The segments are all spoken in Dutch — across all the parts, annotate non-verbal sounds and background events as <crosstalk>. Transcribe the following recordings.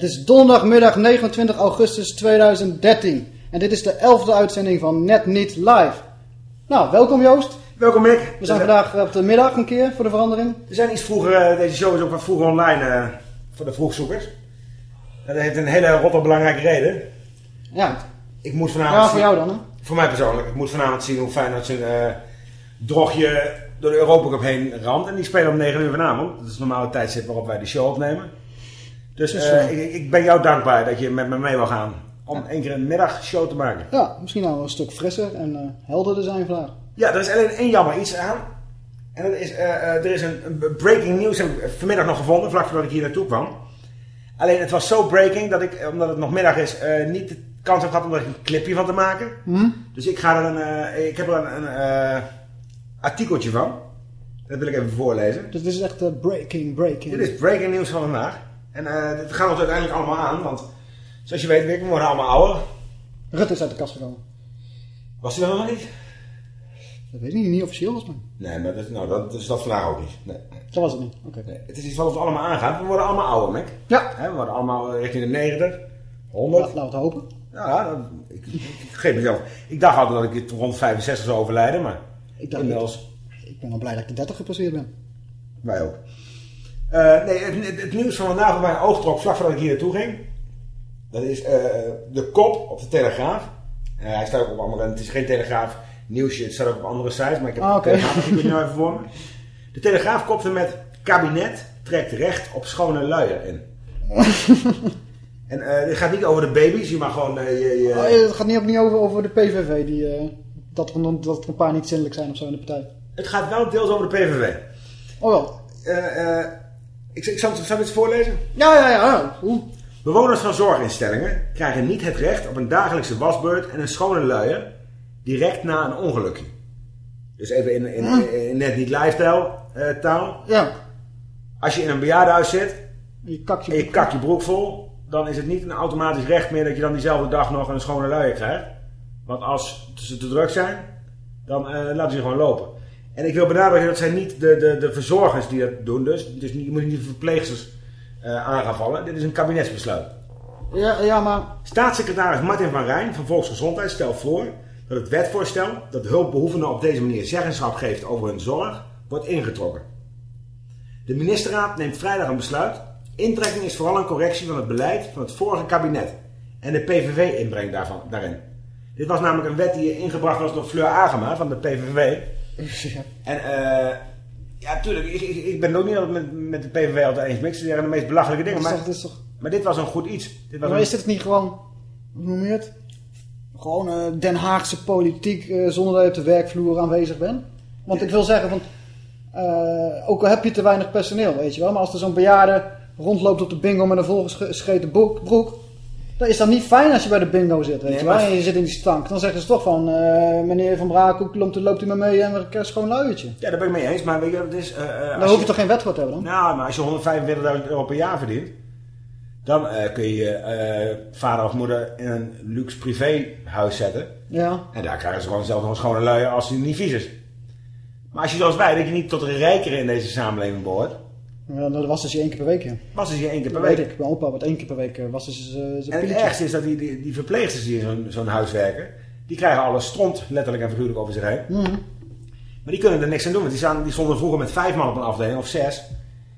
Het is donderdagmiddag 29 augustus 2013 en dit is de elfde uitzending van Net Niet Live. Nou, welkom Joost. Welkom Mick. We zijn vandaag op de middag een keer voor de verandering. We zijn iets vroeger, eh, deze show is ook wat vroeger online eh, voor de vroegzoekers. Dat heeft een hele rotte belangrijke reden. Ja, Ik moet vanavond ja voor jou dan hè? Voor mij persoonlijk. Ik moet vanavond zien hoe Feyenoord zijn eh drogje door de Europa Cup heen ramt. En die spelen om 9 uur vanavond. Dat is het normale tijdstip waarop wij de show opnemen. Dus Dus, eh, eh, ik, ik ben jou dankbaar dat je met me mee wil gaan. Om één keer een middagshow te maken. Ja, misschien nou een stuk frisser en eh, helderder zijn vandaag. Ja, er is alleen één jammer iets aan. En dat is, er is een, een breaking news heb ik vanmiddag nog gevonden, vlak voordat ik hier naartoe kwam. Alleen het was zo breaking dat ik, omdat het nog middag is, niet de kans heb gehad om er een clipje van te maken. Hm? Dus ik, ga er een, ik heb er een, een artikeltje van. Dat wil ik even voorlezen. Dus dit is echt breaking, breaking. Dit is breaking news van vandaag. En eh dit gaat ons uiteindelijk allemaal aan, want zoals je weet, we worden allemaal ouder. Rutte is uit de kast gekomen. Was hij dat nog niet? Dat weet ik niet, niet officieel was maar. Nee, maar dat, nou, dat is dat vandaag ook niet. Nee. Dat was het niet. Oké. Nee, Het is iets wat ons allemaal aangaat. We worden allemaal ouder, Mick. Ja, we worden allemaal richting de 90, 100. laten we het hopen. Ja, dat- ik, ik, ik geef mezelf. Ik dacht altijd dat ik rond 65 zou overlijden, maar Ik dacht, inmiddels ik ben al blij dat ik de 30 gepasseerd ben. wij ook. Eh, nee, het, het- het nieuws van vandaag op mijn oog trok vlak voordat ik hier naartoe ging. Dat is eh, de kop op de Telegraaf. Eh, hij staat ook op andere, het is geen Telegraaf nieuwsje, het staat ook op andere sites, maar ik heb Ah, oké. de Telegraaf nu even voor me. De Telegraaf kopte met kabinet trekt recht op schone luier in. <laughs> en dit gaat niet over de baby's, je mag gewoon je, je- Oh, het gaat niet, ook niet over, over de PVV, die, dat, dat er een paar niet zindelijk zijn of zo in de partij. Het gaat wel deels over de PVV. Oh wel. Eh, ik, ik zal, het voorlezen? Ja, ja, ja. Oeh. Bewoners van zorginstellingen krijgen niet het recht op een dagelijkse wasbeurt en een schone luier direct na een ongelukje. Dus even in, in, in net niet lifestyle eh, taal. Ja. Als je in een bejaardenhuis zit Je en je kak je broek vol, dan is het niet een automatisch recht meer dat je dan diezelfde dag nog een schone luier krijgt. Want als ze te druk zijn, dan eh, laten ze je gewoon lopen. En ik wil benadrukken dat zijn niet de, de, de verzorgers die dat doen, dus, dus je moet niet de verpleegsters eh aan gaan vallen. Dit is een kabinetsbesluit. Ja, ja, maar... Staatssecretaris Martin van Rijn van Volksgezondheid stelt voor dat het wetvoorstel dat hulpbehoevenden op deze manier zeggenschap geeft over hun zorg, wordt ingetrokken. De ministerraad neemt vrijdag een besluit. Intrekking is vooral een correctie van het beleid van het vorige kabinet en de PVV inbreng daarvan, daarin. Dit was namelijk een wet die ingebracht was door Fleur Agema van de PVV. En eh ja, tuurlijk, ik, ik, ik ben het ook niet altijd met, met de PVV altijd eens. Maar ik zeggen de meest belachelijke dingen. Maar, toch, maar dit was een goed iets. Dit was Maar een- is dit niet gewoon... Hoe noem je het? Gewoon eh, Den Haagse politiek eh, zonder dat je op de werkvloer aanwezig bent? Want ik wil zeggen, van, eh, ook al heb je te weinig personeel, weet je wel. Maar als er zo'n bejaarde rondloopt op de bingo met een volgescheten broek... dan is dat niet fijn als je bij de bingo zit, weet Nee, je wel. En je zit in die stank. Dan zeggen ze toch van, eh, meneer Van Braakhoek, loopt, loopt u maar mee en een schoon luiertje. Ja, daar ben ik mee eens. Maar weet je, wat het is, eh, Dan hoef je toch geen wet voor te hebben dan? Nou, maar als je 145.000 euro per jaar verdient, dan kun je je vader of moeder in een luxe privéhuis zetten. Ja. En daar krijgen ze gewoon zelf nog een schone luier als hij niet vies is. Maar als je zoals wij, dat je niet tot de rijkeren in deze samenleving behoort, Ja, dat was dus één keer per week, ja. was je één keer per Dat weet week. ik. Mijn opa wordt één keer per week eh, was dus zijn En het ergste is dat die, die, die verpleegsters die in zo'n zo'n huis werken, die krijgen alle stront letterlijk en figuurlijk over zich heen. Mhm. Maar die kunnen er niks aan doen, want die, staan, die stonden vroeger met vijf man op een afdeling, of zes.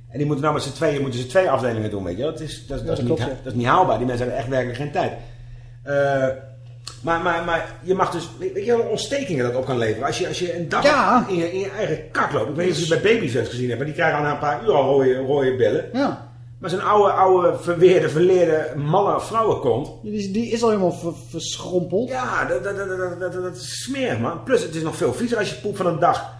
En die moeten nou met z'n tweeën moeten ze twee afdelingen doen, weet je. Dat is, dat, is- dat, is dat niet, klopt, ja. dat is niet haalbaar, die mensen hebben echt werkelijk geen tijd. Eh, maar, maar, maar je mag dus, weet je wel, ontstekingen dat op kan leveren. Als je, als je een dag Ja. in, je, in je eigen kak loopt. Ik weet niet of je het bij baby's eens gezien hebt, maar die krijgen al na een paar uur al rode, rode billen. Ja. Maar zo'n oude, oude, verweerde, verleerde mannen- of vrouwenkont, Die, die is al helemaal ver- verschrompeld. ja, dat, dat, dat, dat, dat, is smerig, man. Plus, het is nog veel viezer als je poep van een dag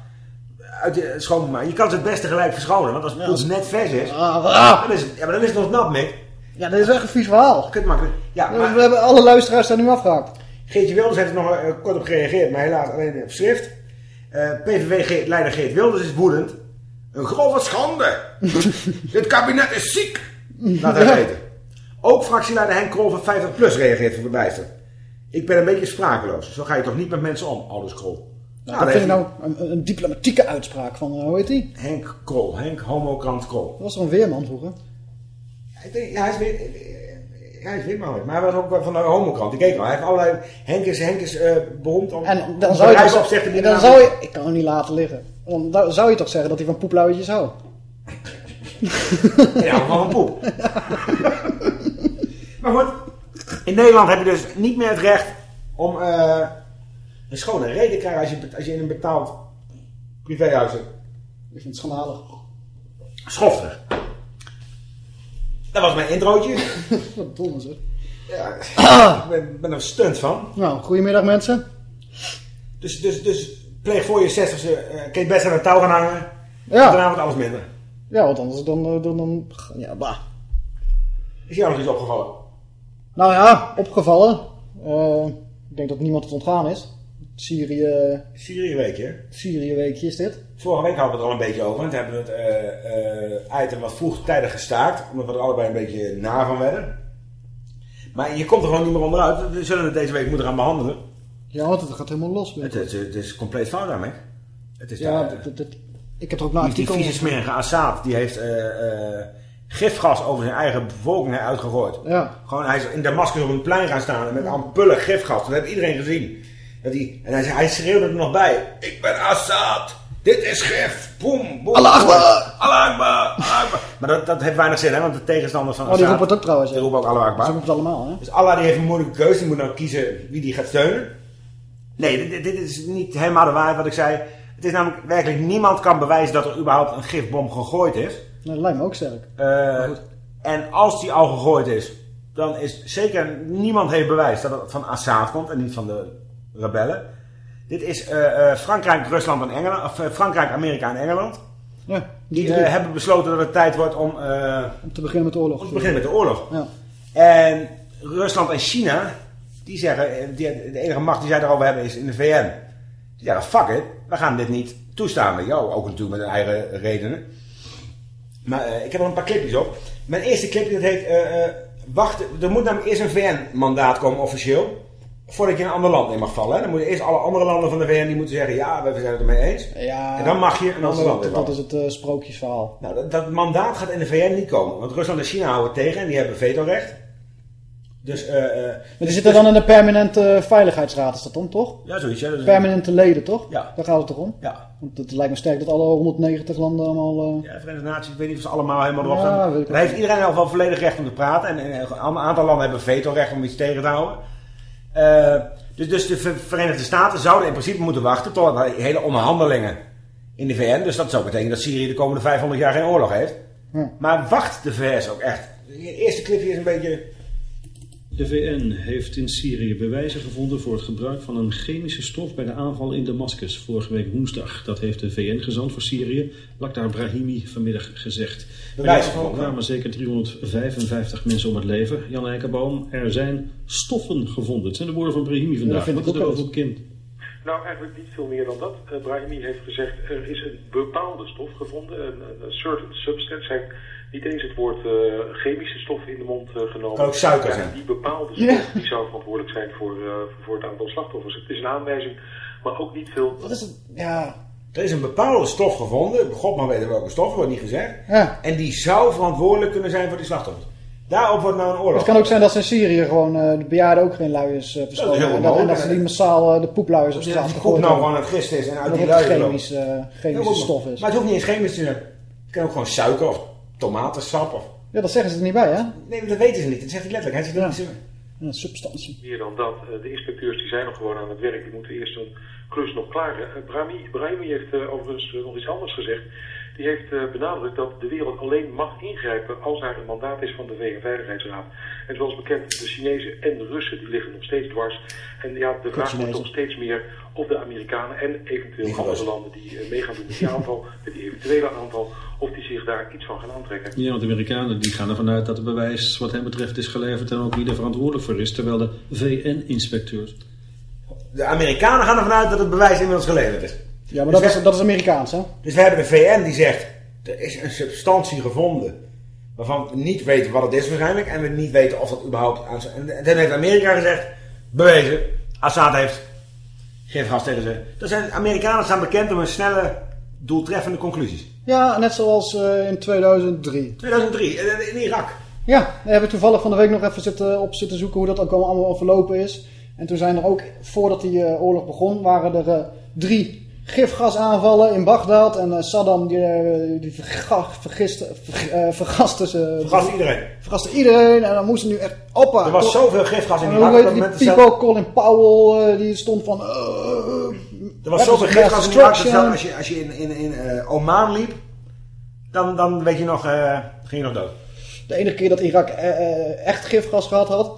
uit je schoon moet maken. Je kan ze het beste gelijk verschonen, want als poep als- net vers is, Ah, ah. dan is het, ja, maar dan is het nog nat, Mick. Ja, dat is echt een vies verhaal. Kut makkelijk. Ja, We maar hebben alle luisteraars daar nu afgehaakt. Geertje Wilders heeft er nog eh, kort op gereageerd, maar helaas alleen op schrift. Eh, PVV-leider Geert Wilders is woedend. Een grove schande. <laughs> Dit kabinet is ziek. Laat hij weten. Ook fractieleider Henk Krol van 50PLUS reageert verbijsterd. Ik ben een beetje sprakeloos. Zo ga je toch niet met mensen om, Aldus Krol. Nou, Nou, dat vind ik heeft nou een, een diplomatieke uitspraak van, eh, hoe heet die? Henk Krol, Henk Homokrant Krol. Dat was toch een weerman vroeger? Ik denk, ja, hij is weer... Ja, hij is witmouwer. Maar hij was ook van de homokrant. Die keek al. Hij heeft allerlei Henkes, Henkes uh, beroemd om... En dan zou je toch, dan zou je, Ik kan hem niet laten liggen. Dan zou je toch zeggen dat hij van poeplauwetjes houdt? <laughs> ja, van een poep. maar goed, in Nederland heb je dus niet meer het recht om uh, een schone reden te krijgen als je, als je in een betaald privéhuis zit. Ik vind het schandalig. Schofter. Dat was mijn introotje. <laughs> Wat dom is het. Ja, <clears throat> ik ben, ben er stunt van. Nou, goedemiddag mensen. Dus, dus, dus pleeg voor je 60 uh, kun je best aan een touw gaan hangen. Ja. Daarna wordt alles minder. Ja, want anders dan... dan, dan ja, bah. Is jou nog iets opgevallen? Nou ja, opgevallen. Uh, ik denk dat niemand het ontgaan is. Syrië... Syrië weekje. Syrië weekje is dit. Vorige week hadden we het al een beetje over. En toen hebben we het uh, uh, item wat vroegtijdig gestaakt. Omdat we er allebei een beetje na van werden. Maar je komt er gewoon niet meer onderuit. We zullen het deze week moeten gaan behandelen. Ja, want het gaat helemaal los. Het, het, het, is compleet fout daarmee. Het is ja, daar, ik heb er ook naar Die, die vieze smerige Assad, die heeft uh, gifgas over zijn eigen bevolking uitgegooid. Ja. Gewoon, hij is in Damascus op een plein gaan staan met ampullen gifgas. Dat heeft iedereen gezien. Dat hij, en hij, hij schreeuwde er nog bij. Ik ben Assad. Dit is gif. Boom, boom. Allah Akbar. Allah Akbar. Maar dat, dat heeft weinig zin, hè? Want de tegenstanders van Assad... Oh, die roepen het ook trouwens. Die roepen ook Allah Akbar. Ze roepen het allemaal, hè? Dus Allah die heeft een moeilijke keuze. Die moet nou kiezen wie die gaat steunen. Nee, dit, dit is niet helemaal de waarheid wat ik zei. Het is namelijk werkelijk niemand kan bewijzen dat er überhaupt een gifbom gegooid is. dat lijkt me ook sterk. Uh, en als die al gegooid is, dan is zeker niemand heeft bewijs dat het van Assad komt en niet van de rebellen. Dit is uh, uh, Frankrijk, Rusland en Engeland, of Frankrijk, Amerika en Engeland. Ja, die, die hebben besloten dat het tijd wordt om, om te beginnen met de oorlog. Om te beginnen met de oorlog. Ja. En Rusland en China, die zeggen, die, de enige macht die zij daarover hebben is in de VN. Die zeggen, fuck it, we gaan dit niet toestaan. jou ook natuurlijk met hun eigen redenen. Maar uh, ik heb er een paar clipjes op. Mijn eerste clipje dat heet, uh, wacht, er moet namelijk eerst een VN-mandaat komen officieel. Voordat je een ander land in mag vallen. Hè? Dan moeten eerst alle andere landen van de VN die moeten zeggen, ja, we zijn het ermee eens. Ja, en dan mag je een ander land in Dat is het sprookjesverhaal. Nou, dat, dat, mandaat gaat in de VN niet komen. Want Rusland en China houden tegen en die hebben vetorecht. Dus, uh, uh, maar die zitten dan in de permanente veiligheidsraad, is dat dan toch? Ja, zoiets. Ja, dus permanente leden, toch? Ja. Daar gaat het toch om? Ja. Want het lijkt me sterk dat alle 190 landen allemaal... Uh... Ja, de Verenigde Naties, ik weet niet of ze allemaal helemaal erop zijn. Ja, Daar heeft iedereen ieder geval volledig recht om te praten. En, en een aantal landen hebben vetorecht om iets tegen te houden. Dus, dus de Verenigde Staten zouden in principe moeten wachten tot de hele onderhandelingen in de VN. Dus dat zou betekenen dat Syrië de komende 500 jaar geen oorlog heeft. Maar wacht de VS ook echt. Het eerste clipje is een beetje... De VN heeft in Syrië bewijzen gevonden voor het gebruik van een chemische stof bij de aanval in Damascus vorige week woensdag. Dat heeft de VN-gezant voor Syrië, Lakhdar Brahimi, vanmiddag gezegd. Aanval kwamen zeker 355 mensen om het leven. Jan Eikenboom, er zijn stoffen gevonden. Het zijn de woorden van Brahimi vandaag. Ja, Wat is er over bekend? Nou, eigenlijk niet veel meer dan dat. Uh, Brahimi heeft gezegd, er is een bepaalde stof gevonden, een, een certain substance. Hij niet eens het woord uh, chemische stof in de mond uh, genomen. Kan ook suiker zijn. Die bepaalde stof die zou verantwoordelijk zijn voor, uh, voor het aantal slachtoffers. Het is een aanwijzing, maar ook niet veel. Wat is het? Ja. Er is een bepaalde stof gevonden. God maar weten welke stof, wordt niet gezegd. Ja. En die zou verantwoordelijk kunnen zijn voor die slachtoffers. Daarop wordt nou een oorlog. Het kan ook zijn dat ze in Syrië gewoon de bejaarden ook geen luiers uh, verscholen hebben. En, dat, en dat ze die massaal de poepluiers op straat gegooid hebben. nou gewoon het gist is en uit dat die luiers chemisch, chemische stof is. Maar het hoeft niet eens chemisch te zijn. Het kan ook gewoon suiker of tomatensap of... Ja, dat zeggen ze er niet bij, hè? Nee, dat weten ze niet. Dat zegt hij letterlijk. Hij zegt ja. niet Substantie. Meer dan dat. De inspecteurs die zijn nog gewoon aan het werk. Die moeten eerst een klus nog klaren. Brahimi, Brahimi heeft uh, overigens nog iets anders gezegd. Die heeft uh, benadrukt dat de wereld alleen mag ingrijpen als er een mandaat is van de VN-veiligheidsraad. En zoals bekend, de Chinezen en de Russen die liggen nog steeds dwars. En ja, de vraag wordt toch steeds meer of de Amerikanen en eventueel andere landen die uh, mee gaan doen met die aanval, met die eventuele aanval, of die zich daar iets van gaan aantrekken. Ja, want de Amerikanen die gaan ervan uit dat het bewijs wat hen betreft is geleverd en ook wie er verantwoordelijk voor is, terwijl de VN-inspecteurs... De Amerikanen gaan ervan uit dat het bewijs inmiddels geleverd is. Ja, maar dus dat, is, dat is Amerikaans, hè? Dus we hebben de VN die zegt, er is een substantie gevonden waarvan we niet weten wat het is waarschijnlijk en we niet weten of dat überhaupt aan En dan heeft Amerika gezegd, bewezen, Assad heeft gifgas tegen ze. Dat zijn, Amerikanen staan bekend om hun snelle, doeltreffende conclusies. Ja, net zoals uh, in 2003. 2003, in Irak. Ja, daar heb ik toevallig van de week nog even zitten, op zitten zoeken hoe dat ook allemaal verlopen is. En toen zijn er ook, voordat die uh, oorlog begon, waren er uh, drie gifgasaanvallen in Bagdad. En uh, Saddam die, die vergiste, ver, vergaste ze. Vergaste iedereen. Vergaste iedereen en dan moesten nu echt oppa. Er was zoveel gifgas in. Hoe heet die people, Colin Powell, die stond van... er was zoveel gifgas in als je, als je in, in, in Oman liep, dan, dan weet je nog, ging je nog dood. De enige keer dat Irak echt gifgas gehad had,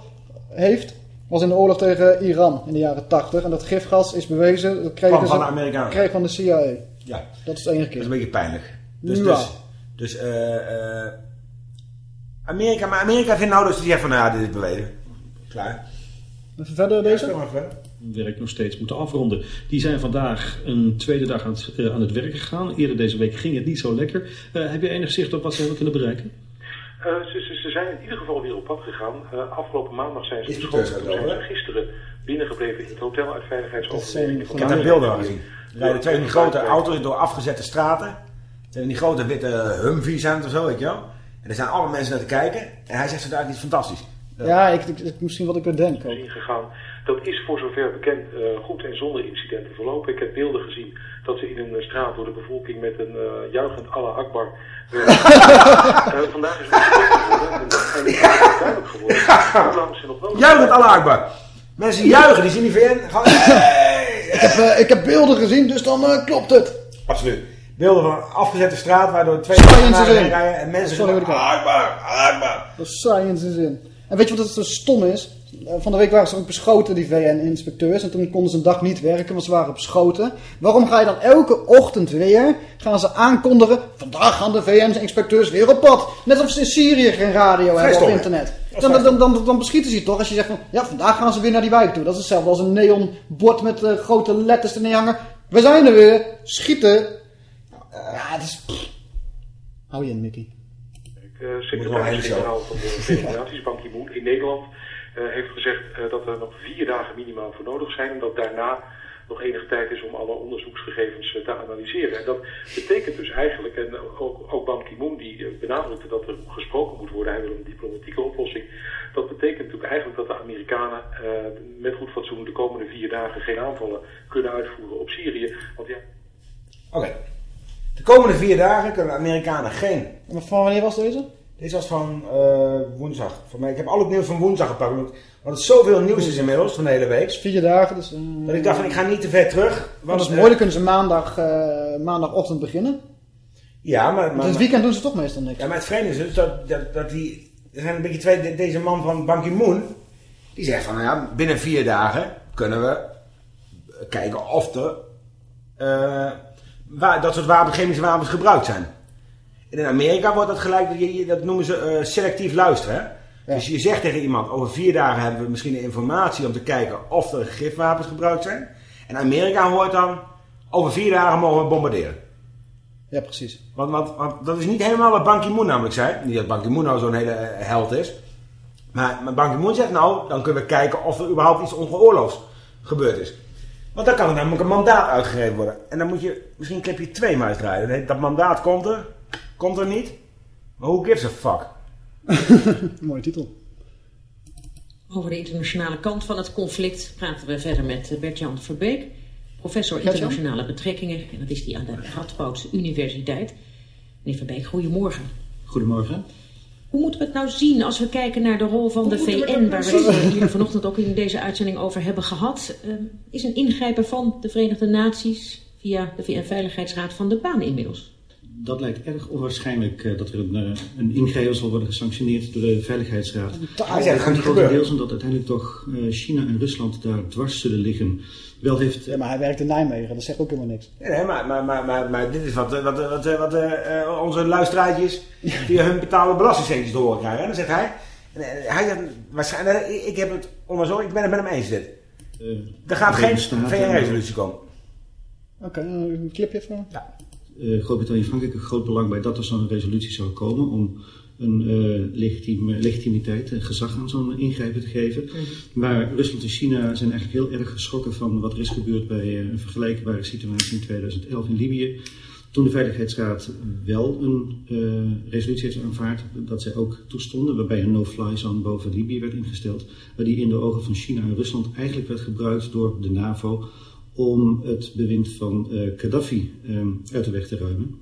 heeft, was in de oorlog tegen Iran in de jaren 80. En dat gifgas is bewezen. Dat kregen van, van de Amerikanen. kreeg van de CIA. Ja. Dat is de enige keer. Dat is een beetje pijnlijk. Dus, Ja. dus, dus eh, eh, Amerika, maar Amerika vindt nou dus, die zegt van, nou ja, dit is bewezen. Klaar. Even verder deze. Maar verder. werk nog steeds moeten afronden. Die zijn vandaag een tweede dag aan het, eh, aan het werk gegaan. Eerder deze week ging het niet zo lekker. Eh, heb je enig zicht op wat ze hebben kunnen bereiken? Eh, ze, ze, ze zijn in ieder geval weer op pad gegaan. Eh, afgelopen maandag zijn ze geschoten. Toen zijn gisteren binnengebleven in het hotel uit veiligheidsoverwegingen. Ik zijn heb daar beelden al gezien. Er rijden twee van die grote auto's door afgezette straten. Twee van die grote witte Humvees aan het of zo, weet je wel. En er zijn allemaal mensen naar te kijken. En hij zegt zo duidelijk iets fantastisch. Ja, ik, ik, ik- misschien wat ik er denk ook. Dat is voor zover bekend eh, goed en zonder incidenten verlopen. Ik heb beelden gezien dat ze in een eh, straat door de bevolking met een eh juichend Allah Akbar. Eh, <laughs> vandaag is het geworden en en duidelijk geworden hoe lang ze nog nodig Juichend Allah Akbar. Mensen juichen, die zien die VN. Gewoon! <laughs> Ik heb, ik heb beelden gezien, dus dan klopt het. Absoluut. Beelden van een afgezette straat waardoor twee Science ambtenaren is in. heen rijden en mensen Sorry, zeggen, Allah Akbar, Akbar. Dat is science is in. En weet je wat het zo stom is? Eh, Van de week waren ze ook beschoten, die VN-inspecteurs. En toen konden ze een dag niet werken, want ze waren beschoten. Waarom ga je dan elke ochtend weer, gaan ze aankondigen... Vandaag gaan de VN-inspecteurs weer op pad. Net alsof ze in Syrië geen radio hebben stom, of hè? internet. Dan, dan, dan, dan beschieten ze je toch als je zegt van... Ja, vandaag gaan ze weer naar die wijk toe. Dat is hetzelfde als een neonbord met eh, grote letters erneer hangen. We zijn er weer. Schieten. Ja, het is... pff. Hou je in, Mickey. Ik, eh, Moet wel een hele van de Verenigde Naties, Ban Ki-moon, in Nederland heeft gezegd eh, dat er nog vier dagen minimaal voor nodig zijn. En dat daarna nog enige tijd is om alle onderzoeksgegevens eh, te analyseren. En dat betekent dus eigenlijk, en ook, ook Ban Ki-moon die eh, benadrukte dat er gesproken moet worden, hij wil een diplomatieke oplossing. Dat betekent natuurlijk eigenlijk dat de Amerikanen eh, met goed fatsoen de komende vier dagen geen aanvallen kunnen uitvoeren op Syrië. Want ja, Oké. De komende vier dagen kunnen de Amerikanen geen... Maar van wanneer was deze? Deze was van eh, woensdag. Voor mij, ik heb al het nieuws van woensdag gepakt. Want het zoveel nieuws is inmiddels van de hele week. Vier dagen, dus... eh, Dat ik dacht van ik ga niet te ver terug. Want dat is mooi, dan kunnen ze maandag, eh, maandagochtend beginnen. Ja, maar, maar, het weekend doen ze toch meestal niks. ja, maar het vreemde is dus dat, dat, dat die... Er zijn een beetje twee... de- Deze man van Ban Ki-moon... Die zegt van, nou ja, binnen vier dagen kunnen we kijken of er... waar, dat soort wapens, chemische wapens gebruikt zijn. In Amerika wordt dat gelijk, je- je- dat noemen ze eh, selectief luisteren. Hè? Ja. Dus je zegt tegen iemand, over vier dagen hebben we misschien de informatie om te kijken of er gifwapens gebruikt zijn. En Amerika hoort dan, over vier dagen mogen we bombarderen. Ja, precies. Want, want, want dat is niet helemaal wat Ban Ki-moon namelijk zei. Niet dat Ban Ki-moon nou zo'n hele eh, held is. Maar, maar Ban Ki-moon zegt nou, dan kunnen we kijken of er überhaupt iets ongeoorloofs gebeurd is. Want dan kan er namelijk een mandaat uitgegeven worden. En dan moet je misschien 2 maar uitdraaien. Dan heet- Dat mandaat komt er, komt er niet. Maar who gives a fuck? <laughs> Mooie titel. Over de internationale kant van het conflict praten we verder met eh, Bert-Jan Verbeek, professor internationale betrekkingen. En dat is die aan de Radboud Universiteit. Meneer Verbeek, goedemorgen. Goedemorgen. Hoe moeten we het nou zien als we kijken naar de rol van de VN, waar we het hier vanochtend ook in deze uitzending over hebben gehad? Eh, is een ingrijpen van de Verenigde Naties via de VN-veiligheidsraad van de baan inmiddels? Dat lijkt erg onwaarschijnlijk eh, dat er een, eh, een ingreep zal worden gesanctioneerd door de Veiligheidsraad. Zegt, dat gaat Grotendeels omdat uiteindelijk toch eh, China en Rusland daar dwars zullen liggen. Wel heeft Ja, maar hij werkt in Nijmegen, dat zegt ook helemaal niks. Nee, maar, maar, maar, maar, maar dit is wat, wat, wat, wat onze luisteraartjes via hun betaalde belastingcentjes te horen krijgen. En dan zegt hij, en, hij zegt, waarschijnlijk, ik- heb het onderzocht, ik ben het met hem eens dit. Er gaat geen VN-resolutie komen. Oké, een clipje even. eh, Groot-Brittannië en Frankrijk een groot belang bij dat er zo'n resolutie zou komen om een eh, legitieme, legitimiteit en gezag aan zo'n ingrijpen te geven. Maar Rusland en China zijn eigenlijk heel erg geschrokken van wat er is gebeurd bij eh, een vergelijkbare situatie in 2011 in Libië. Toen de Veiligheidsraad wel een uh, resolutie heeft aanvaard, dat zij ook toestonden, waarbij een no-fly zone boven Libië werd ingesteld, waar die in de ogen van China en Rusland eigenlijk werd gebruikt door de NAVO om het bewind van uh, Gaddafi um, uit de weg te ruimen.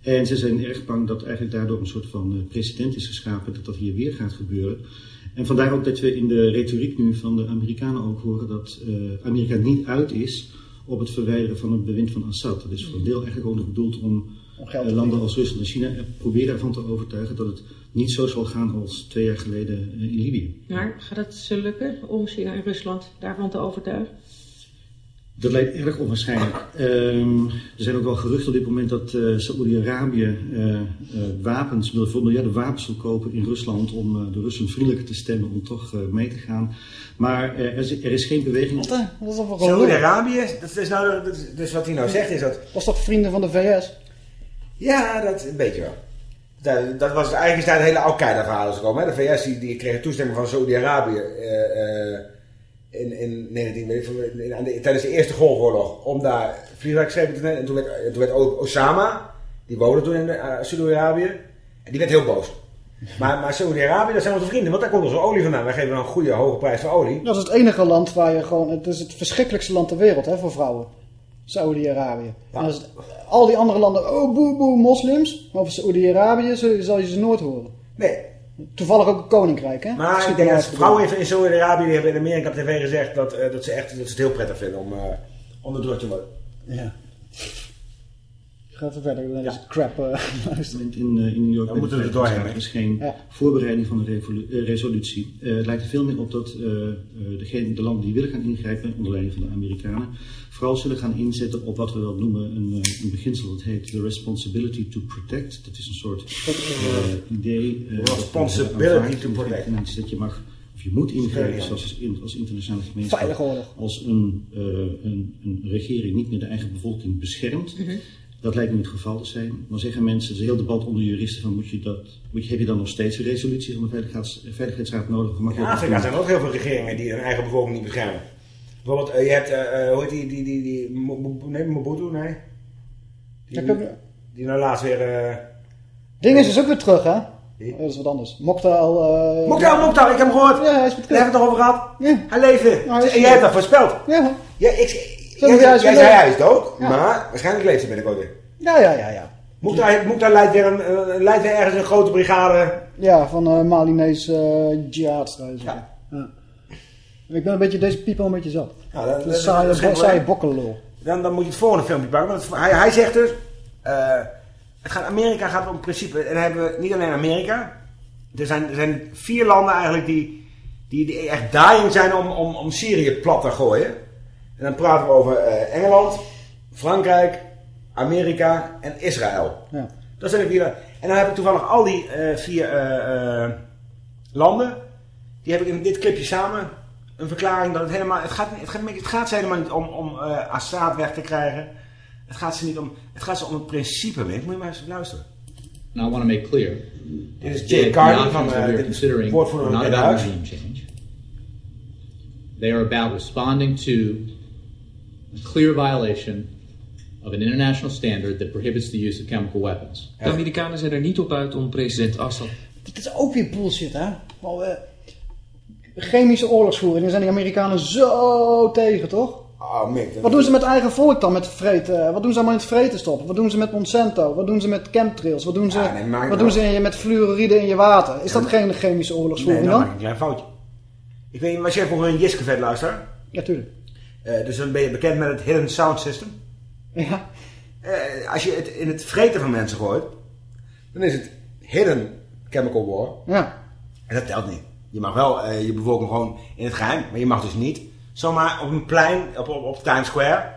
En ze zijn erg bang dat eigenlijk daardoor een soort van uh, precedent is geschapen dat dat hier weer gaat gebeuren. En vandaar ook dat we in de retoriek nu van de Amerikanen ook horen dat uh, Amerika niet uit is op het verwijderen van het bewind van Assad. Dat is voor een deel eigenlijk ook nog bedoeld om uh, landen als Rusland en China proberen ervan te overtuigen dat het niet zo zal gaan als twee jaar geleden in Libië. Maar gaat het lukken om China en Rusland daarvan te overtuigen? Dat lijkt erg onwaarschijnlijk. Um, er zijn ook wel geruchten op dit moment dat uh, Saoedi-Arabië uh, uh, wapens, voor miljarden wapens wil kopen in Rusland om de Russen vriendelijker te stemmen om toch mee te gaan. Maar er is, er, is, geen beweging. Saoedi-Arabië, dat is nou, dat is, dus wat hij nou zegt is dat... Was toch vrienden van de VS? Ja, dat een beetje wel. Dat, dat was eigenlijk is daar het hele Al-Qaeda-verhaal gekomen. Hè? De VS die, die kreeg toestemming van Saoedi-Arabië in, in 19, in, de, tijdens de Eerste Golfoorlog om daar vliegtuigschepen te nemen. En toen werd, toen werd Osama, die woonde toen in uh, Saudi-Arabië, en die werd heel boos. Maar, maar Saudi-Arabië, dat zijn onze vrienden, want daar komt onze olie vandaan. Wij geven dan een goede, hoge prijs voor olie. Dat is het enige land waar je gewoon, het is het verschrikkelijkste land ter wereld hè, voor vrouwen. Saudi-Arabië. Ja. Al die andere landen, oh boe boe, moslims. Maar over Saudi-Arabië zal je ze nooit horen. Nee, Toevallig ook een koninkrijk, hè? Maar ik denk dat vrouwen in Saudi-Arabië hebben in Amerika op tv gezegd dat, uh, dat, ze echt, dat ze het heel prettig vinden om uh, onderdrukt te worden. Ja. Ga even verder, dan is crap uh, <laughs> luisteren. In, uh, in New York Dan moeten we er doorheen. Er is geen ja. voorbereiding van de resolutie. Uh, het lijkt er veel meer op dat degene, de landen die willen gaan ingrijpen, onder leiding van de Amerikanen, vooral zullen gaan inzetten op wat we wel noemen een, een beginsel. Dat heet the responsibility to protect. Dat is een soort idee. responsibility to protect. Dat je mag of je moet ingrijpen zoals als, als internationale gemeenschap. Als een, een, een, regering niet meer de eigen bevolking beschermt. Mm -hmm. Dat lijkt me het geval te zijn. Dan zeggen mensen, het is een heel debat onder juristen, van moet je dat, moet je, heb je dan nog steeds een resolutie van de Veiligheids, Veiligheidsraad nodig? Mag in Afrika zijn er ook heel veel regeringen die hun eigen bevolking niet beschermen. Bijvoorbeeld, uh, je hebt, uh, hoe heet die, die, die, die, nee, Mobutu, nee? Die, die, die nou laatst weer... Uh, Ding is dus ook weer terug, hè? Dat is wat anders. Mokhtar... Uh, ja. Mokhtar, ik heb hem gehoord. Ja, hij is Daar hebben we het toch over gehad? Ja. Hij leefde. Nou, hij en jij hebt dat voorspeld. Ja. ja ik, Jij, jij zei hij is dood, ja. maar waarschijnlijk leeft hij binnenkort weer. Ja, ja, ja. ja. Moet daar, moet daar leidt, weer een, uh, leidt weer ergens een grote brigade? Ja, van uh, Malinese uh. Ja. ja. Ik ben een beetje deze people een beetje zat. Ja, dat, dat, saaie, dat saaie bokkenlul. Dan, dan moet je het volgende filmpje pakken. Want hij, hij zegt dus... Uh, het gaat, Amerika gaat om principe... En dan hebben we niet alleen Amerika. Er zijn, er zijn vier landen eigenlijk die, die, die echt dying zijn om, om, om Syrië plat te gooien. En dan praten we over uh, Engeland, Frankrijk, Amerika en Israël. Ja. Dat zijn de vier. En dan heb ik toevallig al die uh, vier uh, landen. Die heb ik in dit clipje samen. Een verklaring dat het helemaal... Het gaat, het gaat, het gaat ze helemaal niet om, om Assad weg te krijgen. Het gaat ze niet om... Het gaat ze om het principe. Moet je maar eens luisteren. Now I want to make clear. Dit is Jay Carney van uh, considering not about regime change. They are about responding to a clear violation of an international standard that prohibits the use of chemical weapons. De Amerikanen zijn er niet op uit om president Assad... Dat is ook weer bullshit, hè? Uh, chemische oorlogsvoering, daar zijn die Amerikanen zo tegen, toch? Oh, Mick, wat doen ze met eigen volk dan met vreten? Wat doen ze allemaal in het vreten stoppen? Wat doen ze met Monsanto? Wat doen ze met chemtrails? Wat doen ze, ja, nee, wat doen ze in je, met fluoride in je water? Is dat geen chemische oorlogsvoering nee, dan? een klein foutje. Ik weet niet, was jij voor een Jiske-vet luisteren? Ja, tuurlijk. Uh, dus dan ben je bekend met het Hidden Sound System. Ja. Uh, als je het in het vreten van mensen gooit, dan is het Hidden Chemical War. Ja. En dat telt niet. Je mag wel uh, je bevolking gewoon in het geheim, maar je mag dus niet zomaar op een plein, op, op, op Times Square,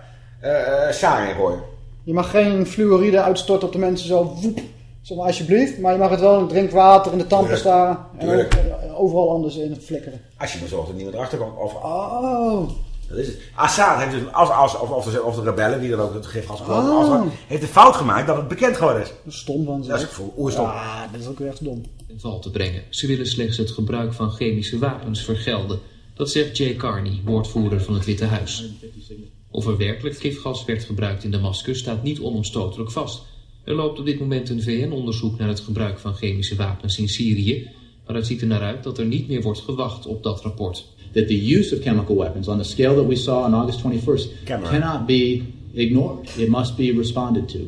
sarin gooien. Je mag geen fluoride uitstorten op de mensen zo, woep, zomaar alsjeblieft. Maar je mag het wel in drinkwater, in de tandpasta en ook, overal anders in het flikkeren. Als je maar zorgt dat niemand erachter komt. Of, oh. Dat is het. Assad heeft dus, als, als, of, of, de, of de rebellen, die dan ook het gifgas gelopen, oh. heeft de fout gemaakt dat het bekend geworden is. Dat is stom van ze. Dat is oerstom. Ja, dat is ook echt dom. In val te brengen. Ze willen slechts het gebruik van chemische wapens vergelden. Dat zegt Jay Carney, woordvoerder van het Witte Huis. Of er werkelijk gifgas werd gebruikt in Damascus staat niet onomstotelijk vast. Er loopt op dit moment een VN-onderzoek naar het gebruik van chemische wapens in Syrië, maar het ziet er naar uit dat er niet meer wordt gewacht op dat rapport. That the use of chemical weapons on the scale that we saw on August 21st Cameron. cannot be ignored. It must be responded to.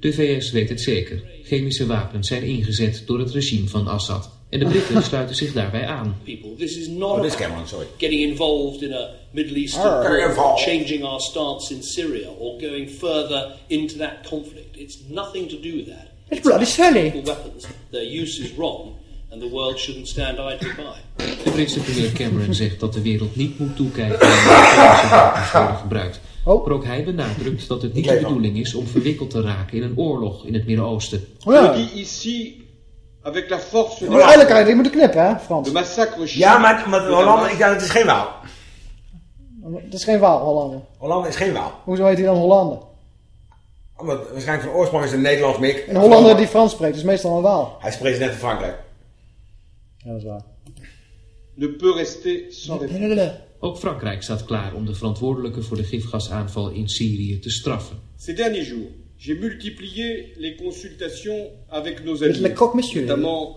De VS weet het zeker. Chemische wapens zijn ingezet door het regime van Assad. En de Britten <laughs> sluiten zich daarbij aan. people. This is not Oh, this Cameron, sorry. getting involved in a Middle Eastern Arr. war, changing our stance in Syria, or going further into that conflict. It's nothing to do with that. It's bloody silly. Weapons. Their use is wrong, and the world shouldn't stand idly by. De Britse premier Cameron zegt dat de wereld niet moet toekijken naar chemische wapens worden gebruikt. Oh. Maar ook hij benadrukt dat het niet de bedoeling is om verwikkeld te raken in een oorlog in het Midden-Oosten. Oh ja. Avec la force Maar eigenlijk kan je die moeten knippen, hè, Frans. de massacre Ja, maar, maar Hollande, ik dacht, het is geen Waal. Het is geen Waal, Hollande. Hollande is geen Waal. Hoezo heet hij dan Hollande? Omdat waarschijnlijk van oorsprong is het een Nederlands mik. Een Hollander die Frans spreekt is meestal een Waal. Hij is president van Frankrijk. Ja, dat is waar. ne peut rester sans réponse. Ook Frankrijk staat klaar om de verantwoordelijke voor de gifgasaanval in Syrië te straffen. Ces derniers jours, j'ai multiplié les consultations avec nos amis, notamment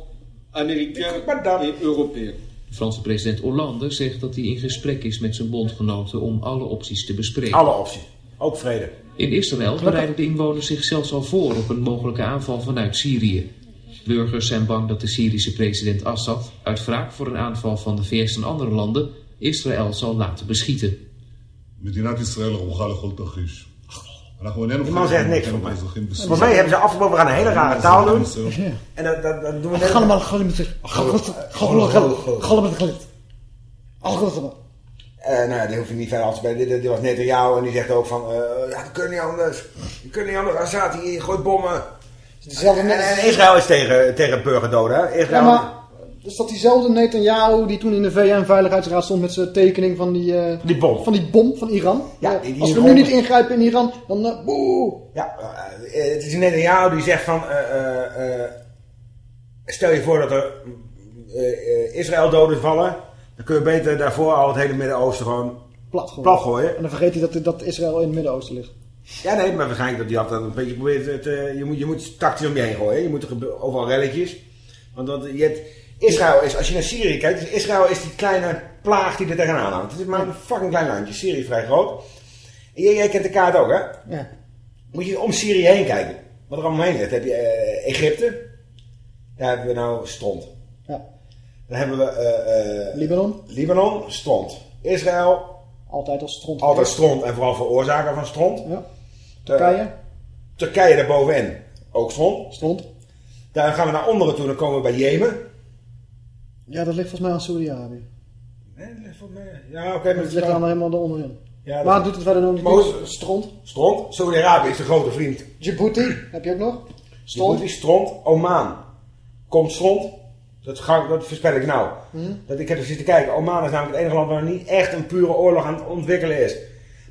américains et européens. De Franse president Hollande zegt dat hij in gesprek is met zijn bondgenoten om alle opties te bespreken. Alle opties. Ook vrede. In Israël bereiden de inwoners zich zelfs al voor op een mogelijke aanval vanuit Syrië. Burgers zijn bang dat de Syrische president Assad uit wraak voor een aanval van de VS en andere landen Israël zal laten beschieten. Die man zegt niks voor mij. Voor hebben ze afgelopen, we gaan een hele rare taal doen. En dat, dat, doen we net. Galemaal galmetig. Galmetig met. Eh, nou ja, die hoef je niet verder af te. Dit, was net jou en die zegt ook van, eh, ja, dat kunnen niet anders. Je kunt niet anders. Assad, die gooit bommen. Dezelfde En, Israël is tegen, tegen burgerdoden? Israël... Ja, maar is dat diezelfde Netanyahu die toen in de VN-veiligheidsraad stond met zijn tekening van die, eh, Die bom. van die bom van Iran? Ja, Eh, die- die Als we nu niet ingrijpen in Iran, dan eh, boe. Ja, het is net aan jou die zegt van... stel je voor dat er Israël doden vallen... dan kun je beter daarvoor al het hele Midden-Oosten gewoon Plat gooien. plat gooien. En dan vergeet hij dat, dat Israël in het Midden-Oosten ligt. Ja, nee, maar waarschijnlijk dat hij altijd een beetje probeert... Het, eh, je, moet, je moet tactisch om je heen gooien. Je moet er overal relletjes. Want dat, je hebt, Israël is, als je naar Syrië kijkt... Dus Israël is die kleine plaag die er tegenaan hangt. Het is maar een fucking klein landje. Syrië is vrij groot. En jij, jij kent de kaart ook, hè? Ja. Moet je om Syrië heen kijken. Wat er allemaal heen ligt. Dan heb je eh, Egypte. Daar hebben we nou stront. ja. Dan hebben we eh, Libanon, Libanon, stront. Israël, altijd als stront. altijd stront en vooral veroorzaker van stront. Ja. Turkije, Turkije daarbovenin, ook stront. stront. Dan gaan we naar onderen toe, dan komen we bij Jemen. Ja, dat ligt volgens mij aan Saudi-Arabië. Nee, dat ligt volgens mij- Ja, oké, maar Dat ligt dan helemaal onderin. Ja, maar het doet het verder nog niet. Hoe- Stront. Stront, Saudi-Arabië is de grote vriend. Djibouti, heb je ook nog? Stront, Stront. stront, Oman. Komt stront. Dat, dat voorspel ik nou. Mhm. Dat, ik heb er zitten kijken. Oman is namelijk het enige land waar niet echt een pure oorlog aan het ontwikkelen is.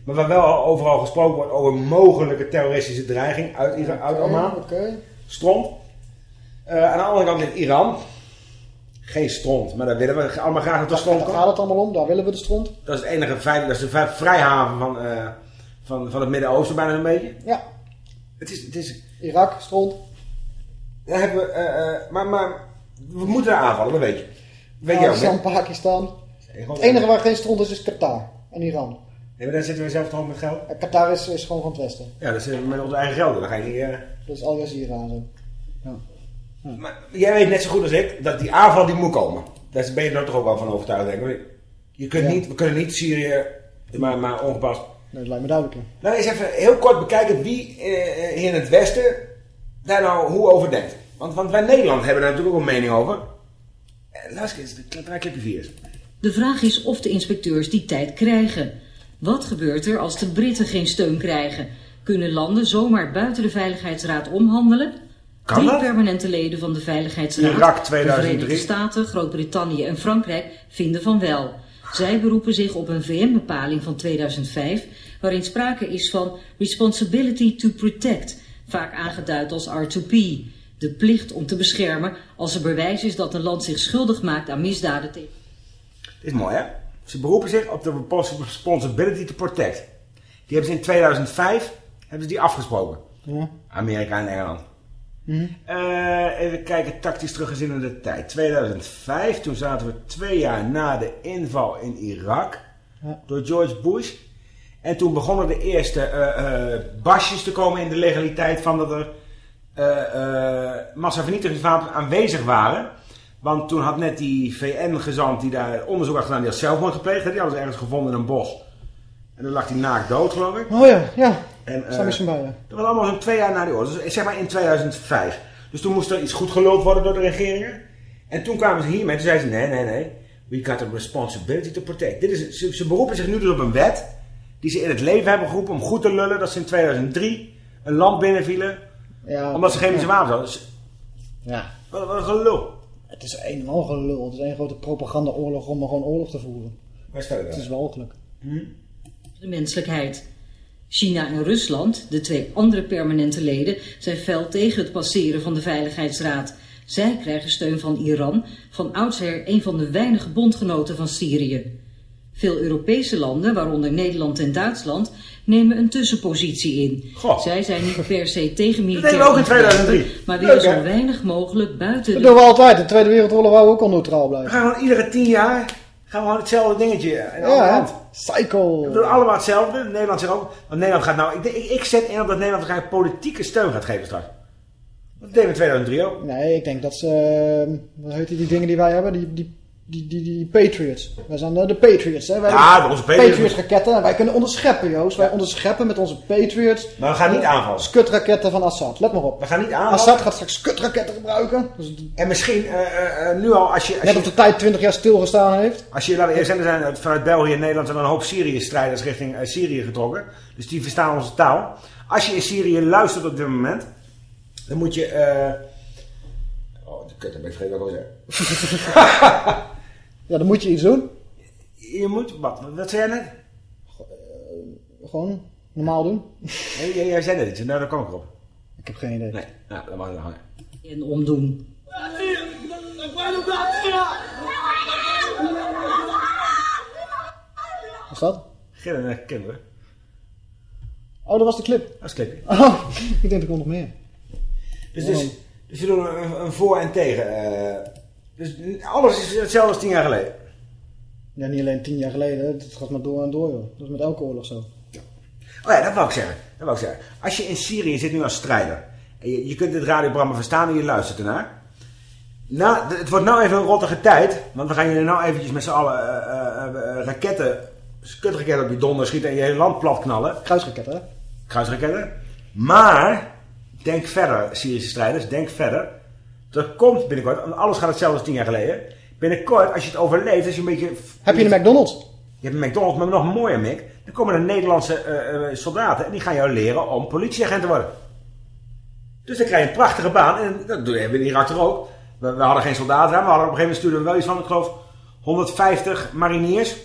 Maar waar wel al overal gesproken wordt over mogelijke terroristische dreiging uit, Ira- uit Oké, Oman. Oké. Stront. Eh, aan de andere kant ligt Iran. Geen stront, maar daar willen we allemaal graag dat er stront Daar komt. gaat het allemaal om, daar willen we de stront. Dat is het enige veilig, dat is de vrij- vrijhaven van, eh, van, van het Midden-Oosten bijna een beetje. Ja, Het is, het is, Irak, stront. daar hebben we, eh, maar, maar we moeten er aanvallen, dat weet je. Weet je ook, hè? Pakistan, Pakistan. Het enige waar geen stront is, is Qatar en Iran. Nee, maar daar zitten we zelf toch met geld? En Qatar is, is gewoon van het westen. Ja, dat zitten we met onze eigen geld. Dan ga je niet... eh, Dus Al Jazeera en zo. Maar jij weet net zo goed als ik dat die aanval die moet komen. Daar ben je er toch ook wel van overtuigd, denk ik. Je kunt Ja. niet, we kunnen niet Syrië maar, maar ongepast. Nee, dat lijkt me duidelijk. ja. Nou, eens even heel kort bekijken wie eh, hier in het Westen daar nou hoe over denkt. Want, want wij Nederland hebben daar natuurlijk ook een mening over. Eh, Laat eens, draai clipje 4 De vraag is of de inspecteurs die tijd krijgen. Wat gebeurt er als de Britten geen steun krijgen? Kunnen landen zomaar buiten de Veiligheidsraad omhandelen? Kan Drie dat? permanente leden van de Veiligheidsraad, Irak de 2003. Verenigde Staten, Groot-Brittannië en Frankrijk, vinden van wel. Zij beroepen zich op een VN-bepaling van 2005, waarin sprake is van Responsibility to Protect, vaak aangeduid als R2P. De plicht om te beschermen als er bewijs is dat een land zich schuldig maakt aan misdaden tegen... Dit is mooi, hè? Ze beroepen zich op de responsibility to protect. Die hebben ze in 2005 hebben ze die afgesproken. Ja. Amerika en Engeland. Hm. Eh, even kijken, tactisch teruggezien in de tijd. 2005, toen zaten we twee jaar na de inval in Irak Ja. door George Bush. En toen begonnen de eerste eh, eh, basjes te komen in de legaliteit van dat er massavernietigingswapens aanwezig waren. Want toen had net die VN-gezant die daar onderzoek had gedaan, die had zelfmoord gepleegd. hè. Die hadden ze ergens gevonden in een bos. En dan lag hij naakt dood, geloof ik. Oh ja, ja. En, eh, van bij, ja. dat was allemaal zo'n twee jaar na die oorlog. Dus zeg maar in 2005. Dus toen moest er iets goed geluld worden door de regeringen. En toen kwamen ze hiermee. Toen zeiden ze, nee, nee, nee. We got a responsibility to protect. Dit is, ze, ze beroepen zich nu dus op een wet. Die ze in het leven hebben geroepen om goed te lullen. Dat ze in 2003 een land binnenvielen. ja. Omdat ze chemische ja. wapens hadden. Dus, Ja. wat, wat een gelul. Het is een en al gelul. Het is één grote propagandaoorlog om er gewoon oorlog te voeren. Waar staat het Het is walgelijk. de menselijkheid. China en Rusland, de twee andere permanente leden, zijn fel tegen het passeren van de Veiligheidsraad. Zij krijgen steun van Iran, van oudsher een van de weinige bondgenoten van Syrië. Veel Europese landen, waaronder Nederland en Duitsland, nemen een tussenpositie in. Goh. Zij zijn niet per se <laughs> tegen Dat militair deden we ook in ingrijpen, 2003. maar willen zo weinig mogelijk buiten Dat doen we altijd. De Tweede Wereldoorlog wou ook al neutraal We blijven. gaan gewoon iedere tien jaar gaan we gewoon hetzelfde dingetje in een ander Ja? Cycle. We doen allemaal hetzelfde. Nederland zegt ook. Want Nederland gaat nou. Ik, ik, ik zet in op dat Nederland waarschijnlijk politieke steun gaat geven straks. Dat deden we in 2003 ook. Nee, ik denk dat ze... eh, Wat heet die, die dingen die wij hebben? Die, die, die, die, die Patriots. Wij zijn de, de Patriots, hè? Wij Ja, onze Patriots. Patriots-raketten. Wij kunnen onderscheppen, Joost. Wij onderscheppen met onze Patriots. Maar we gaan niet aanvallen. Skutraketten van Assad. Let maar op. We gaan niet aanvallen. Assad gaat straks skutraketten gebruiken. Dus En misschien eh, eh, eh, nu al, als je, als net op de tijd 20 jaar stilgestaan heeft. als je laten we eerst zijn, er zijn uit- vanuit België en Nederland zijn een hoop Syrië-strijders richting eh, Syrië getrokken. Dus die verstaan onze taal. Als je in Syrië luistert op dit moment, dan moet je... eh Oh, kut, dat ben ik vergeten wat ik wil zeggen. <laughs> Ja, dan moet je iets doen. Je moet, wat, wat zei jij net? Gewoon normaal doen. Nee, jij, jij zei net iets, nou daar kom ik op. Ik heb geen idee. Nee, nou, dat mag ik nog. en omdoen. Wat is dat? Gillende kinderen. Oh, dat was de clip. Dat is clipje. Oh, <laughs> ik denk er komt nog meer. Dus, dus, dus we doen een, een voor en tegen. eh, dus alles is hetzelfde als tien jaar geleden. Ja, niet alleen tien jaar geleden. Het gaat maar door en door, joh. Dat is met elke oorlog zo. Oh ja, dat wou ik zeggen. Dat wou ik zeggen. Als je in Syrië zit nu als strijder. En je, je kunt dit radiobrammen verstaan en je luistert ernaar. Nou, het wordt nou even een rottige tijd. Want we gaan jullie nou eventjes met z'n allen eh, eh, eh, raketten, skutraketten op je donder schieten en je hele land plat knallen. Kruisraketten, hè? Kruisraketten. Maar, denk verder, Syrische strijders, denk verder. Er komt binnenkort, want alles gaat hetzelfde als tien jaar geleden. Binnenkort, als je het overleeft, als je een beetje... Heb je een McDonald's? Je hebt een McDonald's, maar nog mooier, Mick. Dan komen er Nederlandse eh, eh, soldaten en die gaan jou leren om politieagent te worden. Dus dan krijg je een prachtige baan. En dat doen we in Irak toch ook. We, we hadden geen soldaten daar, maar we hadden op een gegeven moment stuurden we wel iets van, ik geloof, 150 mariniers.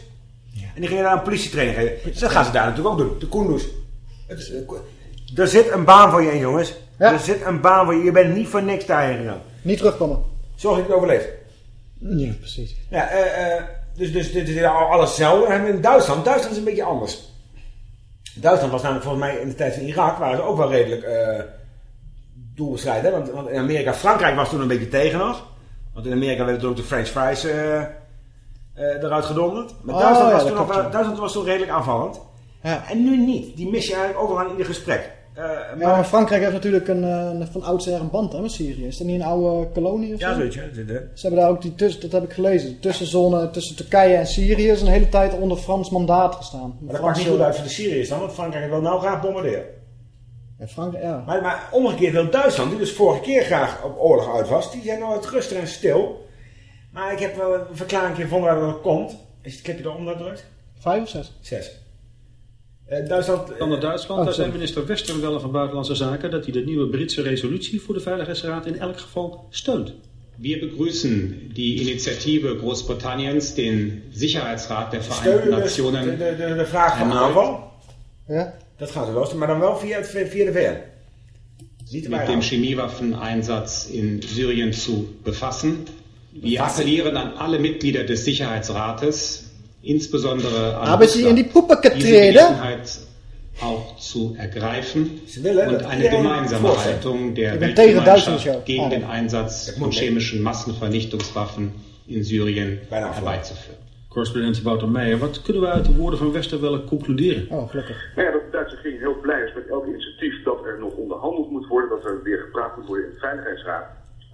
En die gingen daar een politietraining geven. Dus dat gaan ze daar natuurlijk ook doen. De Kunduz. Eh, Er zit een baan voor je in, jongens. Ja. Er zit een baan voor je. Je bent niet voor niks daarheen gegaan. Niet terugkomen. Zorg dat je het overleeft. Ja, precies. Ja, eh, eh, dus, dus dit is al alles hetzelfde. En in Duitsland, Duitsland is een beetje anders. Duitsland was namelijk volgens mij in de tijd van Irak, waren ze ook wel redelijk doelbestrijd. Hè? Want, want in Amerika, Frankrijk was toen een beetje tegen nog. Want in Amerika werden toen ook de French fries eruit gedonderd. Maar Oh, Duitsland, ja, was toen nog. Duitsland was toen redelijk aanvallend. Ja. En nu niet. Die mis je eigenlijk ook al aan ieder gesprek. Eh, Ja, maar, maar Frankrijk heeft natuurlijk een, eh, van oudsher een band hè, met Syrië. Is dat niet een oude kolonie of zo? ja. Dit, hè. Ze hebben daar ook die tussen, dat heb ik gelezen, de tussenzone tussen Turkije en Syrië is een hele tijd onder Frans mandaat gestaan. Maar dat pakt niet goed uit voor de Syriërs dan, want Frankrijk wil nou graag bombarderen. Ja, Frankrijk, ja. Maar, maar omgekeerd wil Duitsland, die dus vorige keer graag op oorlog uit was, die zijn nou wat rustig en stil. Maar ik heb wel een verklaring gevonden waar dat komt. Je het clipje eronder drukt. Vijf of zes? Zes. Eh, Duitsland... Dan naar eh, Duitsland, Oh, daar zei sorry. minister Westerwelle van Buitenlandse Zaken dat hij de nieuwe Britse resolutie voor de Veiligheidsraad in elk geval steunt. Wir begrüßen die Initiative Großbritanniens, den Sicherheitsrat der Vereinten steunen dus de, Nationen de, de, de vraag van aanval. Ja? Dat gaan ze wel, maar dan wel via, het, via de VN. Niet mit dem Chemiewaffeneinsatz in Syrien zu befassen. Wir appellieren an alle Mitglieder des Sicherheitsrates, insbesondere an Haben Sie in die Puppe getreten? Gelegenheit auch zu ergreifen willen und eine iedereen gemeinsame. Haltung der Weltgemeinschaft gegen den Einsatz von chemischen Massenvernichtungswaffen in Syrien herbeizuführen. Correspondent Wouter Meijer, wat kunnen we uit de woorden van Westerwelle concluderen? Oh, gelukkig. Nou ja, dat de Duitse regering heel blij is met elk initiatief dat er nog onderhandeld moet worden, dat er weer gepraat moet worden in de Veiligheidsraad.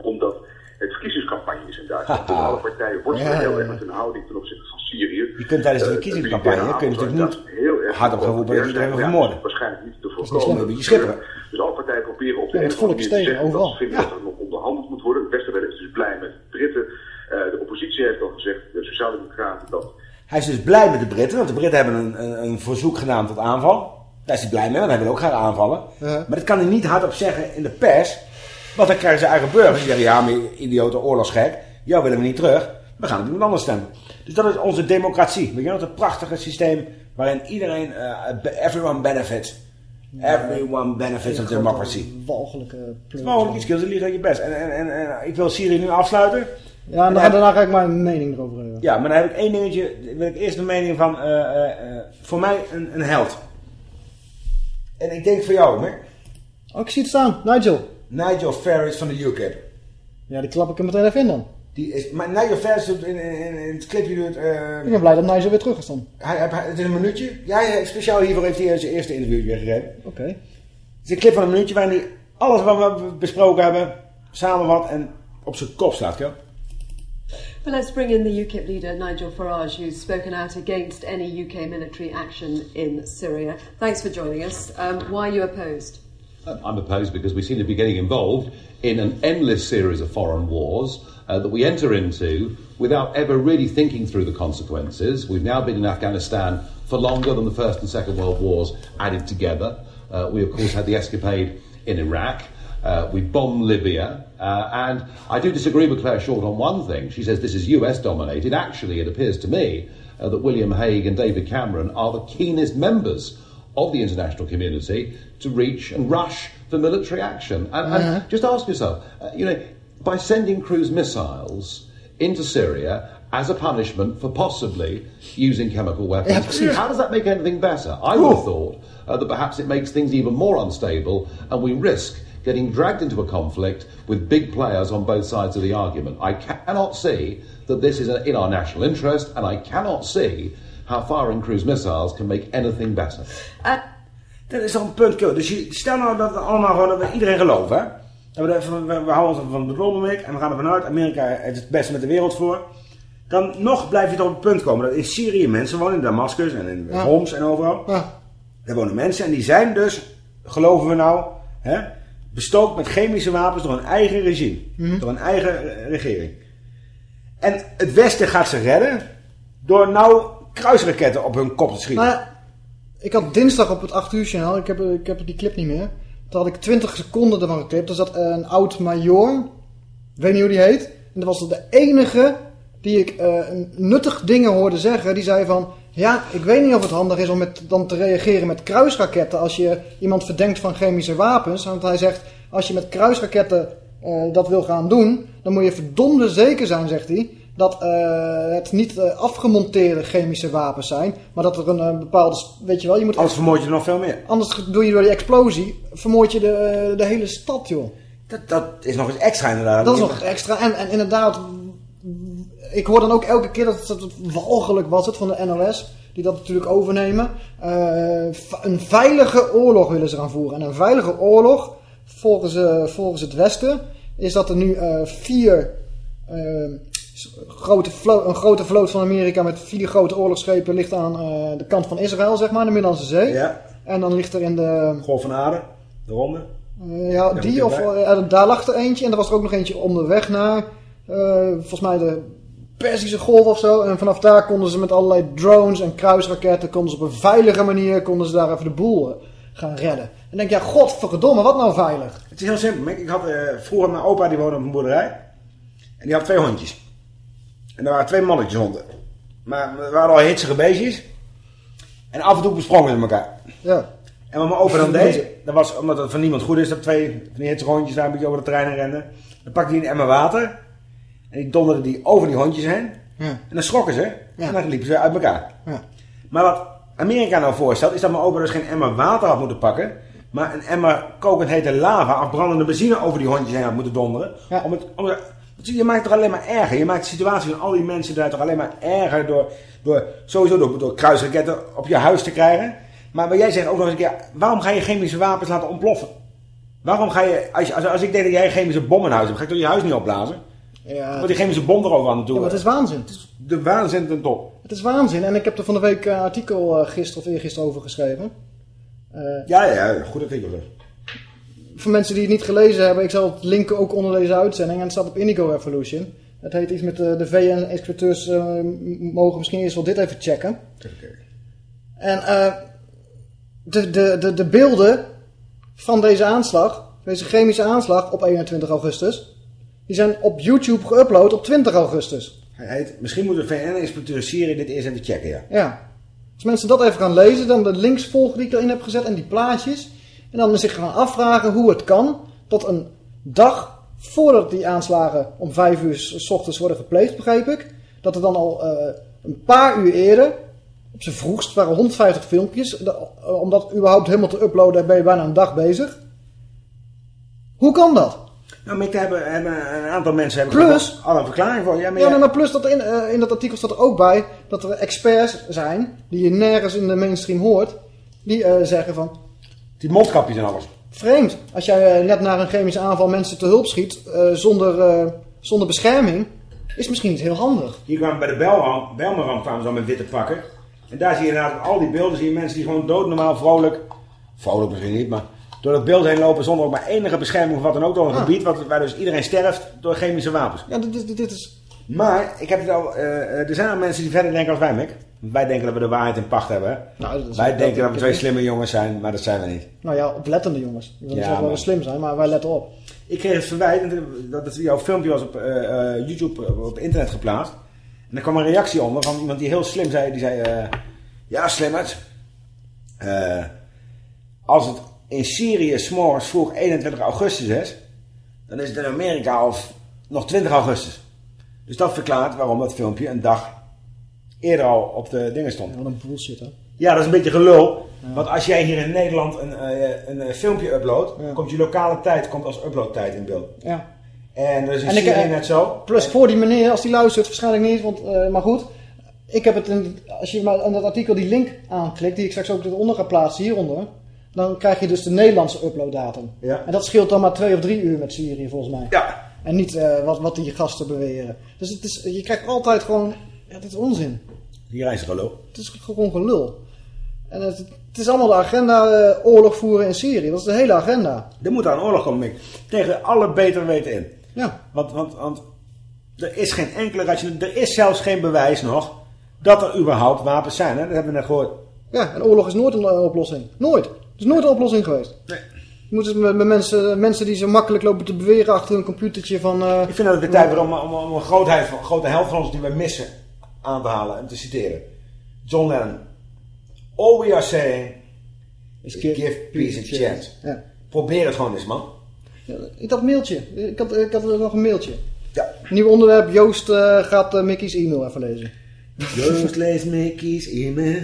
Omdat het verkiezingscampagne is in Duitsland. <laughs> Alle partijen worstelen heel erg met hun houding ten opzichte van Syrië. Je kunt tijdens de Eh, verkiezingscampagne kun je natuurlijk niet heel erg hard op dat iedereen wil Ja, vermoorden. dat is waarschijnlijk niet te niet voorkomen. slim, een beetje schipperen. Dus alle partijen proberen op de Ja, het volk is dat overal. ze vinden dat er nog onderhandeld moet worden. Westerwelle is dus blij met de Britten. Eh, de oppositie heeft al gezegd, de Sociaaldemocraten, dat Hij is dus blij met de Britten, want de Britten hebben een, een, een verzoek gedaan tot aanval. Daar is hij blij mee, want hij wil ook graag aanvallen. Maar dat kan hij niet hardop zeggen in de pers. Want dan krijgen ze eigen burgers die zeggen, ja, maar idiote oorlogsgek. Jou willen we niet terug. We gaan op iemand anders stemmen. Dus dat is onze democratie. Weet je het prachtige systeem waarin iedereen, eh, everyone benefits. Everyone benefits of democracy. Walgelijke Het mogelijk iets, liegt aan je best. En, en, en, en ik wil Syrië nu afsluiten. Ja, en dan, En- daarna ga ik mijn mening erover hebben. Ja, maar dan heb ik één dingetje. Wil ik eerst de mening van, eh, eh, voor mij een, een held. En ik denk voor jou, hè? Oh, ik zie het staan. Nigel. Nigel Farage van de UKIP. Ja, die klap ik er meteen even in dan. Die is, maar Nigel Farage doet in, in, in het clipje doet... eh, Ik ben blij dat Nigel weer terug is dan. hij, hij- het is een minuutje. Ja, speciaal hiervoor heeft hij zijn eerste interview weer gegeven. Oké. Het is een clip van een minuutje waarin hij alles wat we besproken hebben samenvat en op zijn kop slaat, joh. But let's bring in the UKIP leader Nigel Farage, who's spoken out against any UK military action in Syria. Thanks for joining us. Um, why are you opposed? I'm opposed because we seem to be getting involved in an endless series of foreign wars uh, that we enter into without ever really thinking through the consequences. We've now been in Afghanistan for longer than the First and Second World Wars added together. Uh, we, of course, had the escapade in Iraq. Uh, we bombed Libya. Uh, and I do disagree with Claire Short on one thing. She says this is US dominated. Actually, it appears to me uh, that William Hague and David Cameron are the keenest members of the international community to reach and rush for military action. And, and Uh-huh. just ask yourself, uh, you know, by sending cruise missiles into Syria as a punishment for possibly using chemical weapons, how does that make anything better? I would have thought uh, that perhaps it makes things even more unstable and we risk getting dragged into a conflict with big players on both sides of the argument. I cannot see that this is in our national interest and I cannot see how firing cruise missiles can make anything better. Dat is toch een punt. Dus je, stel nou dat we allemaal gewoon, dat we iedereen geloven, we, we, houden ons van de Global en we gaan ervan uit, Amerika heeft het beste met de wereld voor. Dan nog blijf je toch op het punt komen dat in Syrië mensen wonen, in Damascus en in Ja. Homs en overal. Ja. Daar wonen mensen en die zijn dus, geloven we nou, hè, bestookt met chemische wapens door een eigen regime. Mhm. Door een eigen regering. En het Westen gaat ze redden door nou kruisraketten op hun kop te schieten. Ik had dinsdag op het 8 uur journaal, ik heb, ik heb die clip niet meer. Toen had ik 20 seconden ervan geklipt. Er zat een oud major, weet niet hoe die heet. En dat was de enige die ik eh, nuttig dingen hoorde zeggen. Die zei van, ja, ik weet niet of het handig is om met, dan te reageren met kruisraketten als je iemand verdenkt van chemische wapens. Want hij zegt, als je met kruisraketten eh, dat wil gaan doen, dan moet je verdomde zeker zijn, zegt hij, dat eh, het niet eh, afgemonteerde chemische wapens zijn, maar dat er een eh, bepaalde, weet je wel, je moet Anders vermoord je er nog veel meer. Anders doe je door die explosie, vermoord je de, de hele stad, joh. Dat, dat is nog eens extra inderdaad. Dat is nog extra. En, en inderdaad, ik hoor dan ook elke keer dat het, walgelijk was, het van de NOS, die dat natuurlijk overnemen. Een veilige oorlog willen ze gaan voeren. En een veilige oorlog, volgens, volgens het Westen, is dat er nu vier grote een grote vloot van Amerika met vier grote oorlogsschepen ligt aan eh, de kant van Israël, zeg maar, in de Middellandse Zee. Ja. En dan ligt er in de... Golf van Aden, de ronde. Eh, ja, die of eh, daar lag er eentje en er was er ook nog eentje onderweg naar, volgens mij de Persische golf of zo. En vanaf daar konden ze met allerlei drones en kruisraketten, konden ze op een veilige manier, konden ze daar even de boel gaan redden. En denk je, ja, godverdomme, wat nou veilig? Het is heel simpel. Ik had vroeger mijn opa, die woonde op een boerderij. En die had twee hondjes. En er waren twee mannetjeshonden. Maar het waren al hitsige beestjes. En af en toe besprongen ze elkaar. Ja. En wat mijn opa dan deed, dat was omdat het van niemand goed is dat twee van die hitsige hondjes daar een beetje over de terrein renden. Dan pakte hij een emmer water. En die donderde die over die hondjes heen. Ja. En dan schrokken ze. En dan liepen ze uit elkaar. Ja. Maar wat Amerika nou voorstelt, is dat mijn opa dus geen emmer water had moeten pakken, maar een emmer kokend hete lava, afbrandende benzine over die hondjes heen had moeten donderen. Om het, om het, je maakt het toch alleen maar erger. Je maakt de situatie van al die mensen daar toch alleen maar erger door, door sowieso door, door kruisraketten op je huis te krijgen. Maar wat jij zegt ook nog eens een keer, waarom ga je chemische wapens laten ontploffen? Waarom ga je, als, als, als ik denk dat jij chemische bom in huis hebt, ga ik toch je huis niet opblazen? Ja, Want die chemische bom erover aan het doen. Ja, maar het is waanzin. De waanzin ten top. Het is waanzin. En ik heb er van de week een artikel eh, gisteren of eergisteren over geschreven. Eh, Ja, ja, goed artikel. zeg. Voor mensen die het niet gelezen hebben, ik zal het linken ook onder deze uitzending. En het staat op Indigo Revolution. Het heet iets met de, de VN-inspecteurs eh, mogen misschien eerst wel dit even checken. En eh, de, de, de, de beelden van deze aanslag, deze chemische aanslag op 21 augustus, die zijn op YouTube geüpload op 20 augustus. Hij heet, misschien moet de VN-inspecteur Syrië dit eerst even checken, ja. Ja. Als mensen dat even gaan lezen, dan de links volgen die ik erin heb gezet en die plaatjes. En dan zich gaan afvragen hoe het kan dat een dag voordat die aanslagen om vijf uur s ochtends worden gepleegd, begreep ik. Dat er dan al eh, een paar uur eerder, op zijn vroegst, waren 150 filmpjes. Eh, om dat überhaupt helemaal te uploaden ben je bijna een dag bezig. Hoe kan dat? Nou, maar ik hebben, hebben een aantal mensen hebben Plus- al een verklaring voor. Ja, maar Ja, ja, nee, maar plus dat in, eh, in dat artikel staat er ook bij dat er experts zijn, die je nergens in de mainstream hoort, die eh, zeggen van... Die mondkapjes en alles. Vreemd. Als jij eh, net na een chemische aanval mensen te hulp schiet eh, zonder, eh, zonder bescherming, is misschien niet heel handig. Hier kwamen bij de Belram, Belmeram kwamen ze al met witte pakken. En daar zie je inderdaad op al die beelden zie je mensen die gewoon doodnormaal vrolijk, vrolijk misschien niet, maar door het beeld heen lopen zonder ook maar enige bescherming of wat dan ook door een Ah. gebied wat, waar dus iedereen sterft door chemische wapens. Ja, dit, dit, dit is... Maar, ik heb het al, eh, eh, er zijn al mensen die verder denken als wij, Mick. Wij denken dat we de waarheid in pacht hebben. Nou, wij denken dat we twee niet. slimme jongens zijn, maar dat zijn we niet. Nou ja, oplettende jongens. Ik wil niet Ja, we maar- slim zijn, maar wij letten op. Ik kreeg het verwijt dat het jouw filmpje was op eh, YouTube op internet geplaatst. En er kwam een reactie onder van iemand die heel slim zei. Die zei, eh, ja slimmerd. Als het in Syrië s'morgens vroeg 21 augustus is, dan is het in Amerika of nog 20 augustus. Dus dat verklaart waarom dat filmpje een dag eerder al op de dingen stond. Wat een bullshit, hè? Ja, dat is een beetje gelul. Want als jij hier in Nederland een, eh, een, eh, filmpje uploadt, komt je lokale tijd komt als uploadtijd in beeld. Ja. En dat is in En ik, Syrië eh, net zo. Plus voor die meneer, als die luistert, waarschijnlijk niet, want, maar goed. Ik heb het, in, als je maar aan dat artikel die link aanklikt, die ik straks ook eronder ga plaatsen, hieronder. Dan krijg je dus de Nederlandse uploaddatum. Ja. En dat scheelt dan maar twee of drie uur met Syrië volgens mij. Ja. En niet eh, wat, wat die gasten beweren. Dus het is, je krijgt altijd gewoon, ja, dit is onzin. Hier is gelul. Het is gewoon gelul. En het, het is allemaal de agenda eh, oorlog voeren in Syrië. Dat is de hele agenda. Er moet aan oorlog komen, Mick. Tegen alle beter weten in. Ja. Want, want, want er is geen enkele. Er is zelfs geen bewijs nog dat er überhaupt wapens zijn. Hè? Dat hebben we net gehoord. Ja, en oorlog is nooit een oplossing. Nooit. Het is nooit een oplossing geweest. Nee. Je moet het met, met mensen, mensen die zo makkelijk lopen te beweren achter een computertje van... eh, Ik vind dat het weer tijd om, om, om een grootheid grote helft van ons die we missen aan te halen en te citeren. John Lennon. All we are saying is give, peace a chance. Ja. Probeer het gewoon eens, man. Ja, ik had een mailtje. Ik had, ik had nog een mailtje. Ja. Nieuw onderwerp. Joost eh, gaat eh, Mickey's e-mail even lezen. Joost leest Mickey's e-mail.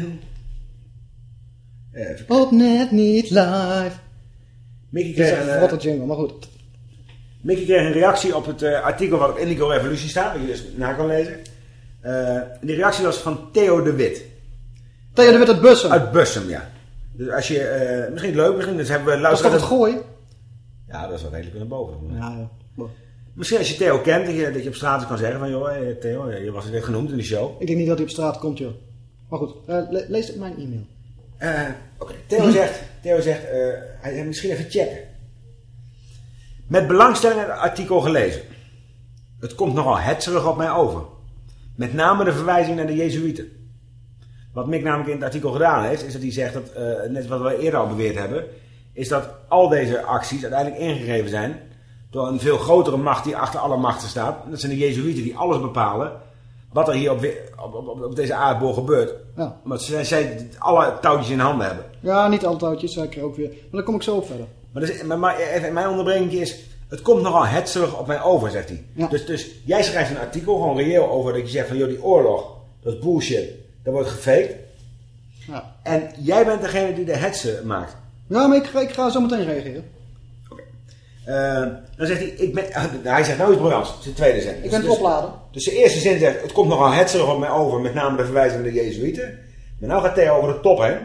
Even Op net niet live. Mickey Dat kreeg, een, een eh, rotte jingle, maar goed. Mickey kreeg een reactie op het eh, artikel wat op Indigo Revolution staat, wat je dus na kan lezen. Eh, die reactie was van Theo de Wit. Theo de Wit uit Bussum. Uit Bussum, ja. Dus als je, misschien leuk, misschien dus hebben we Dat is toch luisteren. het gooien? Ja, dat is wel redelijk naar boven. Ja, ja. Misschien als je Theo kent, dat je, dat je op straat kan zeggen van, joh, Theo, je was net genoemd in de show. Ik denk niet dat hij op straat komt, joh. Maar goed, le- lees mijn e-mail. Eh, Oké, Theo zegt, Theo zegt eh, hij misschien even checken. Met belangstelling het artikel gelezen. Het komt nogal hetzerig op mij over. Met name de verwijzing naar de Jezuïeten. Wat Mick namelijk in het artikel gedaan heeft, is dat hij zegt dat, eh, net wat we eerder al beweerd hebben, is dat al deze acties uiteindelijk ingegeven zijn door een veel grotere macht die achter alle machten staat. Dat zijn de Jezuïeten die alles bepalen wat er hier op, op, op, op deze aardbol gebeurt. Ja. Omdat zij, zij alle touwtjes in handen hebben. Ja, niet alle touwtjes, zei ik er ook weer. Maar daar kom ik zo op verder. Maar, dus, maar, maar even, mijn onderbreking is, het komt nogal hetzerig op mij over, zegt hij. Ja. Dus, dus jij schrijft een artikel gewoon reëel over dat je zegt van, joh, die oorlog, dat is bullshit. Dat wordt gefaked. Ja. En jij bent degene die de hetsen maakt. Ja, maar ik, ik ga zo meteen reageren. Eh, dan zegt hij, ik ben, <laughs> hij zegt nou iets briljants, zijn tweede zin. Ik ben het opladen. Dus de eerste zin zegt, het komt nogal hetzerig op mij over, met name de verwijzing naar de Jezuïeten. Maar nou gaat Theo over de top heen.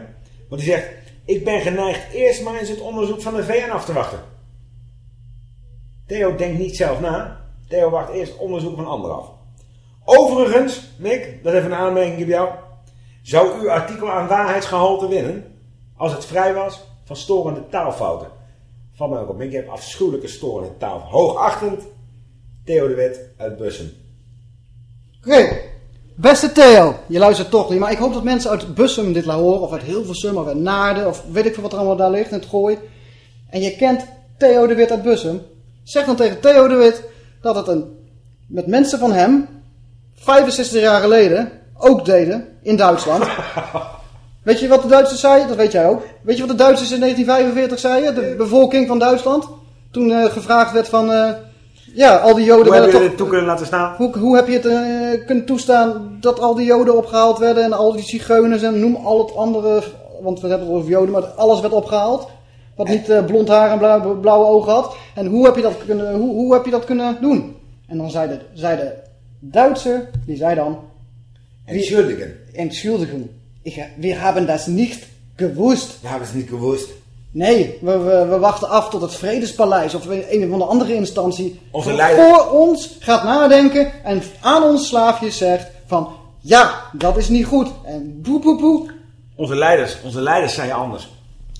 Want hij zegt, ik ben geneigd eerst maar eens het onderzoek van de VN af te wachten. Theo denkt niet zelf na. Theo wacht eerst het onderzoek van anderen af. Overigens, Mick, dat is even een aanmerking op jou. Zou uw artikel aan waarheidsgehalte winnen als het vrij was van storende taalfouten? Van mij ook op. Mick, je hebt afschuwelijke storende taal. Hoogachtend, Theo de Wit uit Bussen. Oké, beste Theo, je luistert toch niet, maar ik hoop dat mensen uit Bussum dit laten horen, of uit Hilversum, of uit Naarden, of weet ik veel wat er allemaal daar ligt in het gooi. En je kent Theo de Wit uit Bussum. Zeg dan tegen Theo de Wit dat het een, met mensen van hem, 65 jaar geleden, ook deden in Duitsland. <laughs> weet je wat de Duitsers zeiden? Dat weet jij ook. Weet je wat de Duitsers in 1945 zeiden? De bevolking van Duitsland? Toen eh, gevraagd werd van... eh, ja, al die Joden Hoe jullie toch... dit toe kunnen laten staan? Hoe, hoe heb je het eh, kunnen toestaan dat al die Joden opgehaald werden en al die zigeuners en noem al het andere, want we hebben het over Joden, maar alles werd opgehaald. Wat niet blond haar en blauwe, blauwe ogen had. En hoe heb je dat kunnen, hoe, hoe heb je dat kunnen doen? En dan zei de, zei de Duitser, die zei dan... Entschuldigen. Entschuldigen. Ich, wir haben das nicht gewusst. We hebben het niet gewusst. Nee, we, we, we wachten af tot het Vredespaleis of een of andere instantie Onze voor, leider. voor ons gaat nadenken en aan ons slaafjes zegt van ja, dat is niet goed. En boe boe boe. Onze leiders, onze leiders zijn anders.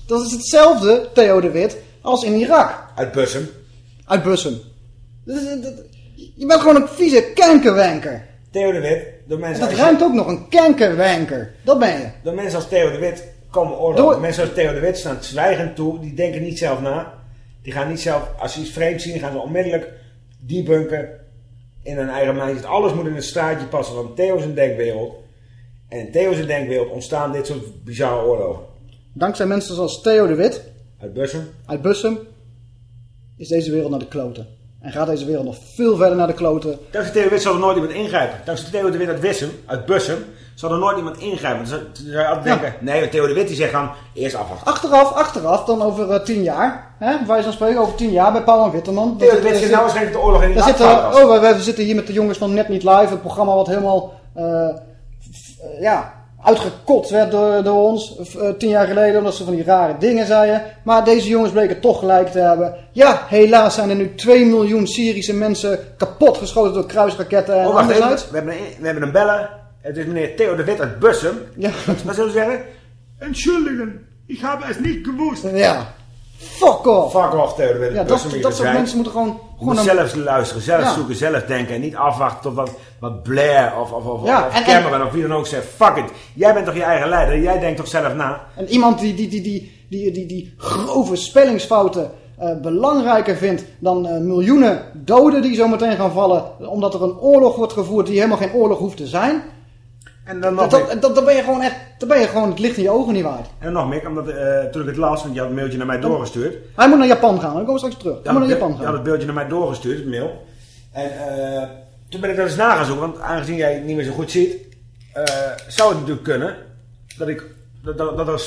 Dat is hetzelfde, Theo de Wit, als in Irak. Uit Bussum. Uit Bussum. Dat dat- Je bent gewoon een vieze kankerwanker. Theo de Wit, door En mensen, dat ruimt ook nog, een kankerwanker. Dat ben je. door mensen als Theo de Wit komen oorlog. Door- Mensen als Theo de Wit staan zwijgend toe. Die denken niet zelf na. Die gaan niet zelf, als ze iets vreemds zien, gaan ze onmiddellijk debunken in hun eigen mindset. Alles moet in het straatje passen van Theo's denkwereld. En in Theo's denkwereld ontstaan dit soort bizarre oorlogen. Dankzij mensen zoals Theo de Wit Uit Bussum. uit Bussum is deze wereld naar de kloten. En gaat deze wereld nog veel verder naar de kloten. Dankzij Theo de Wit zal er nooit iemand ingrijpen. Dankzij Theo de Wit uit Wissem, uit Bussum, zal er nooit iemand ingrijpen. Dan zou dan je altijd denken, nee, Theo de Wit die zegt dan, eerst afwachten. Achteraf, achteraf, dan over eh, tien jaar. Hè, wij van spreken over tien jaar bij Paul en Witteman. Theo de Wit zit nou waarschijnlijk de oorlog in Daar Irak zitten, oh, we, we zitten hier met de jongens van Net Niet Live. Het programma wat helemaal eh, eh, ja, uitgekot werd door, door ons. eh, tien jaar geleden omdat ze van die rare dingen zeiden. Maar deze jongens bleken toch gelijk te hebben. Ja, helaas zijn er nu 2 miljoen Syrische mensen kapotgeschoten door kruisraketten en Oh, wacht even. We hebben, een, we hebben een beller. Het is meneer Theo de Wit uit Bussum. Ja. Wat zullen we zeggen? Entschuldigen, ik heb het niet gewusst. Ja. Fuck off. Fuck off, de Ja, uit dat, dat soort mensen moeten gewoon... Gewoon moet zelf luisteren, zelf Ja. zoeken, zelf denken. En niet afwachten tot wat, wat Blair of, of, of, Ja, of en- Cameron of wie dan ook zegt. Fuck it. Jij bent toch je eigen leider? Jij denkt toch zelf na? En iemand die die, die, die, die, die, die grove spellingsfouten eh, belangrijker vindt dan eh, miljoenen doden die zo meteen gaan vallen. Omdat er een oorlog wordt gevoerd die helemaal geen oorlog hoeft te zijn. En dan nog dat, dat, dan ben je gewoon echt, dan ben je gewoon het licht in je ogen niet waard. En nog meer, omdat eh, toen ik het las, want je had een mailtje naar mij doorgestuurd. Hij moet naar Japan gaan, dan komen we straks terug. Hij moet naar Japan je had gaan. het beeldje naar mij doorgestuurd, het mail. En eh, toen ben ik dat eens na gaan zoeken, want aangezien jij het niet meer zo goed ziet, eh, zou het natuurlijk kunnen dat, ik, dat, dat, dat er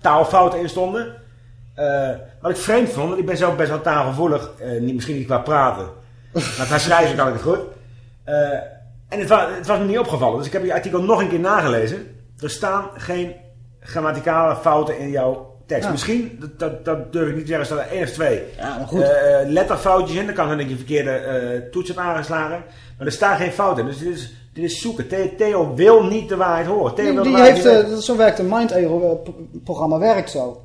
taalfouten in stonden. Wat ik vreemd vond, want ik ben zelf best wel taalgevoelig, niet, misschien niet qua praten, <laughs> maar qua schrijven kan ik het goed. En het, wa- het was me niet opgevallen, dus ik heb je artikel nog een keer nagelezen. Er staan geen grammaticale fouten in jouw tekst. Ja. Misschien, dat, dat, dat durf ik niet te zeggen, staan er één of twee Ja, maar goed. eh, eh, letterfoutjes in. Dan kan zijn dat je verkeerde eh, toets hebt aangeslagen. Maar er staan geen fouten in. Dus dit is, dit is zoeken. The- Theo wil niet de waarheid horen. Theo Die, heeft, zo werkt een Mind Ego eh, programma werkt zo.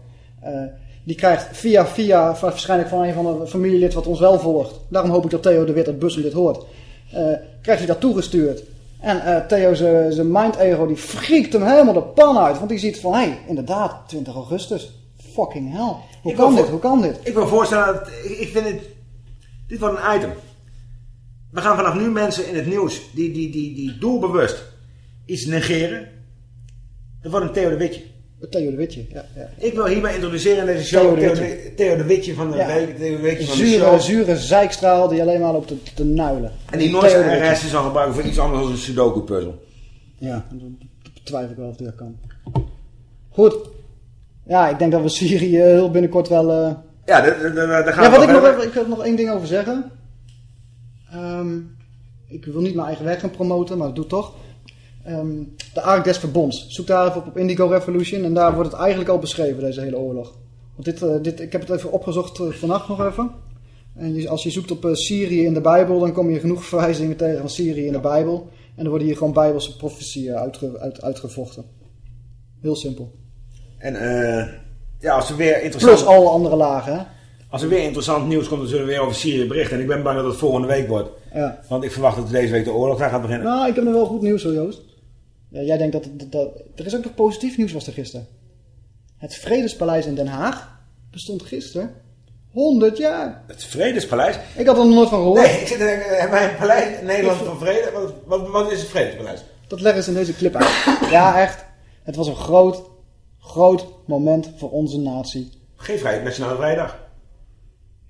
Die krijgt via via waarschijnlijk van een van de familielid wat ons wel volgt. Daarom hoop ik dat Theo de Wit uit Bussum dit hoort. Eh, krijgt hij dat toegestuurd. En eh, Theo zijn zijn Mind Ego die friekt hem helemaal de pan uit. Want die ziet van, hé, hey, inderdaad, 20 augustus. Fucking hell. Hoe Ik kan dit? Hoe kan dit? Ik wil voorstellen, dat, ik, ik vind het... Dit wordt een item. We gaan vanaf nu mensen in het nieuws die, die, die, die doelbewust iets negeren. Dat wordt een Theo de Witje. Theo de Witje, ja. ja. Ik wil hierbij introduceren in deze show Theo de Theo Witje. de, Theo de Witje van de Ja. week. Theo de Witje van de Zure, show. zure zeikstraal die alleen maar loopt te, te nuilen. En die nooit de Witje. resten zal gebruiken voor iets anders dan een sudoku puzzel. Ja, dat betwijfel ik wel of die dat kan. Goed. Ja, ik denk dat we Syrië heel binnenkort wel... eh, Ja, daar- gaan ja, we wat ik, nog ik wil nog één ding over zeggen. Ehm, ik wil niet mijn eigen werk gaan promoten, maar dat doe ik toch. Ehm, de Ark des Verbonds. Zoek daar even op op Indigo Revolution. En daar wordt het eigenlijk al beschreven, deze hele oorlog. Want dit, eh, dit, ik heb het even opgezocht eh, vannacht nog even. En je- als je zoekt op eh, Syrië in de Bijbel, dan kom je genoeg verwijzingen tegen van Syrië in de Bijbel. En dan worden hier gewoon Bijbelse profetieën uitge, uit, uitgevochten. Heel simpel. En ja, als er weer interessant... Plus alle andere lagen, hè? Als er weer interessant nieuws komt, dan zullen we weer over Syrië berichten. En ik ben bang dat het volgende week wordt. Ja. Want ik verwacht dat deze week de oorlog daar gaat beginnen. Nou, ik heb nog wel goed nieuws hoor, Joost. Ja, jij denkt dat, dat, dat... Er is ook nog positief nieuws was er gisteren. Het Vredespaleis in Den Haag bestond gisteren 100 jaar. Het Vredespaleis? Ik had er nog nooit van gehoord. Nee, ik zit er eh, bij een paleis in Nederland van vrede. Wat, wat, wat is het Vredespaleis? Dat leggen ze in deze clip uit. ja, echt. Het was een groot, groot moment voor onze natie. Geen vrijheid, Nationale Vrijdag.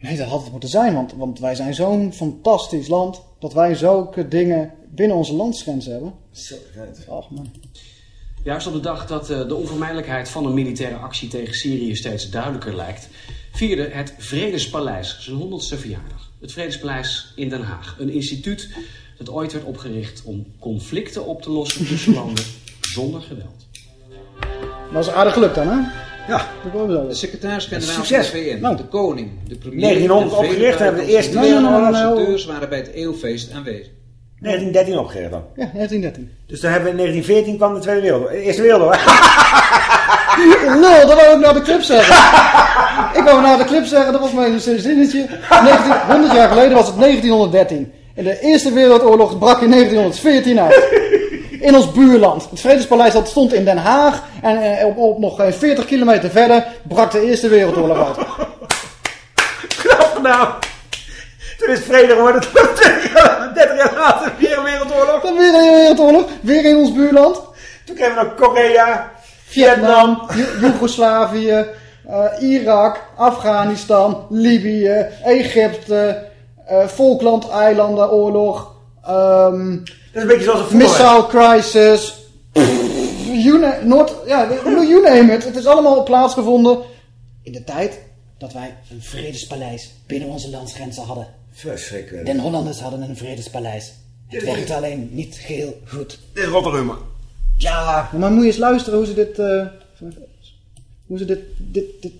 Nee, dat had het moeten zijn, want, want wij zijn zo'n fantastisch land... dat wij zulke dingen binnen onze landsgrenzen hebben. Zo, vet. Och man. Juist op de dag dat eh, de onvermijdelijkheid van een militaire actie tegen Syrië steeds duidelijker lijkt, vierde het Vredespaleis zijn 100ste verjaardag. Het Vredespaleis in Den Haag. Een instituut dat ooit werd opgericht om conflicten op te lossen tussen <laughs> landen zonder geweld. Dat is aardig gelukt dan, hè? Ja. De secretaris-generaal van de Succes. VN, de koning, de premier... 1900 en vele opgericht, hebben we de eerste ambassadeurs waren bij het eeuwfeest aanwezig. 1913 opgericht dan. Ja, 1913. Dus dan hebben we in 1914 kwam de Tweede Wereldoorlog. De Eerste Wereldoorlog. Lul, <laughs> dat wou ik naar de clip zeggen. <laughs> ik wou naar de clip zeggen, dat was mijn zinnetje. 19, 100 jaar geleden was het 1913. En de Eerste Wereldoorlog brak in 1914 uit. In ons buurland. Het Vredespaleis dat stond in Den Haag. En eh, op, op nog geen 40 kilometer verder brak de Eerste Wereldoorlog uit. Knap gedaan. Toen is vrede geworden. 30 <laughs> jaar later weer een wereldoorlog. Dan weer een wereldoorlog. Weer in ons buurland. Toen kregen we nog Korea, Vietnam, Ju- <laughs> Joegoslavië, eh, Irak, Afghanistan, Libië, Egypte, eh Falkland-eilanden-oorlog. ehm, is een beetje zoals een. Missile crisis. You Noord, ja, you name it. Het is allemaal plaatsgevonden in de tijd dat wij een vredespaleis binnen onze landsgrenzen hadden. Verschrikkelijk. De Hollanders hadden een vredespaleis. Het werkte alleen niet heel goed. Dit is Rotterdam. Ja, maar moet je eens luisteren hoe ze dit... eh, hoe ze dit... dit, dit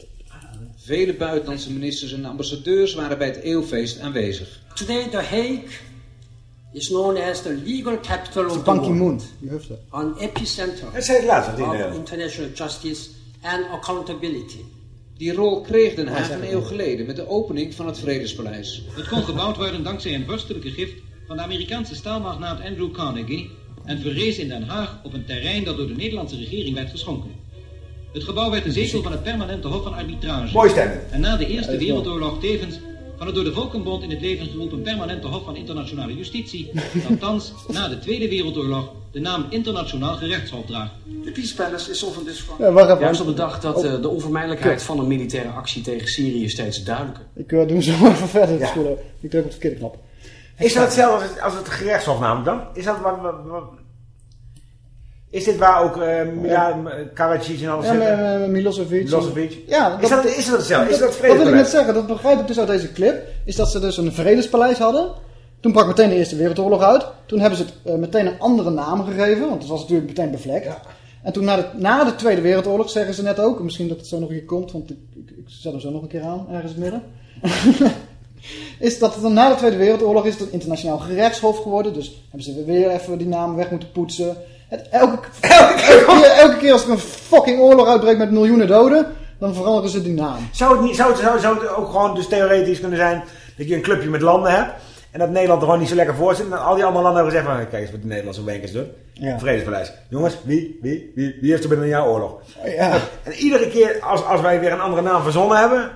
Vele buitenlandse ministers en ambassadeurs waren bij het eeuwfeest aanwezig. Today, The Hague is known as the legal capital of the Ban Ki-moon. world, an epicenter of eh, international justice and accountability. Die rol kreeg Den Haag een eeuw geleden met de opening van het Vredespaleis. Het kon gebouwd worden dankzij een vorstelijke gift van de Amerikaanse staalmagnaat Andrew Carnegie en verrees in Den Haag op een terrein dat door de Nederlandse regering werd geschonken. Het gebouw werd een zetel van het permanente hof van arbitrage. Mooi stemmen. En na de Eerste Wereldoorlog tevens van het door de Volkenbond in het leven geroepen permanente hof van internationale justitie, dat thans na de Tweede Wereldoorlog de naam Internationaal Gerechtshof draagt. The Peace Palace is. Ja, wacht even. Juist op de dag dat eh, de onvermijdelijkheid van een militaire actie tegen Syrië steeds duidelijker Ik uh, doe zo even verder. Ja. Ik druk op de verkeerde knop. Is dat hetzelfde als het, als het gerechtshof namelijk dan? Is dat wat, wat, wat- Is dit waar ook eh Mila, Karadzic en alles Ja, zitten? met Milosevic. Milosevic. Ja, Is dat- is dat hetzelfde? Is dat Dat wil ik vredespaleis? net zeggen. Dat begrijp ik dus uit deze clip. Is dat ze dus een vredespaleis hadden. Toen brak meteen de Eerste Wereldoorlog uit. Toen hebben ze het eh, meteen een andere naam gegeven. Want het was natuurlijk meteen bevlekt. En toen na de, na de Tweede Wereldoorlog zeggen ze net ook. Misschien dat het zo nog een keer komt. Want ik, ik, ik zet hem zo nog een keer aan. Ergens in het midden. <laughs> is dat het dan na de Tweede Wereldoorlog is het een internationaal gerechtshof geworden. Dus hebben ze weer even die naam weg moeten poetsen. Elke, <laughs> elke, keer, elke keer als er een fucking oorlog uitbreekt met miljoenen doden, dan veranderen ze die naam. Zou het, niet, zou, het, zou, zou het ook gewoon dus theoretisch kunnen zijn dat je een clubje met landen hebt en dat Nederland er gewoon niet zo lekker voor zit en al die andere landen hebben gezegd van kijk eens wat de Nederlandse wenkers doen. Ja. Vredespaleis. Jongens, wie, wie, wie, wie heeft er binnen een jaar oorlog? Ja. En iedere keer als, als wij weer een andere naam verzonnen hebben,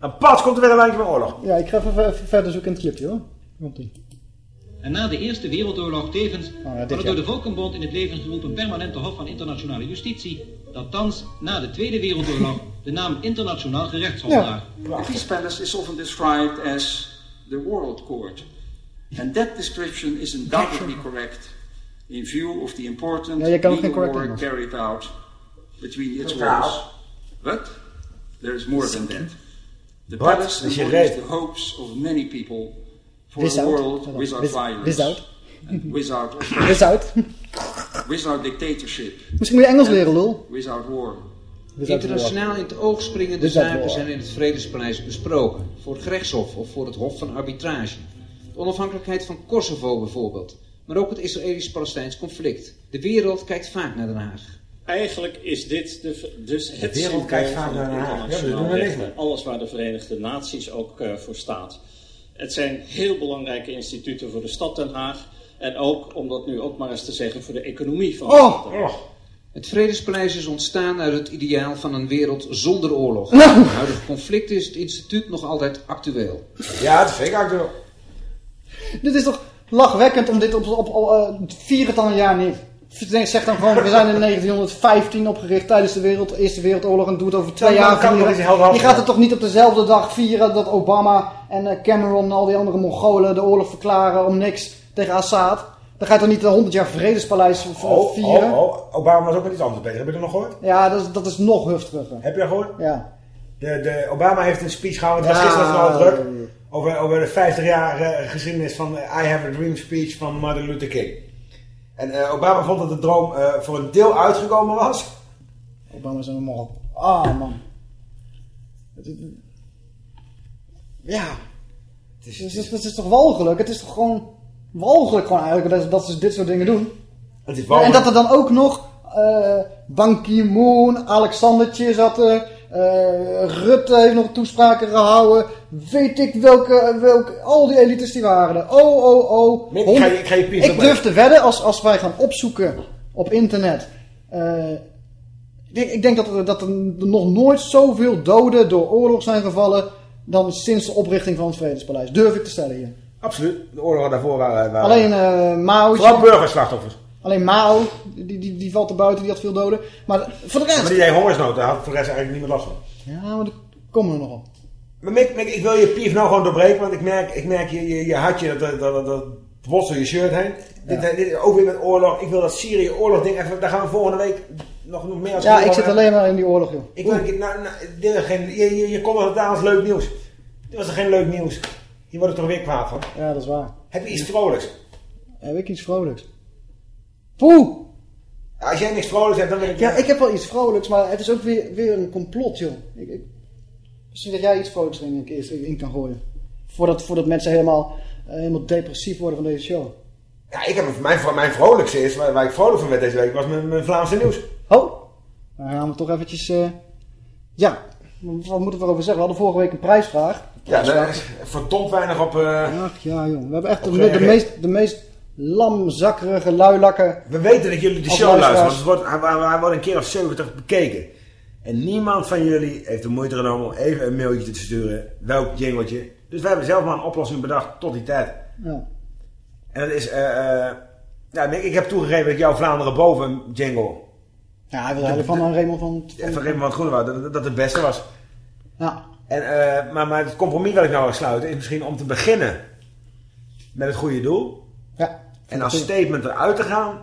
dan pas komt er weer een landje met oorlog. Ja, ik ga even, even verder zoeken in het clipje hoor. Komt-ie. En na de Eerste Wereldoorlog tevens ja, van dit het door de Volkenbond in het leven geroepen permanente hof van internationale justitie, dat thans na de Tweede Wereldoorlog <laughs> de naam Internationaal Gerechtshof Ja. draagt. The Peace Palace is often described as the World Court. And that description is undoubtedly correct in view of the important Ja, je kan ook legal work carried out between its walls. But there is more than that. The palace Is the hopes of many people for Without. a world Without. violence, without. and without, <laughs> Without. without dictatorship, Misschien moet je Engels leren, lul. without war. Internationaal in het oog springende zaken zijn in het Vredespaleis besproken. Voor het gerechtshof of voor het Hof van Arbitrage. De onafhankelijkheid van Kosovo bijvoorbeeld. Maar ook het Israëlisch-Palestijns conflict. De wereld kijkt vaak naar Den Haag. Eigenlijk is dit de, dus het wereld symbool kijkt vaak naar Den Haag. Ja, dat doen we. Alles waar de Verenigde Naties ook eh, voor staat. Het zijn heel belangrijke instituten voor de stad Den Haag. En ook, om dat nu ook maar eens te zeggen, voor de economie van de Oh! stad Den Haag. Het Vredespaleis is ontstaan uit het ideaal van een wereld zonder oorlog. Nou. In het huidige conflict is het instituut nog altijd actueel. Ja, het is zeker actueel. Dit is toch lachwekkend om dit op, op, op eh, vier een jaar niet. Zeg dan gewoon, we zijn in 1915 opgericht tijdens de wereld, Eerste Wereldoorlog en doe het over twee Ja, jaar vieren. Je gaat het toch niet op dezelfde dag vieren dat Obama en eh, Cameron en al die andere Mongolen de oorlog verklaren om niks tegen Assad. Dan ga je toch niet de 100 jaar Vredespaleis v- Oh, vieren? oh, oh, Obama was ook met iets anders bezig. Heb je dat nog gehoord? Ja, dat is, dat is nog hufteriger. Heb je dat gehoord? Ja. De, de, Obama heeft een speech gehouden, het was gisteren al druk, over, over de 50 jaar eh, geschiedenis van eh, I Have a Dream speech van Martin Luther King. En eh, Obama vond dat de droom eh, voor een deel uitgekomen was. Obama is helemaal... Ah, man. Ja. Het is, het, is, het is toch walgelijk? Het is toch gewoon walgelijk gewoon eigenlijk dat, dat ze dit soort dingen doen. Het is en walgelijk. dat er dan ook nog eh Ban Ki-moon, Alexandertje zat er, Rutte heeft nog toespraken gehouden, weet ik welke, welke, al die elites die waren er. Oh, oh, oh. Ik ga je- ik ga je pies Ik durf te wedden als, als wij gaan opzoeken op internet. eh, ik denk, ik denk dat, er, dat er nog nooit zoveel doden door oorlog zijn gevallen dan sinds de oprichting van het Vredespaleis. Durf ik te stellen hier. Absoluut. De oorlogen daarvoor waren... waren Alleen eh Mao... Vooral burgerslachtoffers. Alleen Mao, die, die, die valt er buiten, die had veel doden. Maar voor de rest... Maar die deed hongersnood, daar had voor de rest eigenlijk niet meer last van. Ja, maar dat komen we nog op. Maar Mick, Mick, ik wil je pief nou gewoon doorbreken, want ik merk, ik merk je, je, je hartje, dat, dat, dat, dat je shirt heen. Dit, dit, ook weer met oorlog. Ik wil dat Syrië oorlog ding even, daar gaan we volgende week nog, nog meer als Ja, ik zit alleen maar in die oorlog, joh. Ik wil, nou, nou, dit is geen, je, je, je het aan als leuk nieuws. Dit was toch geen leuk nieuws? Hier word ik toch weer kwaad van. Ja, dat is waar. Heb je iets vrolijks? Heb ik iets vrolijks? Poeh! Ja, als jij niks vrolijks hebt, dan wil ik... Ja, ik heb wel iets vrolijks, maar het is ook weer, weer een complot, joh. Ik, ik, misschien dat jij iets vrolijks keer in kan gooien. Voordat, voordat mensen helemaal, eh, helemaal depressief worden van deze show. Ja, ik heb, mijn, mijn vrolijkste is, waar, waar ik vrolijk van werd deze week, was mijn, mijn Vlaamse nieuws. Oh! Dan gaan we toch eventjes... eh, Ja, wat moeten we erover zeggen? We hadden vorige week een prijsvraag. Ja, daar is verdomd weinig op... eh, Ach ja, joh. We hebben echt de, meest, de meest lamzakkerige luilakken. We weten dat jullie de show luisteren, want het wordt, hij, wordt een keer of 70 bekeken. En niemand van jullie heeft de moeite genomen om even een mailtje te sturen. Welk jingletje. Dus we hebben zelf maar een oplossing bedacht tot die tijd. Ja. En dat is... eh, eh, ja, Mick, ik heb toegegeven dat jouw Vlaanderen boven jingle... Ja, hij wil eigenlijk van Raymond van... Ja, van Raymond van Groenewoud, dat, dat dat het beste was. Ja. En, eh, maar, maar het compromis wat ik nou wil sluiten is misschien om te beginnen met het goede doel. En als statement eruit te gaan,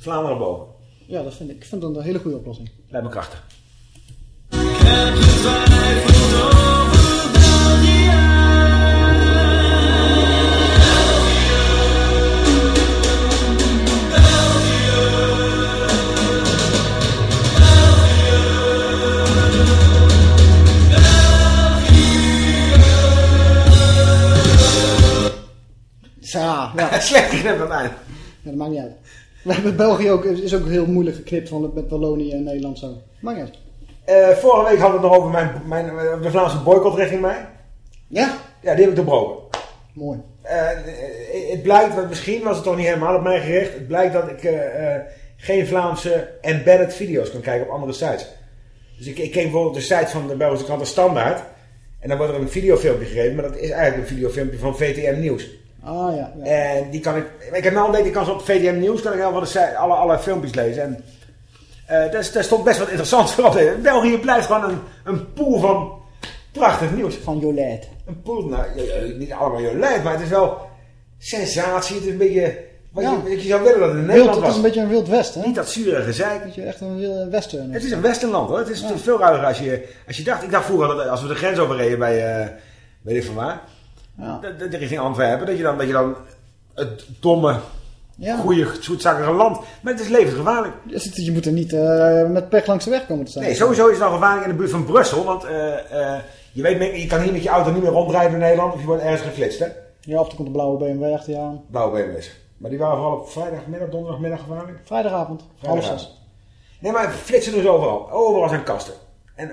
Vlaanderen boven. Ja, dat vind ik. Ik vind dat een hele goede oplossing. Lijkt me krachtig. Ja, ja. Slecht geknipt het einde. Ja, dat maakt niet uit. We hebben België ook, is ook heel moeilijk geknipt van, met Wallonië en Nederland zo. Maakt niet uit. Eh, vorige week hadden we het nog over mijn, mijn, eh, de Vlaamse boycott richting mij. Ja? Ja, die heb ik doorbroken. Mooi. Eh, het blijkt, misschien was het toch niet helemaal op mij gericht. Het blijkt dat ik geen Vlaamse embedded video's kan kijken op andere sites. Dus ik, ik keek bijvoorbeeld de site van de Belgische krant De Standaard. En dan wordt er een videofilmpje gegeven, maar dat is eigenlijk een videofilmpje van VTM Nieuws. Ah ja. ja. En die kan ik, ik heb nou ontdekt, ik kan op VTM Nieuws kan ik heel wat de alle, alle filmpjes lezen. En eh, daar, daar stond best wat interessant <laughs> voor op. België blijft gewoon een, een pool van prachtig nieuws. Van Jolijt. Een pool, nou, niet allemaal Jolijt, maar het is wel sensatie. Het is een beetje Wat Ja. je, je zou willen dat het in Wild, Nederland het was. is een beetje een wild west, hè? Niet dat zure gezeik. Beetje echt een western. Het is een westernland hoor. Het is veel ruiger als je, als je dacht. Ik dacht vroeger dat als we de grens overreden bij, eh weet ik van waar. Ja. De, de, de richting Antwerpen. Dat je dan, dat je dan het domme, Ja. goede, zoetzakkige land. Maar het is levensgevaarlijk. Dus Je moet er niet eh, met pech langs de weg komen te staan. Nee, sowieso is het al gevaarlijk in de buurt van Brussel. Want eh, eh, je weet, je kan hier met je auto niet meer rondrijden in Nederland. Of je wordt ergens geflitst hè. Ja, of er komt een blauwe BMW achter je aan. Blauwe BMW's. Maar die waren vooral op vrijdagmiddag, donderdagmiddag gevaarlijk. Vrijdagavond, Vrijdagavond. Nee, maar flitsen dus overal. Overal zijn kasten. En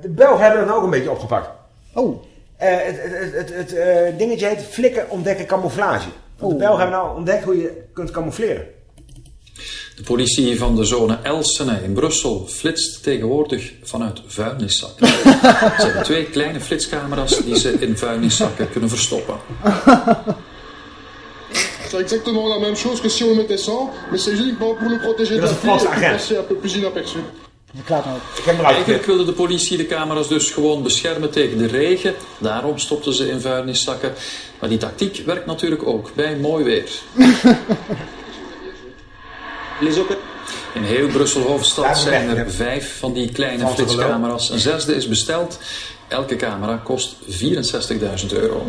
de Belgen hebben dat ook een beetje opgepakt. Oh. Het het, het, het eh, dingetje heet flikken ontdekken camouflage. Want de Belgen hebben nou ontdekt hoe je kunt camoufleren. De politie van de zone Elsene in Brussel flitst tegenwoordig vanuit vuilniszakken. <laughs> Ze hebben twee kleine flitscamera's die ze in vuilniszakken kunnen verstoppen. C'est exactement la même chose que si on mettait sans, mais c'est uniquement pour nous protéger de Dat la pluie et passer un peu plus inaperçu. Ik heb hem eruit Eigenlijk wilde de politie de camera's dus gewoon beschermen tegen de regen. Daarom stopten ze in vuilniszakken. Maar die tactiek werkt natuurlijk ook bij mooi weer. <laughs> In heel Brussel hoofdstad zijn er vijf van die kleine flitscamera's. Een zesde is besteld. Elke camera kost 64.000 euro.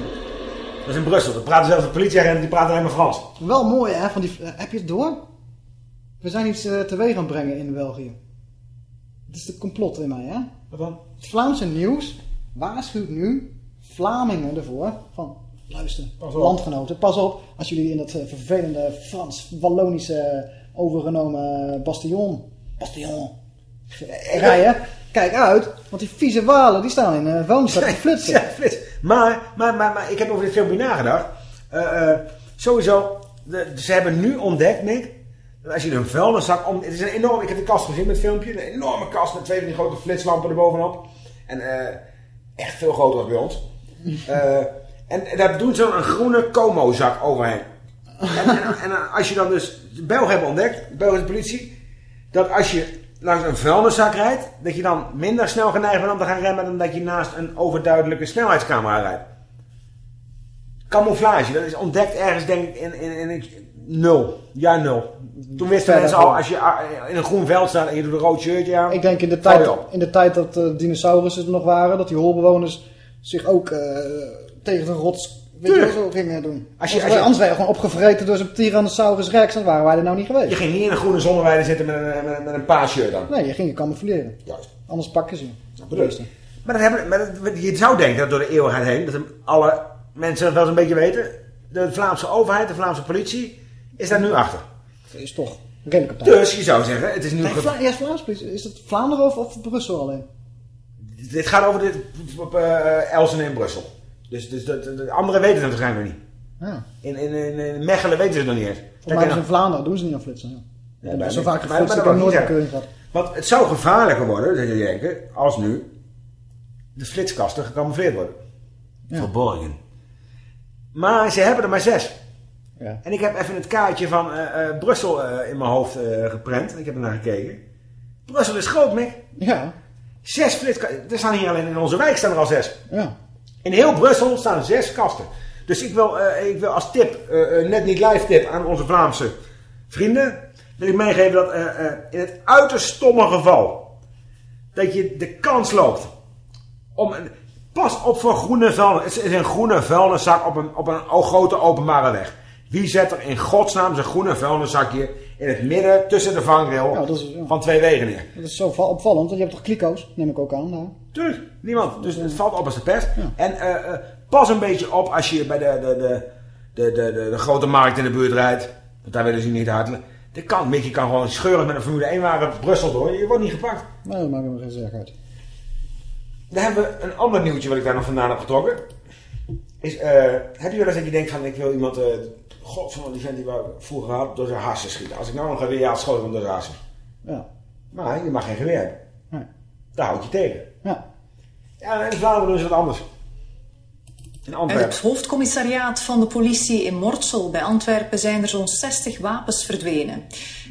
Dat is in Brussel. Dan praten zelfs de politieagenten, die praten alleen maar Frans. Wel mooi, hè? Van die, eh, heb je het door? We zijn iets eh, teweeg aan het brengen in België. Het is de complot in mij, hè? Wat dan? Het Vlaamse nieuws waarschuwt nu Vlamingen ervoor van... Luister, landgenoten, pas op als jullie in dat eh, vervelende Frans-Wallonische overgenomen bastion... Bastion... rijden. Kijk uit, want die vieze walen die staan in uh, vuilniszakken te <laughs> flitsen. Ja, flits. Maar, maar, maar, maar ik heb over dit filmpje nagedacht. Eh, sowieso, de, ze hebben nu ontdekt, Nick, dat als je een vuilniszak om... Het is een enorm... Ik heb de kast gezien met het filmpje. Een enorme kast met twee van die grote flitslampen erbovenop. En eh, echt veel groter dan bij ons. <laughs> Eh, en, en daar doen ze dan een groene Como-zak overheen. En, en, en als je dan dus... De Belgen hebben ontdekt, de Belgische politie... Dat als je langs een vuilniszak rijdt... Dat je dan minder snel geneigd bent om te gaan remmen... Dan dat je naast een overduidelijke snelheidscamera rijdt. Camouflage, dat is ontdekt ergens denk ik in, in, in, nul. Jaar nul. Toen wisten mensen al, als je ah, in een groen veld staat en je doet een rood shirtje aan... Ik denk in de tijd, in de tijd dat de dinosaurussen er nog waren, dat die holbewoners zich ook eh, tegen de rots weet je wel, zo gingen doen. Als je- als je- anders waren we gewoon opgegvreten door zo'n Tyrannosaurus rex, dan waren wij er nou niet geweest. Je ging niet in een groene zonneweide zitten met een, met, een- met een paars shirt aan. Nee, je ging je camoufleren. Juist. Anders pakken ze je. Maar, dat hebben, maar dat- je zou denken dat door de eeuwigheid heen, dat alle mensen dat wel eens een beetje weten, de Vlaamse overheid, de Vlaamse politie, is daar nu achter. Is toch redelijk op tijd. Dus je zou zeggen, het is nu... Vla ja, is Vlaams. Is het Vlaanderen of, of Brussel alleen? Dit gaat over dit, op Elsene in Brussel. Dus, dus de, de, de anderen weten het waarschijnlijk nog niet. Ja. In, in, in, in Mechelen weten ze het nog niet eens. Mij is in Vlaanderen doen ze niet aan flitsen. Ja. Ja, bij zo vaak maar- geflitst, maar ik dat heb nooit ik een niet keuring gehad. Want het zou gevaarlijker worden, zou je denken, als nu de flitskasten gecamoufleerd worden. Verborgen. Maar ze hebben er maar zes. Ja. En ik heb even het kaartje van eh, eh, Brussel eh, in mijn hoofd geprent. Ik heb er naar gekeken. Brussel is groot, Mick. Ja. Zes flitskasten. Er staan hier alleen in onze wijk staan er al zes. Ja. In heel Brussel staan zes kasten. Dus ik wil, ik wil als tip, net niet live tip aan onze Vlaamse vrienden, wil ik meegeven dat in het uiterst stomme geval dat je de kans loopt om een, pas op voor groene vuilnis. Het is een groene vuilniszak op een, op een grote openbare weg. Wie zet er in godsnaam zijn groene vuilniszakje in het midden tussen de vangrail Ja, dat is- ja. van twee wegen neer? Dat is zo va- opvallend, want je hebt toch kliko's, neem ik ook aan. Daar. Tuurlijk, niemand. Dus het valt op als de pest. En eh, eh, pas een beetje op als je bij de, de, de, de, de, de, de grote markt in de buurt rijdt. Want daar willen ze niet hartelijk. Dat kan. Mickey kan gewoon scheuren met een Formule 1 wagen Brussel door. Je wordt niet gepakt. Nee, dat maakt me geen zeg uit. Dan hebben we een ander nieuwtje wat ik daar nog vandaan heb getrokken. Is, eh heb je wel eens dat je denkt van ik wil iemand... eh God van die vent die we vroeger had door zijn harsen schieten. Als ik nou een geweer had, schoot ik hem door zijn. Ja. Maar je mag geen geweer hebben. Nee. Daar houd je tegen. Ja. Ja, in Vlaanderen doen ze dat anders. In het hoofdcommissariaat van de politie in Mortsel bij Antwerpen zijn er zo'n 60 wapens verdwenen.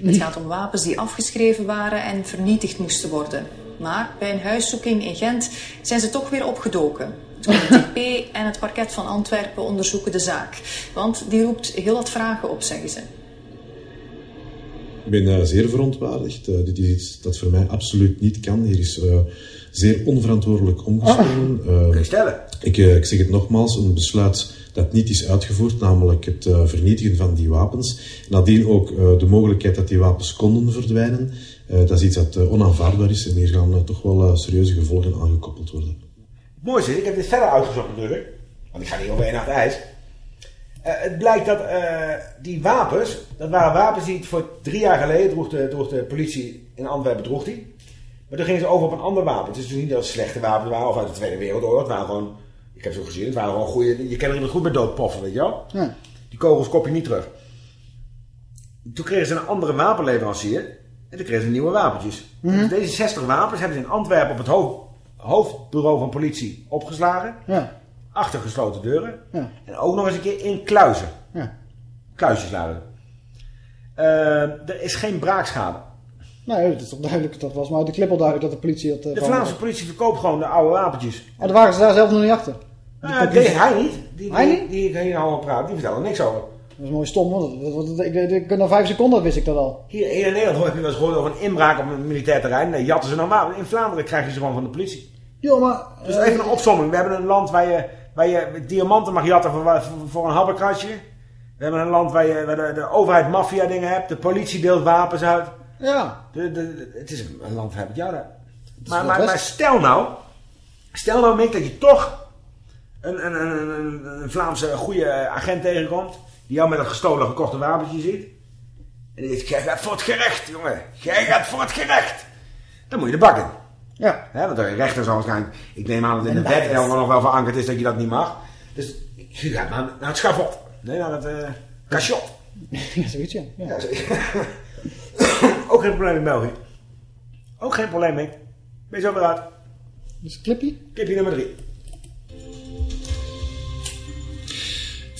Het gaat om wapens die afgeschreven waren en vernietigd moesten worden. Maar bij een huiszoeking in Gent zijn ze toch weer opgedoken. Het OMTP en het parket van Antwerpen onderzoeken de zaak. Want die roept heel wat vragen op, zeggen ze. Ik ben zeer verontwaardigd. Eh, dit is iets dat voor mij absoluut niet kan. Hier is eh, zeer onverantwoordelijk omgesprongen. Eh, stellen. ik, ik zeg het nogmaals, een besluit dat niet is uitgevoerd, namelijk het vernietigen van die wapens. Nadien ook eh, de mogelijkheid dat die wapens konden verdwijnen. Eh, dat is iets dat onaanvaardbaar is en hier gaan toch wel serieuze gevolgen aangekoppeld worden. Mooi is, ik heb dit verder uitgezocht natuurlijk. Want ik ga niet over één nacht ijs. Eh, het blijkt dat eh, die wapens, dat waren wapens die het voor drie jaar geleden droeg de, droeg de politie in Antwerpen droeg die. Maar toen gingen ze over op een ander wapen. Het is dus niet dat het slechte wapens waren of uit de Tweede Wereldoorlog. Het waren gewoon, ik heb ook gezien, het waren gewoon goede, je kent er iemand goed met doodpoffen, weet je wel. Ja. Die kogels kop je niet terug. Toen kregen ze een andere wapenleverancier. En toen kregen ze nieuwe wapentjes. Mhm. Dus deze 60 wapens hebben ze in Antwerpen op het hoofd, hoofdbureau van politie opgeslagen. Ja. Achter gesloten deuren. Ja. En ook nog eens een keer in kluizen. Ja. Kluisjes lagen er. Eh, er is geen braakschade. Nee, dat is toch duidelijk. Dat was maar uit de clip al duidelijk dat de politie het... eh, De Vlaamse politie verkoopt gewoon de oude wapentjes. Oh, daar waren ze daar zelf nog niet achter. Die Uh, nee, hij niet. Die, Hij die, niet? Die, die hier nou praat, die vertelde niks over. Dat is mooi stom, want ik, ik, ik, na vijf seconden wist ik dat al. Hier, hier in Nederland heb je wel eens gehoord over een inbraak op een militair terrein. Nee, jatten ze maar. In Vlaanderen krijg je ze gewoon van de politie. Joh, maar... Dus eh, even een opzomming. We hebben een land waar je, waar je diamanten mag jatten voor, voor, een habberkratje. We hebben een land waar je waar de, de overheid maffia dingen hebt. De politie deelt wapens uit. Ja. De, de, het is een, land waar het jou daar. Maar, maar, maar stel nou. Stel nou Mick dat je toch een, een, een, een Vlaamse goede agent tegenkomt. Die jou met een gestolen gekochte wapentje ziet. En die zegt, jij gaat voor het gerecht jongen. Jij gaat voor het gerecht. Dan moet je de bak in. Ja. Want de rechter zal waarschijnlijk... Ik neem aan dat in de wet dat- helemaal nog wel verankerd is dat je dat niet mag. Dus je gaat naar, naar het schafot. Nee, naar het eh cachot. ja, zoiets, ja. ja. <laughs> Ook geen probleem in België. Ook geen probleem, Mick. Ben je zo weer uit. Dus clipje? Clipje nummer drie.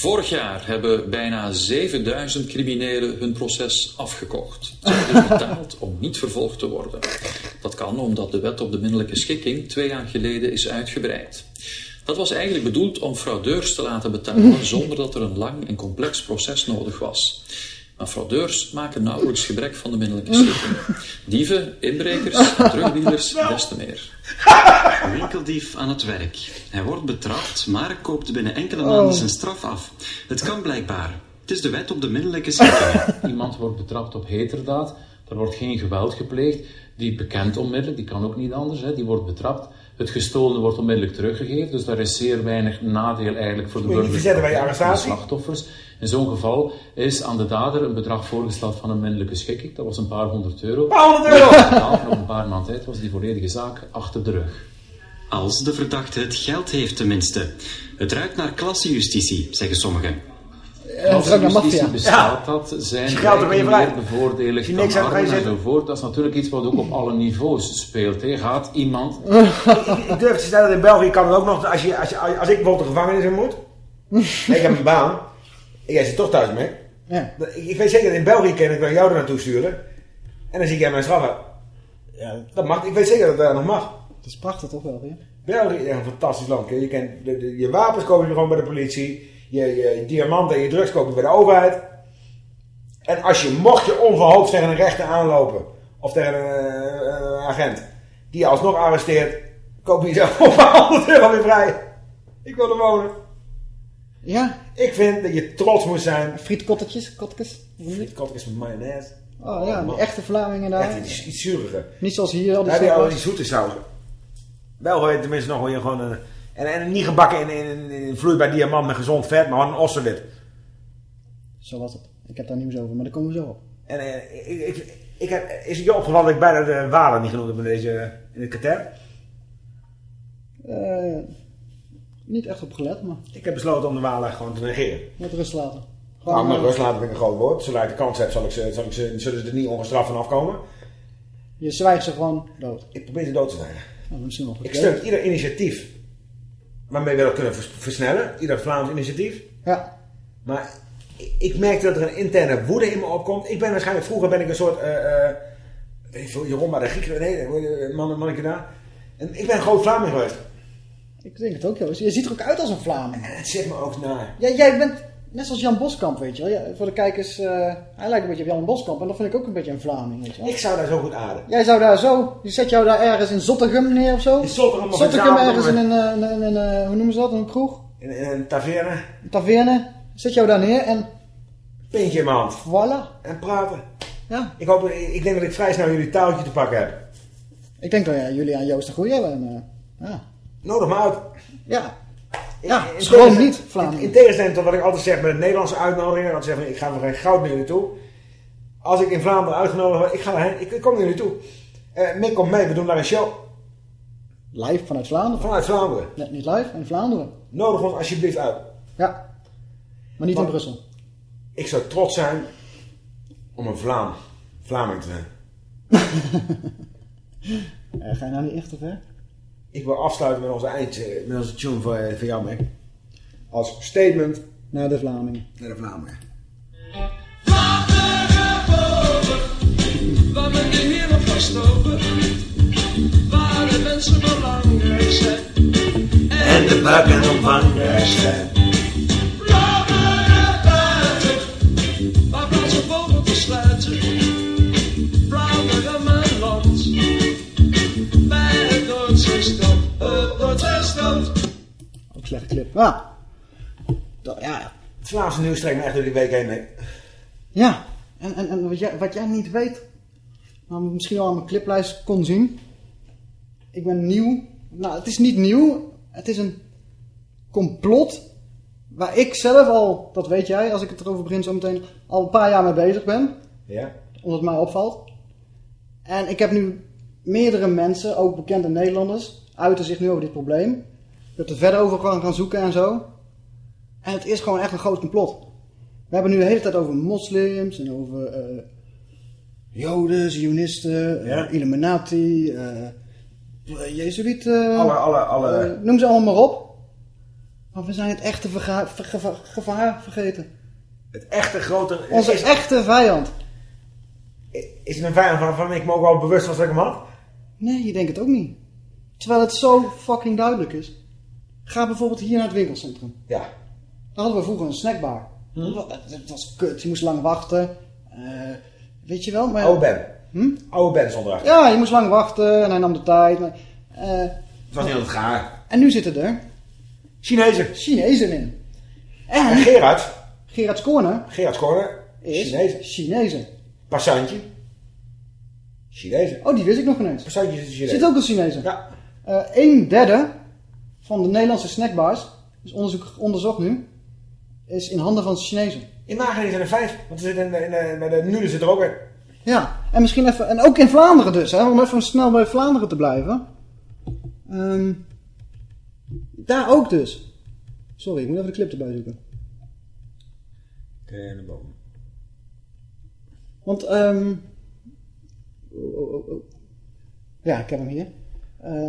Vorig jaar hebben bijna 7000 criminelen hun proces afgekocht. Ze hebben <laughs> betaald om niet vervolgd te worden. Dat kan omdat de wet op de minderlijke schikking twee jaar geleden is uitgebreid. Dat was eigenlijk bedoeld om fraudeurs te laten betalen <laughs> zonder dat er een lang en complex proces nodig was. Maar fraudeurs maken nauwelijks gebruik van de minderlijke schikking. Dieven, inbrekers, drugdealers, <laughs> des te meer. Winkeldief aan het werk. Hij wordt betrapt, maar koopt binnen enkele Oh. maanden zijn straf af. Het kan blijkbaar. Het is de wet op de minderlijke schikking. <laughs> Iemand wordt betrapt op heterdaad, er wordt geen geweld gepleegd, die bekent onmiddellijk, die kan ook niet anders, hè, die wordt betrapt. Het gestolene wordt onmiddellijk teruggegeven, dus daar is zeer weinig nadeel eigenlijk voor de burgers en de arrestatie? slachtoffers. In zo'n geval is aan de dader een bedrag voorgesteld van een minderlijke schikking, dat was een paar honderd euro. Paar honderd euro! En op een paar maanden tijd was die volledige zaak achter de rug. Als de verdachte het geld heeft tenminste. Het ruikt naar klassejustitie, zeggen sommigen. Eh, ruikt naar maffia. bestaat dat? Zijn Als meer bevoordeeld Als je dan armen enzovoort? Dat is natuurlijk iets wat ook op alle niveaus speelt. Hè. Gaat iemand... <laughs> ik durf te stellen dat in België kan het ook nog, als, je, als, je, als ik bijvoorbeeld de gevangenis in moet, <laughs> ik heb een baan, en jij zit toch thuis mee, Ja. ik, weet zeker dat in België kan ik wel jou er naartoe sturen, en dan zie ik jij mijn straf uit. Ja, dat mag, ik weet zeker dat dat nog mag. Dat is prachtig toch wel weer. België is een fantastisch land. Je, kent de, de- je wapens koop je gewoon bij de politie, je, je, diamanten en je drugs koop je bij de overheid. En als je, mocht je onverhoopt tegen een rechter aanlopen, of tegen een, eh, een agent, die je alsnog arresteert, koop je jezelf <laughs> voor een paar honderd euro weer vrij. Ik wil er wonen. Ja. Ik vind dat je trots moet zijn. Frietkottetjes, kottekes. Frietkottekes met mayonaise. Oh ja, die echte Vlamingen daar. Echt iets, iets zuuriger. Niet zoals hier al die Daar heb je al die zoete sausen. België weet tenminste nog hoe je gewoon een... En, en niet gebakken in, in, vloeibaar diamant met gezond vet, maar gewoon een ossenwit. Zo was het. Ik heb daar nieuws over, maar daar komen we zo op. En eh, ik, ik, ik heb, is het je opgevallen dat ik bijna de Walen niet genoemd heb in, deze, in het kater? Eh, niet echt op gelet, maar Ik heb besloten om de Walen gewoon te negeren. met rust laten. Nou, maar eh, rust laten vind ik een groot woord. Zodra ik de kans heb, zal ik ze, zal ik ze, zullen ze er niet ongestraft van afkomen. Je zwijgt ze gewoon dood. Ik probeer ze dood te zwijgen. Nou, misschien nog Ik steun ieder initiatief waarmee we dat kunnen vers- versnellen. Ieder Vlaams initiatief. Ja. Maar ik- ik merkte dat er een interne woede in me opkomt. Ik ben waarschijnlijk, vroeger ben ik een soort, eh eh weet veel, Jeroen, maar de Grieken, nee, die man, mannetje daar. En ik ben een groot Vlaming geweest. Ik denk het ook, Joost. Je ziet er ook uit als een Vlaming. <laughs> Zit me ook naar. Ja, jij bent... net zoals Jan Boskamp, weet je wel. Ja, voor de kijkers, eh, hij lijkt een beetje op Jan Boskamp. En dat vind ik ook een beetje een Vlaming, weet je wel. Ik zou daar zo goed aarden. Jij zou daar zo, die zet jou daar ergens in Zottegem neer of zo? In ergens in een, eh, in een, eh, hoe noemen ze dat, een kroeg? In, in een taverne. Een taverne. Zet jou daar neer en Pintje in mijn hand. voilà. En praten. Ja. Ik, hoop, ik denk dat ik vrij snel jullie touwtje te pakken heb. Ik denk dat ja, jullie aan Joost de Goeie hebben. En, eh, ja. Nodig me uit. Ja. Ja, In niet, Vlamingen. In, in tegenstelling tot wat ik altijd zeg met het Nederlandse uitnodigingen. Dat ik zeg van, ik ga voor geen goud naar jullie toe. Als ik in Vlaanderen uitgenodigd word, ik ga daarheen. Ik, ik kom naar jullie toe. Eh Mick komt mee, we doen daar een show. Live vanuit Vlaanderen. Vanuit Vlaanderen. Net niet live, in Vlaanderen. Nodig ons alsjeblieft uit. Ja. Maar niet in Maar- Brussel. Ik zou trots zijn om een Vlaam, Vlaming te zijn. <laughs> Eh, ga je nou niet echt te ver? Ik wil afsluiten met onze eind, eh, met onze tune voor, voor jou, Mick. Als statement Naar de Vlamingen. naar de Vlamingen. Waar men de heren verstoken, waar de mensen belangrijk zijn. En de bakken omvangrijk zijn. Slechte clip. Ja. Dat- ja. Het Vlaamse nieuws trekt me echt door die week heen, Mick. Ja. En, en, en wat, jij, wat jij niet weet, maar misschien al aan mijn cliplijst kon zien. Ik ben nieuw. Nou, het is niet nieuw. Het is een complot waar ik zelf al, dat weet jij, als ik het erover begin zo meteen, al een paar jaar mee bezig ben. Ja? Omdat het mij opvalt. En ik heb nu meerdere mensen, ook bekende Nederlanders, uiten zich nu over dit probleem. Heb er verder over gaan, gaan zoeken en zo. En het is gewoon echt een groot complot. We hebben nu de hele tijd over moslims en over eh, joden, zionisten, eh. Illuminati, eh jezuïeten. Alle- alle- alle- noem ze allemaal maar op. Maar we zijn het echte verga- ver- gevaar, gevaar vergeten. Het echte grote... Onze is, echte vijand. is het een vijand waarvan ik me ook wel bewust was dat ik hem had? Nee, je denkt het ook niet. Terwijl het zo fucking duidelijk is. Ga bijvoorbeeld hier naar het winkelcentrum. Ja. Daar hadden we vroeger een snackbar. Dat was- Dat was kut, je moest lang wachten. Eh, weet je wel? Maar, Oude Ben. Hm? Oude Ben erachter. Ja, je moest lang wachten en hij nam de tijd. Maar, eh, Het was niet altijd gaar. en nu zitten er Chinezen. Chinezen in. En En Gerard. Gerard Corner Gerard Corner. is Chinezen. Chinezen. Passantje. Chinezen. Oh, die wist ik nog ineens. Passantje is een Chinees. Zit ook een Chinezen. Ja. Eh, een derde van de Nederlandse snackbars, dus onderzoek onderzocht nu, is in handen van Chinezen. In Wageningen zijn er vijf. Want er zit in, in, in, bij de Nude zit er ook weer. Ja, en misschien even, en ook in Vlaanderen dus, hè, om even snel bij Vlaanderen te blijven. Ehm, daar ook dus. Sorry, ik moet even de clip erbij zoeken. En de boom. Want, ehm oh, oh, oh, oh. ja, ik heb hem hier. Eh,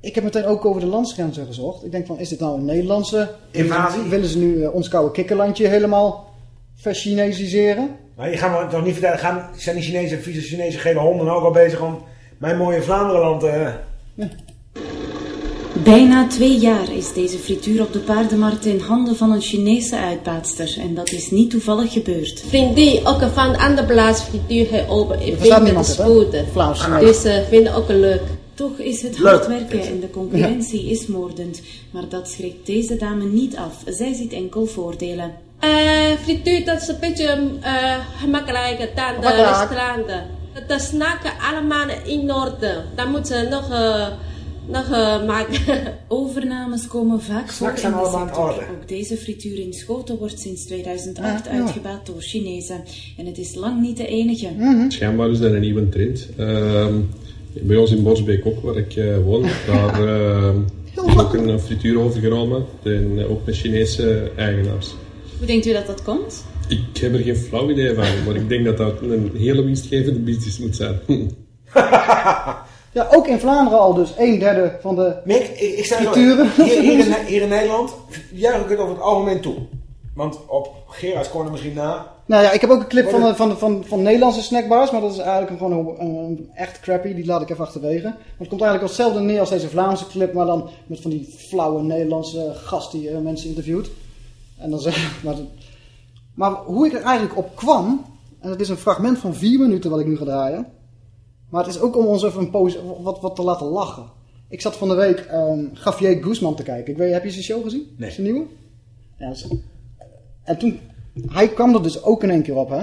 ik heb meteen ook over de landsgrenzen gezocht. Ik denk van, is dit nou een Nederlandse Invasie? Willen ze nu eh, ons koude kikkerlandje helemaal verchinesiseren? Maar je gaat me toch niet vertellen, gaan, zijn die Chinese, vieze Chinese gele honden ook al bezig om mijn mooie Vlaanderenland eh Bijna twee jaar is deze frituur op de paardenmarkt in handen van een Chinese uitbaatster. En dat is niet toevallig gebeurd. Vriendin ook van andere plaats frituur open. Ik vind het nee. Dus ik vind het ook leuk. Toch is het hard werken en de concurrentie is moordend. Maar dat schrikt deze dame niet af. Zij ziet enkel voordelen. Eh, frituur dat is een beetje eh, gemakkelijker dan de Makkelijk. restauranten. De snacken allemaal in orde. Dan moeten ze nog, eh, nog eh, maken. <laughs> Overnames komen vaak voor in de sector. Ook deze frituur in Schoten wordt sinds 2008 Ah, ja. uitgebaat door Chinezen. En het is lang niet de enige. Schijnbaar is dat een nieuwe trend. Ehm, bij ons in Borsbeek ook, waar ik eh, woon, <laughs> daar ehm, is ook een frituur overgenomen. En eh, ook met Chinese eigenaars. Hoe denkt u dat dat komt? Ik heb er geen flauw idee van, maar ik denk dat dat een hele winstgevende business moet zijn. <laughs> <laughs> Ja, ook in Vlaanderen al dus een derde van de Mick, ik, ik sta zo- frituren. hier, hier, in, hier in Nederland juich ik het over het algemeen toe. Want op Gerards Corner misschien na. Nou ja, ik heb ook een clip van, van, van, van Nederlandse snackbars, maar dat is eigenlijk gewoon een, een echt crappy, die laat ik even achterwege. Maar het komt eigenlijk hetzelfde neer als deze Vlaamse clip, maar dan met van die flauwe Nederlandse gast die eh, mensen interviewt. En dan zeg <laughs> maar dat- Maar hoe ik er eigenlijk op kwam, en het is een fragment van vier minuten wat ik nu ga draaien. Maar het is ook om ons even een pose, wat, wat te laten lachen. Ik zat van de week ehm Javier Guzman te kijken. Ik weet, heb je zijn show gezien? Nee. Zijn nieuwe? Ja, dat is- en toen, hij kwam er dus ook in één keer op, hè?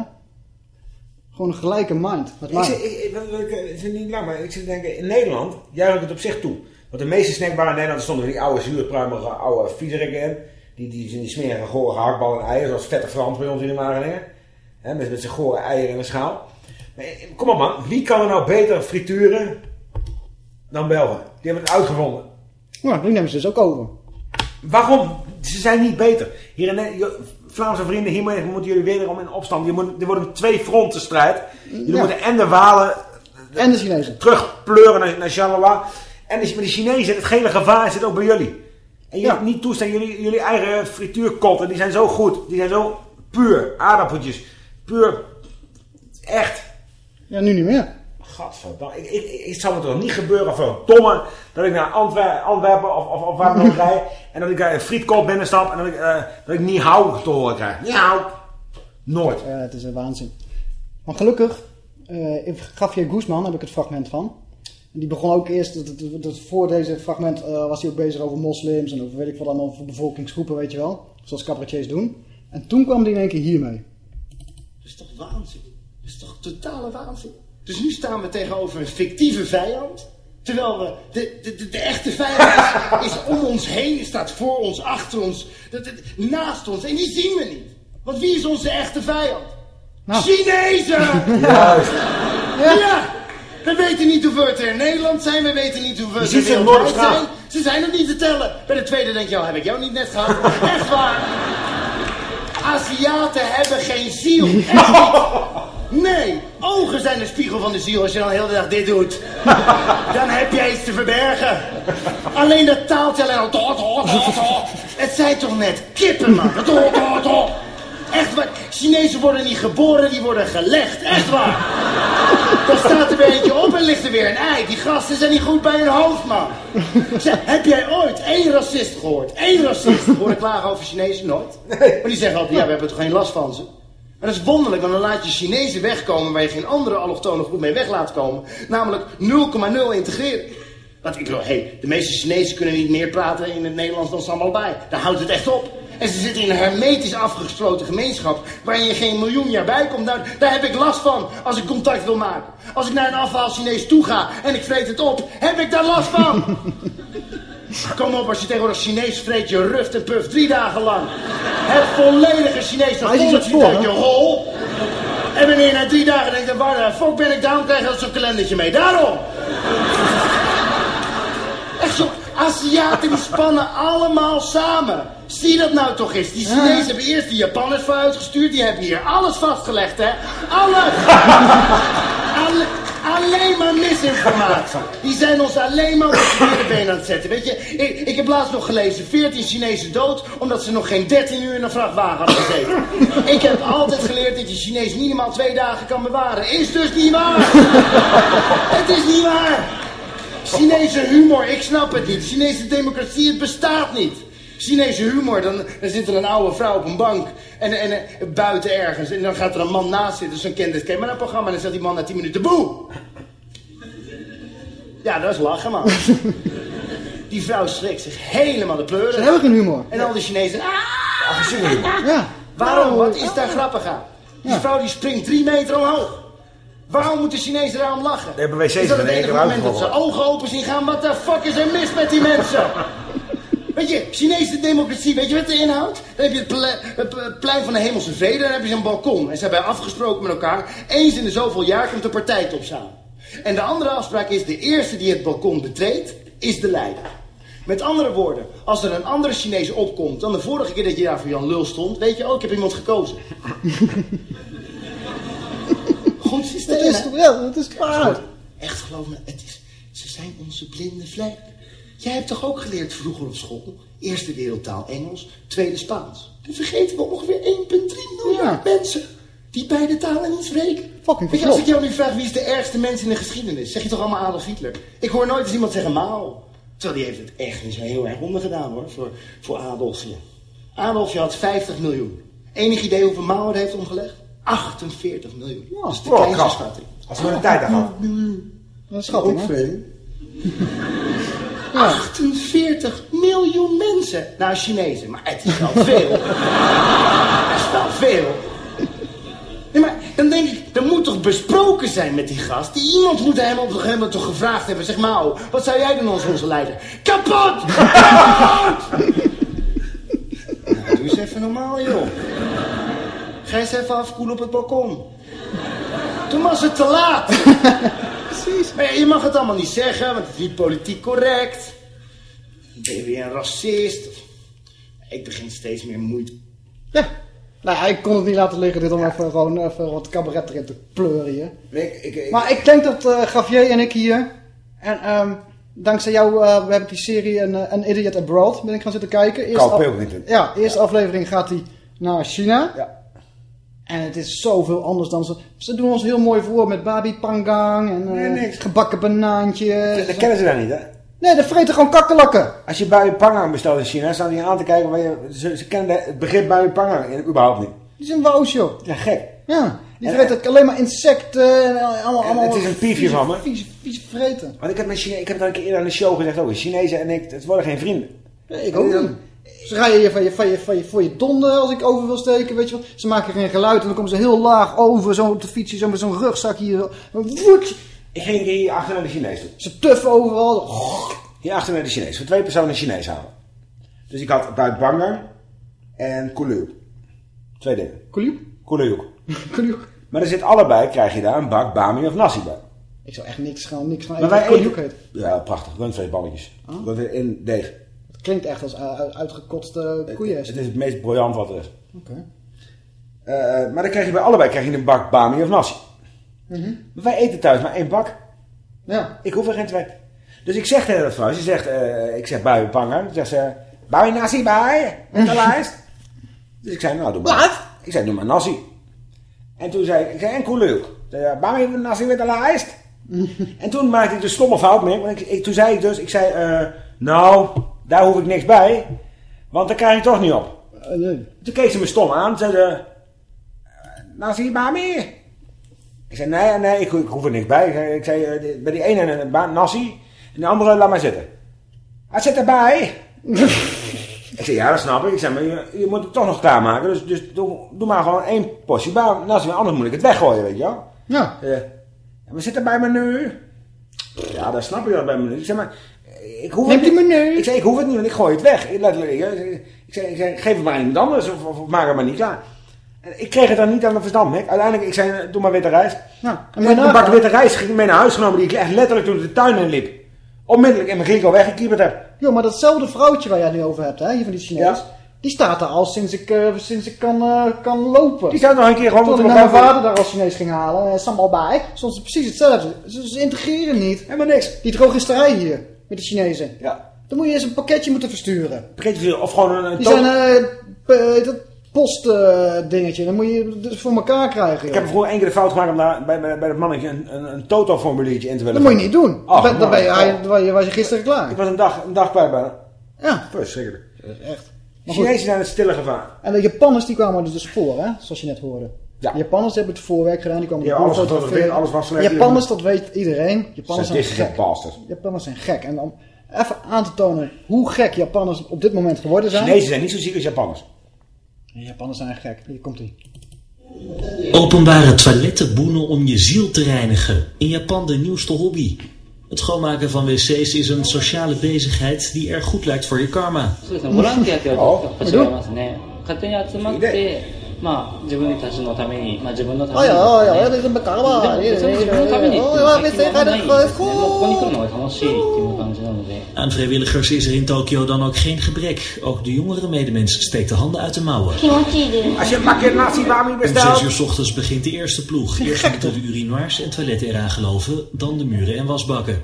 Gewoon een gelijke mind. Met Ik, zit- ik, zit niet lang, maar ik zit te denken, in Nederland juich ik het op zich toe. Want de meeste snackbaren in Nederland stonden die oude, zuurpruimige, oude viezerikken in. Die, die, die smerige, gore gehaktballen en eieren, zoals vette Frans bij ons in de Wageningen. Hè, met, met zijn gore eieren in een schaal. Maar, eh, kom op man, wie kan er nou beter frituren dan Belgen? Die hebben het uitgevonden. Ja, die nemen ze dus ook over. Waarom? Ze zijn niet beter. Hier in Vlaamse vrienden, hiermee moeten jullie wederom in opstand. Je moet, er wordt een twee fronten strijd. Jullie Ja. moeten en de Walen En de Chinezen. terugpleuren naar, naar Charleroi. En de, met de Chinezen, het gele gevaar zit ook bij jullie. En jullie Ja. niet toestaan, jullie, jullie eigen frituurkotten, die zijn zo goed. Die zijn zo puur. Aardappeltjes. Puur. Echt. Ja, nu niet meer. Gadverdamme. Ik, ik, ik, het zal me toch niet gebeuren voor een domme dat ik naar Antwer Antwerpen of, of, of waar dan ook <laughs> rij. En dat ik daar een frietkot binnenstap en dat ik, eh, dat ik niet hou te horen krijg. Niet hou. Nooit. Ja, het is een waanzin. Maar gelukkig, eh in Javier Guzman heb ik het fragment van. En die begon ook eerst, dat, dat, dat- voor deze fragment eh, was hij ook bezig over moslims en over weet ik wat allemaal voor bevolkingsgroepen, weet je wel. Zoals cabaretiers doen. En toen kwam hij in één keer hiermee. Dat is toch waanzin? Dat is toch totale waanzin? Dus nu staan we tegenover een fictieve vijand. Terwijl we, de, de, de, de echte vijand is, is om ons heen, staat voor ons, achter ons, dat- dat- naast ons. En die zien we niet. Want wie is onze echte vijand? Chinezen! Juist. Ja. We weten niet hoeveel het er in Nederland zijn. We weten niet hoeveel het er ze in Noorderstraat. zijn. Ze zijn nog niet te tellen. Bij de tweede denk je, oh, heb ik jou niet net gehad? <laughs> Echt waar. Aziaten hebben geen ziel. <laughs> Echt niet. Nee, ogen zijn de spiegel van de ziel. Als je dan de hele dag dit doet, <laughs> dan heb jij iets te verbergen. Alleen dat taaltje alleen al... to, to, to, to. Het zijn toch net kippen, man. Echt waar. Chinezen worden niet geboren, die worden gelegd. Echt waar. Dan staat er weer eentje op en ligt er weer een ei. Die gasten zijn niet goed bij hun hoofd, man. Zeg, heb jij ooit één racist gehoord? Eén racist horen klagen over Chinezen? Nooit. Maar die zeggen altijd, ja, we hebben toch geen last van ze. Maar dat is wonderlijk, want dan laat je Chinezen wegkomen waar je geen andere allochtone groep mee weg laat komen. Namelijk 0,0 integreren. Want ik bedoel, hey, de meeste Chinezen kunnen niet meer praten in het Nederlands dan bij. Daar houdt het echt op. En ze zitten in een hermetisch afgesloten gemeenschap waarin je geen miljoen jaar bij komt. Nou, daar heb ik last van als ik contact wil maken. Als ik naar een afhaal Chinees toe ga en ik vreet het op, heb ik daar last van. <laughs> Kom op, als je tegenwoordig Chinees vreet, je ruft en puft drie dagen lang. Het volledige Chinees, dat uit je hol. En wanneer je na drie dagen denkt, waar de fuck ben ik, daarom krijg je dat zo'n kalendertje mee. Daarom! Echt zo, Aziaten die spannen allemaal samen. Zie dat nou toch eens? Die Chinezen hebben eerst de Japanners voor uitgestuurd. Die hebben hier alles vastgelegd, hè? Alles! <laughs> Alle- alleen maar misinformatie. Die zijn ons alleen maar op het been aan het zetten. Weet je, ik, ik heb laatst nog gelezen, 14 Chinezen dood... omdat ze nog geen 13 uur in een vrachtwagen hadden gezeten. ik heb altijd geleerd dat je Chinees minimaal twee dagen kan bewaren. Is dus niet waar! het is niet waar! Chinese humor, ik snap het niet. Chinese democratie, het bestaat niet. Chinese humor, dan, dan zit er een oude vrouw op een bank en, en, en buiten ergens. En dan gaat er een man naast zitten, zo'n kent het maar een programma. En dan zegt die man na 10 minuten, boe! Ja, dat is lachen, man. <laughs> Die vrouw schrikt zich helemaal de pleuren. Ze hebben geen humor. En al die Chinezen, ah! Humor. Ja. Waarom? Wat is daar grappig aan? Die vrouw die springt drie meter omhoog. Waarom moeten Chinezen daarom lachen? De hebben wc's Is dat het in één enige moment dat ze ogen open zien gaan? Wat de fuck is er mis met die mensen? Weet je, Chinese democratie, weet je wat het inhoudt? Dan heb je het, ple- het ple- plein van de hemelse vrede, dan heb je zo'n balkon. En ze hebben afgesproken met elkaar, eens in de zoveel jaar komt de partij top samen. En de andere afspraak is, de eerste die het balkon betreedt, is de leider. Met andere woorden, als er een andere Chinees opkomt dan de vorige keer dat je daar voor Jan Lul stond, weet je, oh, ik heb iemand gekozen. <laughs> Goed systeem, Dat is, hè? ja, dat is kwaad. Echt geloof me, het is, ze zijn onze blinde vlek. Jij hebt toch ook geleerd vroeger op school? Eerste wereldtaal Engels, tweede Spaans. Dan vergeten we ongeveer 1,3 miljard mensen die beide talen niet spreken. Fucking Weet je, als ik jou nu vraag wie is de ergste mens in de geschiedenis, zeg je toch allemaal Adolf Hitler? Ik hoor nooit eens iemand zeggen Mao. Terwijl die heeft het echt niet zo heel erg ondergedaan hoor, voor, voor Adolfje. Adolfje had 50 miljoen. Enig idee hoeveel Mao het heeft omgelegd? 48 miljoen. dat is de keizerschatting. Als we een tijd had gehad. Dat is schatting, Ook hè? <laughs> veel. 48 miljoen mensen. Nou, Chinezen, maar het is wel veel. <laughs> dat is wel veel. Nee, maar dan denk ik, er moet toch besproken zijn met die gast. Die iemand moet hem op moment toch gevraagd hebben. Zeg Mao, wat zou jij doen als onze leider? Kapot! Kapot! nou, doe eens even normaal, joh. Ga eens even afkoelen op het balkon. Toen was het te laat. Precies. Maar ja, je mag het allemaal niet zeggen, want het is niet politiek correct. Ben je weer een racist. Ik begin steeds meer moeite. Nou, ja, ik kon het niet laten liggen dit om even, gewoon even wat cabaret erin te pleuren hier. Nee, ik, ik, Maar ik denk dat eh Gavier en ik hier, en ehm, dankzij jou, eh, we hebben die serie een, eh, An Idiot Abroad, ben ik gaan zitten kijken. Af- Pilkington. Ja, eerste aflevering gaat hij naar China. Ja. En het is zoveel anders dan ze... Ze doen ons heel mooi voor met babi pangang en eh, Nee, niks. gebakken banaantjes. Dat kennen ze daar niet, hè? Nee, dat vreten gewoon kakkelakken. Als je bui pangang bestelt in China, staan die aan te kijken. Waar je, ze, ze kennen het begrip bui pangang überhaupt niet. Die zijn wous, joh. Ja, gek. Ja, die En- vreten alleen maar insecten en allemaal... En allemaal het is een piefje vieze- van me. Vieze, vieze vreten. Want ik heb, met Chine, ik heb het al een keer eerder aan de show gezegd ook. Chinezen en ik, het worden geen vrienden. Ja, ik ook niet. Ze rijden je van je, van je, van je, voor je donder als ik over wil steken, weet je wel. Ze maken geen geluid en dan komen ze heel laag over, zo op de fietsje, zo met zo'n rugzak hier. Woet. Ik ging hier achter naar de Chinees toe. Ze tuffen overal. Hier achter naar de Chinees. Voor twee personen Chinees halen. Dus ik had buit pangang en kouluuk. Twee dingen. Kouluuk. Kouluuk. <laughs> Maar er zit allebei, krijg je daar een bak bami of nasi bij. Ik zou echt niks gaan, niks gaan Maar eten wij wat kouluuk eten... Ja, prachtig. Rundvleesballetjes. Dat in deeg. Klinkt echt als uh, uitgekotste koeien. Het is het meest briljant wat er is. Oké. Eh, maar dan krijg je bij allebei krijg je een bak bami of nasi. Mhm. Maar wij eten thuis maar één bak. Ja. Ik hoef er geen twee. Dus ik zeg tegen dat vrouw, ze zegt, eh, ik zeg bui pangang. Dan zegt ze, bui nasi bij, met de lijst. Dus ik zei, nou doe maar. Wat? Ik zei, doe maar nasi. En toen zei ik, zei, en koeleuk. Bui nasi met de lijst. en toen maakte ik de stomme fout mee. Want ik, ik- toen zei ik dus, ik zei, eh, nou, daar hoef ik niks bij. Want daar krijg je toch niet op. Toen keek ze me stom aan. Zei ze, nasi bami. Ik zei, nee, nee, ik, ik hoef er niks bij. Ik zei, ik zei eh, bij die ene een ba- nasi. En de andere laat maar zitten. Hij zit erbij. <laughs> ik zei, ja, dat snap ik. Ik zei, maar je, je moet het toch nog klaarmaken. Dus, dus doe, doe maar gewoon één portie ba- nasi. Anders moet ik het weggooien, weet je wel. Ja. Eh, ja, we zitten bij menu. Ja, dat snap ik wel bij menu. Ik zeg, maar... Ik hoef Neem het die niet. menu. Ik zei, ik hoef het niet, want ik gooi het weg. Ik, letterlijk, ik, ik, zei, ik zei, geef het maar aan iemand anders. Of, of, of maak het maar niet klaar. Ik kreeg het dan niet aan mijn verstand. Hè. Uiteindelijk, ik zei, doe maar witte rijst. Nou, En met een bak witte rijst ging ik mee naar huis genomen die ik echt letterlijk ik de tuin in liep. Onmiddellijk in mijn kliko weggekieperd heb. Jo, maar datzelfde vrouwtje waar jij nu over hebt, hè, hier van die Chinees. Ja. Die staat daar al sinds ik, eh, sinds ik kan, eh, kan lopen. Die staat nog een keer gewoon Toen ik naar mijn vader daar als Chinees ging halen, en sambal bij, stond ze precies hetzelfde. Ze, ze integreren niet. Helemaal niks. Die drogisterij hier, met de Chinezen. Ja. Dan moet je eens een pakketje moeten versturen. Pakketje of gewoon een... Die zijn eh, p- dat postdingetje, dan moet je het voor elkaar krijgen. Ik heb vroeger één keer de fout gemaakt om daar bij, bij, bij dat mannetje een, een, een Toto-formuliertje in te willen Dat moet je niet doen. Ach, dan ben, dan ben je, dan was je- gisteren klaar. Ik was een dag, een dag bij bijna. Ja. Verschrikkelijk. Echt. De Maar. Chinezen zijn het stille gevaar. En de Japanners die kwamen dus voor, hè? zoals je net hoorde. Ja. Japanners hebben het voorwerk gedaan, die kwamen Ja, alles fotograferen. gefotografeerd, alles was slecht. Japanners, dat weet iedereen. Japanners zijn Sadistische gek. bastards. Japanners zijn gek. En om even aan te tonen hoe gek Japanners op dit moment geworden zijn. Chinezen zijn niet zo ziek als Japanners. De Japanners zijn gek. Hier komt ie. Openbare toiletten boenen om je ziel te reinigen. In Japan de nieuwste hobby. Het schoonmaken van wc's is een sociale bezigheid die erg goed lijkt voor je karma. そ うですね、ボランティアって言われるとやっぱ違いますね。勝手に集まって、まあ、自分たちのために、まあ自分のため Oh に。 ja, oh ja, dat is een karma. でもそれ自分のためにっていうのは最近はあんまないんですね。もうここに来るのが楽しいっていう感じなので。 Aan vrijwilligers is er in Tokio dan ook geen gebrek. Ook de jongere medemens steekt de handen uit de mouwen. Als je een bakje nasi bami Om 6 bestelt... uur 's ochtends begint de eerste ploeg. Eerst moeten de urinoirs en toiletten eraan geloven, dan de muren en wasbakken.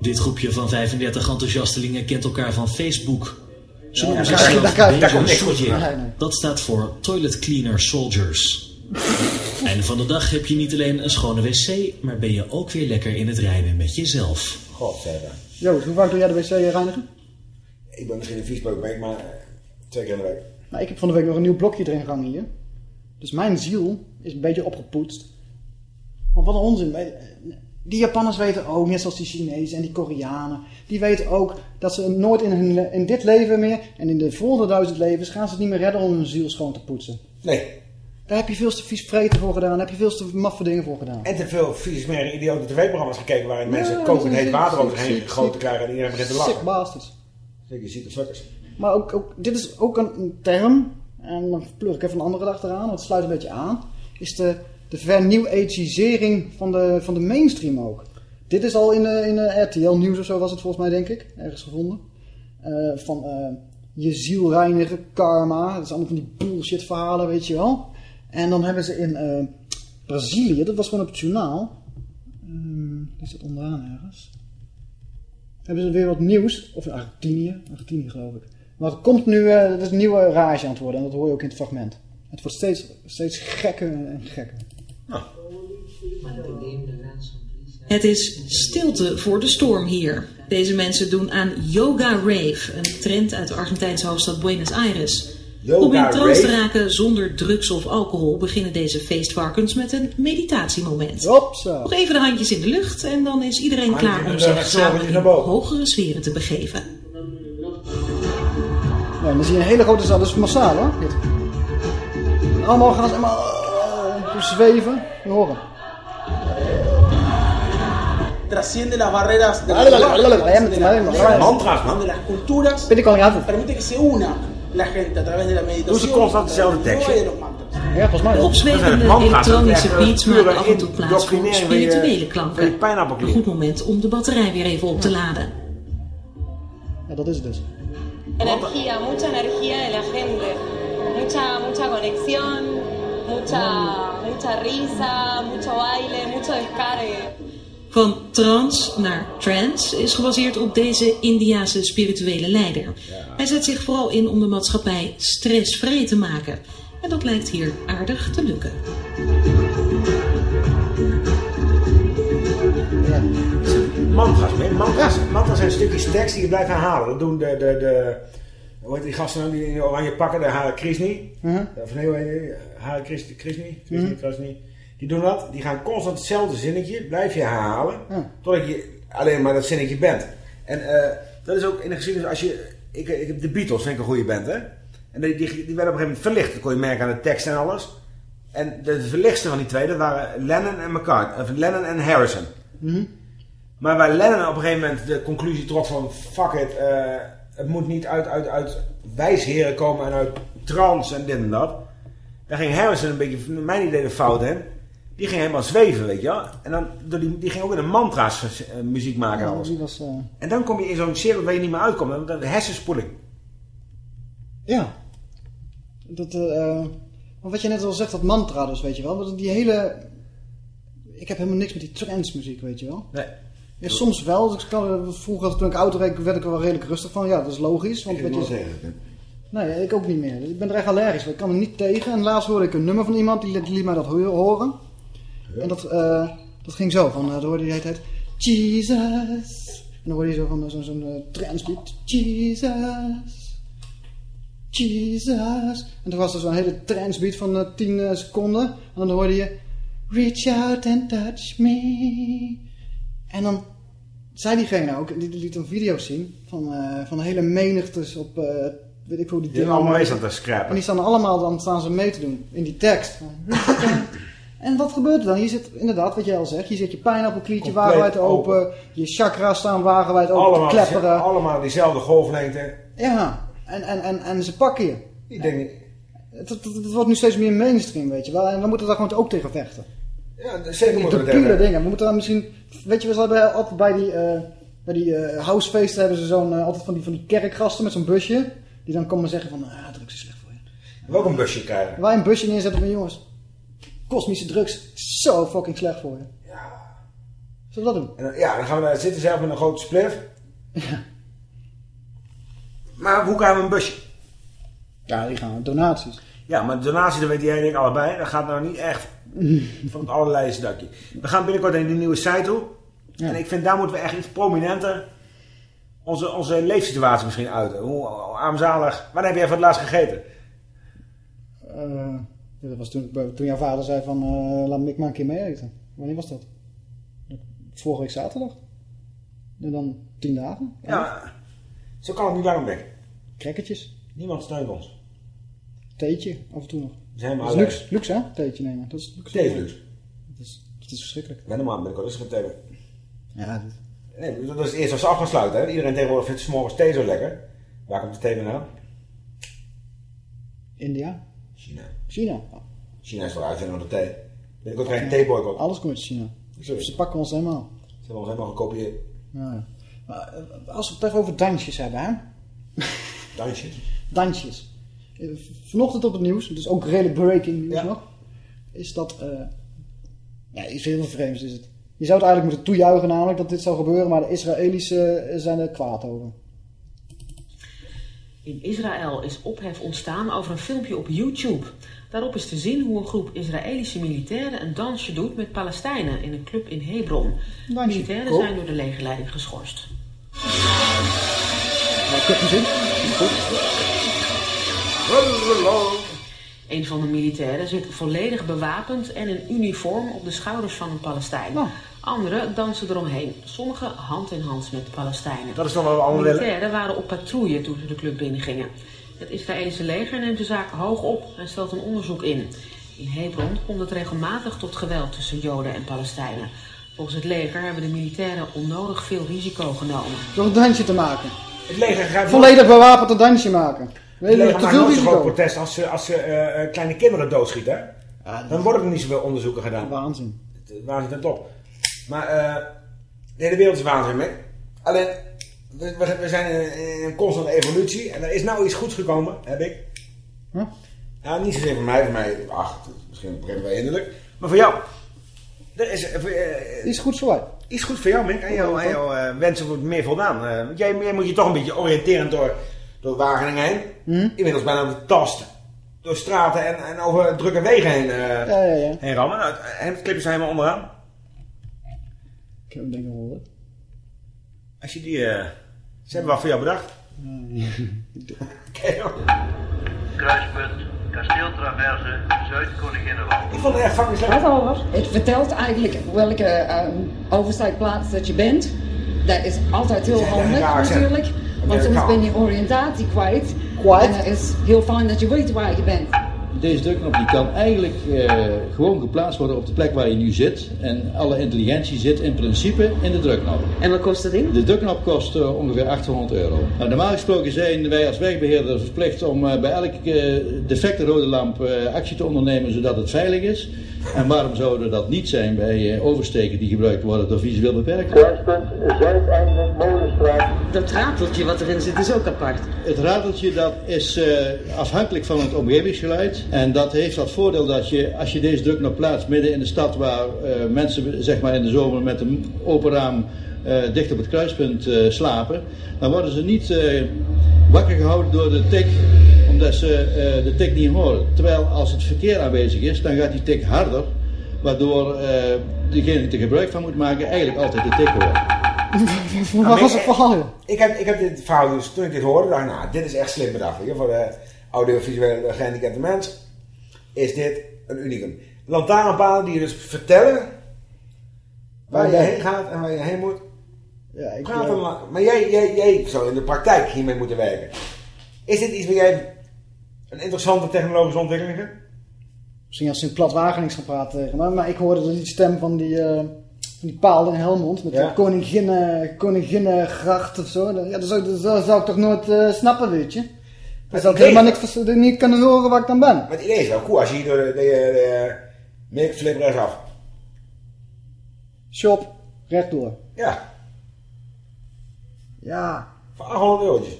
Dit groepje van 35 enthousiastelingen kent elkaar van Facebook. Ja, zichzelf daar- daar- daar komt Beijing niks goed nee. Dat staat voor Toilet Cleaner Soldiers. Einde van de dag heb je niet alleen een schone wc, maar ben je ook weer lekker in het rijden met jezelf. Godzijdank. Joost, hoe vaak doe jij de wc reinigen? Ik ben misschien een viespeuk, maar eh, twee keer in de week. Nou, ik heb van de week nog een nieuw blokje erin gehangen hier. Dus mijn ziel is een beetje opgepoetst. Maar wat een onzin. Die Japanners weten ook, net zoals die Chinezen en die Koreanen, die weten ook dat ze nooit in, hun, in dit leven meer en in de volgende duizend levens gaan ze het niet meer redden om hun ziel schoon te poetsen. Nee. Daar heb je veel te vies vreten voor gedaan, daar heb je veel te maffe dingen voor gedaan. En te veel vieze smerige idiote tv-programma's gekeken waarin Ja, mensen dat kokend heet water over ziek, zich heen ziek, gegoten ziek. krijgen en iedereen begint te Sick lachen. bastards. Zeker zieke fuckers. Maar ook, ook, dit is ook een, een term, en dan pleur ik even een andere dag eraan, want het sluit een beetje aan, is de, de vernieuw-ageisering van de, van de mainstream ook. Dit is al in, de, in de RTL Nieuws of zo was het volgens mij, denk ik, ergens gevonden. Eh, van eh, je ziel reinigen, karma, dat is allemaal van die bullshit verhalen, weet je wel. En dan hebben ze in eh, Brazilië, dat was gewoon op het journaal, is dat onderaan ergens? Hebben ze weer wat nieuws, of in Argentinië, Argentinië geloof ik. Maar het komt nu, eh het is een nieuwe rage aan het worden en dat hoor je ook in het fragment. Het wordt steeds, steeds gekker en gekker. Het is stilte voor de storm hier. Deze mensen doen aan yoga rave, een trend uit de Argentijnse hoofdstad Buenos Aires. Yoga Om in trance te raken zonder drugs of alcohol beginnen deze feestvarkens met een meditatiemoment. Nog even de handjes in de lucht en dan is iedereen Handjes klaar om zich samen in hogere sferen te begeven. Ja, dan zie je een hele grote zaal, is massaal hoor. Allemaal gaan ze allemaal zweven. Je horen. trasciende las barreras de las. Mantras, man. de las culturas, permite que se una la gente a través de la meditación. Doen ze constant dezelfde tekst. Ja, volgens mij opzwevende elektronische beats maken af en toe plaats voor spirituele klanken. Een goed moment om de batterij weer even op te laden. Ja, dat is het dus. Energía, mucha energía de la gente. Mucha, mucha conexión, mucha, mucha risa, mucho baile, mucho descargue. Van trance naar trance is gebaseerd op deze Indiase spirituele leider. Hij zet zich vooral in om de maatschappij stressvrij te maken. En dat lijkt hier aardig te lukken. Mantras, man. Mantras, mantras zijn stukjes tekst die je blijft herhalen. Dat doen de, de, de hoe heet die gasten nou die in oranje pakken, de Hare Krishni. Mhm. Of nee, hoe heet die? Hare Krishni, Krishni, Krishni, Mhm. Krishni. Die doen dat, die gaan constant hetzelfde zinnetje, blijf je herhalen, totdat je alleen maar dat zinnetje bent. En eh, dat is ook in de geschiedenis, als je, ik, ik heb de Beatles, vind ik een goede band hè. En die, die, die werden op een gegeven moment verlicht, dat kon je merken aan de tekst en alles. En de verlichtste van die twee, dat waren Lennon en McCartney, of Lennon en Harrison. Mhm. Maar waar Lennon op een gegeven moment de conclusie trok van... fuck it, eh, het moet niet uit, uit, uit wijsheren komen en uit trance en dit en dat. Daar ging Harrison een beetje, naar mijn idee, de fout in. Die ging helemaal zweven, weet je wel. En dan, die, die ging ook in de mantra's eh, muziek maken en alles. was, eh, En dan kom je in zo'n cirkel waar je niet meer uitkomt. Dat- Dat hersenspoeling. Ja. Dat, maar wat je net al zegt, dat mantra dus, weet je wel. Want die hele... Ik heb helemaal niks met die trance muziek, weet je wel. Nee. Ja, soms wel. Dus ik kan, vroeger toen ik auto reed, werd ik er wel redelijk rustig van. Ja, dat is logisch. Want heb je, tegen. Nee, ik ook niet meer. Ik ben er echt allergisch voor. Ik kan er niet tegen. En laatst hoorde ik een nummer van iemand, die, liet- die liet mij dat ho- horen. En dat, eh, dat ging zo, van, uh, dan hoorde je de hele tijd, Jesus. En dan hoorde je zo van zo'n eh, transbeat, Jesus. Jesus. En toen was er zo'n hele transbeat van eh, 10 eh, seconden. En dan hoorde je, reach out and touch me. En dan zei diegene ook, die, liet een video zien van, eh, van hele menigtes op, eh, weet ik hoe die hebben allemaal eens aan te En die staan allemaal, dan staan ze mee te doen in die tekst. <laughs> En wat gebeurt er dan? Je zit inderdaad, wat jij al zegt, je zit je pijnappelklietje wagenwijd open, je chakra's staan wagenwijd open Allemaal, te klepperen. allemaal diezelfde golflengte. Ja, en, en, en, en ze pakken je. Ik denk. Het, het, het- het wordt nu steeds meer mainstream, weet je wel. En we moeten daar gewoon ook tegen vechten. Ja, zeker moeten we dingen. We moeten dan misschien... Weet je, we hebben altijd bij die, eh bij die eh, housefeesten hebben ze zo'n, eh, altijd van die, van die kerkgasten met zo'n busje. Die dan komen zeggen van, ah, drugs is slecht voor je. Welk een busje krijgen. Wij een busje neerzetten van, jongens, kosmische drugs zo fucking slecht voor je. Ja. Zullen we dat doen? En dan, ja, dan gaan we daar zitten zelf met een grote spliff. Maar hoe krijgen we een busje? Ja, die gaan donaties. Ja, maar de donatie, dat weet jij en ik allebei. Dat gaat nou niet echt van het allerlijste dakje. We gaan binnenkort naar die nieuwe site toe. En ik vind, daar moeten we echt iets prominenter onze, onze leefsituatie misschien uiten. Hoe, armzalig. Wanneer heb jij voor het laatst gegeten? Eh, dat was toen, toen jouw vader zei van, eh, laat Mick maar een keer mee eten. Wanneer was dat? Vorige week zaterdag. En dan tien dagen. Ja, zo kan het niet langer weg. Crackertjes. Niemand steunt ons. Theetje, af en toe nog. We zijn maar dat is luxe, luxe hè? Theetje nemen. Dat is luxe. Thee is luxe. Dat is, dat is verschrikkelijk. Ben normaal ben ik al eens thee. Ja, dat... Nee, dat is het eerste als ze af gaan sluiten. Hè? Iedereen tegenwoordig vindt 's morgens thee zo lekker. Waar komt de thee vandaan? India? China. China. Oh. China is wel uitzending van de thee. Ben ik ook geen theeboycott. Alles komt uit China. Sorry. Ze pakken ons helemaal. Ze hebben ons helemaal gekopieerd. Ja, ja. Maar eh, als we het even over dansjes hebben, hè? Dansjes? Dansjes. Eh, Vanochtend op het nieuws, dus ook redelijk breaking nieuws nog, is dat, eh ja, iets heel vreemds is het. Je zou het eigenlijk moeten toejuichen namelijk dat dit zou gebeuren, maar de Israëli's eh, zijn er kwaad over. In Israël is ophef ontstaan over een filmpje op YouTube. Daarop is te zien hoe een groep Israëlische militairen een dansje doet met Palestijnen in een club in Hebron. De militairen cool. zijn door de legerleiding geschorst. Nou, kut muziek. Een van de militairen zit volledig bewapend en in uniform op de schouders van een Palestijn. Anderen dansen eromheen, sommigen hand in hand met Palestijnen. Dat is toch wat we allemaal willen? Militairen waren op patrouille toen ze de club binnengingen. Het Israëlische leger neemt de zaak hoog op en stelt een onderzoek in. In Hebron komt het regelmatig tot geweld tussen Joden en Palestijnen. Volgens het leger hebben de militairen onnodig veel risico genomen. Door een dansje te maken. Het leger gaat Volledig bewapend een dansje maken. Je, leger te veel groot protest als ze, als ze eh, eh, kleine kinderen doodschieten. dan worden er niet zoveel onderzoeken gedaan. Waanzin. Waanzin en top. Maar eh, de hele wereld is waanzin, Mick. Alleen, we, we- zijn in, in een constante evolutie. En er is nou iets goeds gekomen, heb ik. Huh? Ja, niet zozeer voor mij, voor mij, ach, misschien begrijpen wij hinderlijk. Maar voor jou. Er is, eh, eh, Iets goeds voor mij. Iets goed voor jou, Mick. En jouw, en jouw eh, wensen wordt meer voldaan. Eh, want jij, jij moet je toch een beetje oriënteren door, door Wageningen heen. Hm? Inmiddels bijna de tast. Door straten en, en over drukke wegen heen, eh, Ja, ja, ja. heen rammen. Nou, het clipjes zijn helemaal onderaan. Ik heb hem denk ik gehoord. Als je die... eh, ze hebben wat voor jou bedacht. Kijk, hoor. <laughs> Kruispunt, kasteeltraverse, Zuid-Koninginnenwald. Ik vond het echt fucking slecht. Wat over? Het vertelt eigenlijk welke ehm, overstijgplaats dat je bent. Dat is altijd heel handig accent. Want soms Amerikaan. ben je oriëntatie kwijt. Kwijt? En het is heel fijn dat je weet waar je bent. Deze drukknop die kan eigenlijk eh, gewoon geplaatst worden op de plek waar je nu zit. En alle intelligentie zit in principe in de drukknop. En wat kost dat ding? De drukknop kost eh, ongeveer 800 euro. Nou, normaal gesproken zijn wij als wegbeheerder verplicht om eh, bij elke defecte rode lamp actie te ondernemen zodat het veilig is. En waarom zouden dat niet zijn bij eh, oversteken die gebruikt worden door visueel beperkten? Kruispunt, Zuideinde, Molenstraat. Dat rateltje wat erin zit is ook apart. Het rateltje dat is eh, afhankelijk van het omgevingsgeluid. En dat heeft dat voordeel dat je, als je deze drukknop plaatst midden in de stad waar eh, mensen zeg maar in de zomer met een open raam eh, dicht op het kruispunt eh, slapen, dan worden ze niet eh, wakker gehouden door de tik omdat ze eh, de tik niet horen. Terwijl als het verkeer aanwezig is, dan gaat die tik harder, waardoor eh, degene die er gebruik van moet maken eigenlijk altijd de tik hoort. <laughs> Wat was het verhaal? Ik heb, ik heb dit verhaal dus, toen ik dit hoorde, dacht ik, nou, dit is echt slim bedacht. je, Voor de audiovisuele gehandicapte mens is dit een unicum. Lantaarnpalen die je dus vertellen waar je heen gaat en waar je heen moet. Ja, ik. Maar jij, jij, jij zou in de praktijk hiermee moeten werken. Is dit iets waar jij een interessante technologische ontwikkeling vindt? Misschien als ze in plat Wagenings gaan praten tegen me. Maar ik hoorde die stem van die, eh, van die paal in Helmond. Met Ja. de koninginnen, koninginnengracht of zo. Dat- Ja, dat zou, dat zou, dat ik toch nooit eh, snappen, weet je. Dan het zou ik helemaal niks niet kunnen horen waar ik dan ben. Maar het idee is wel cool als je hier door de, de, de, rechtsaf. Shop, rechtdoor. Ja, Ja. voor 800 eurotjes.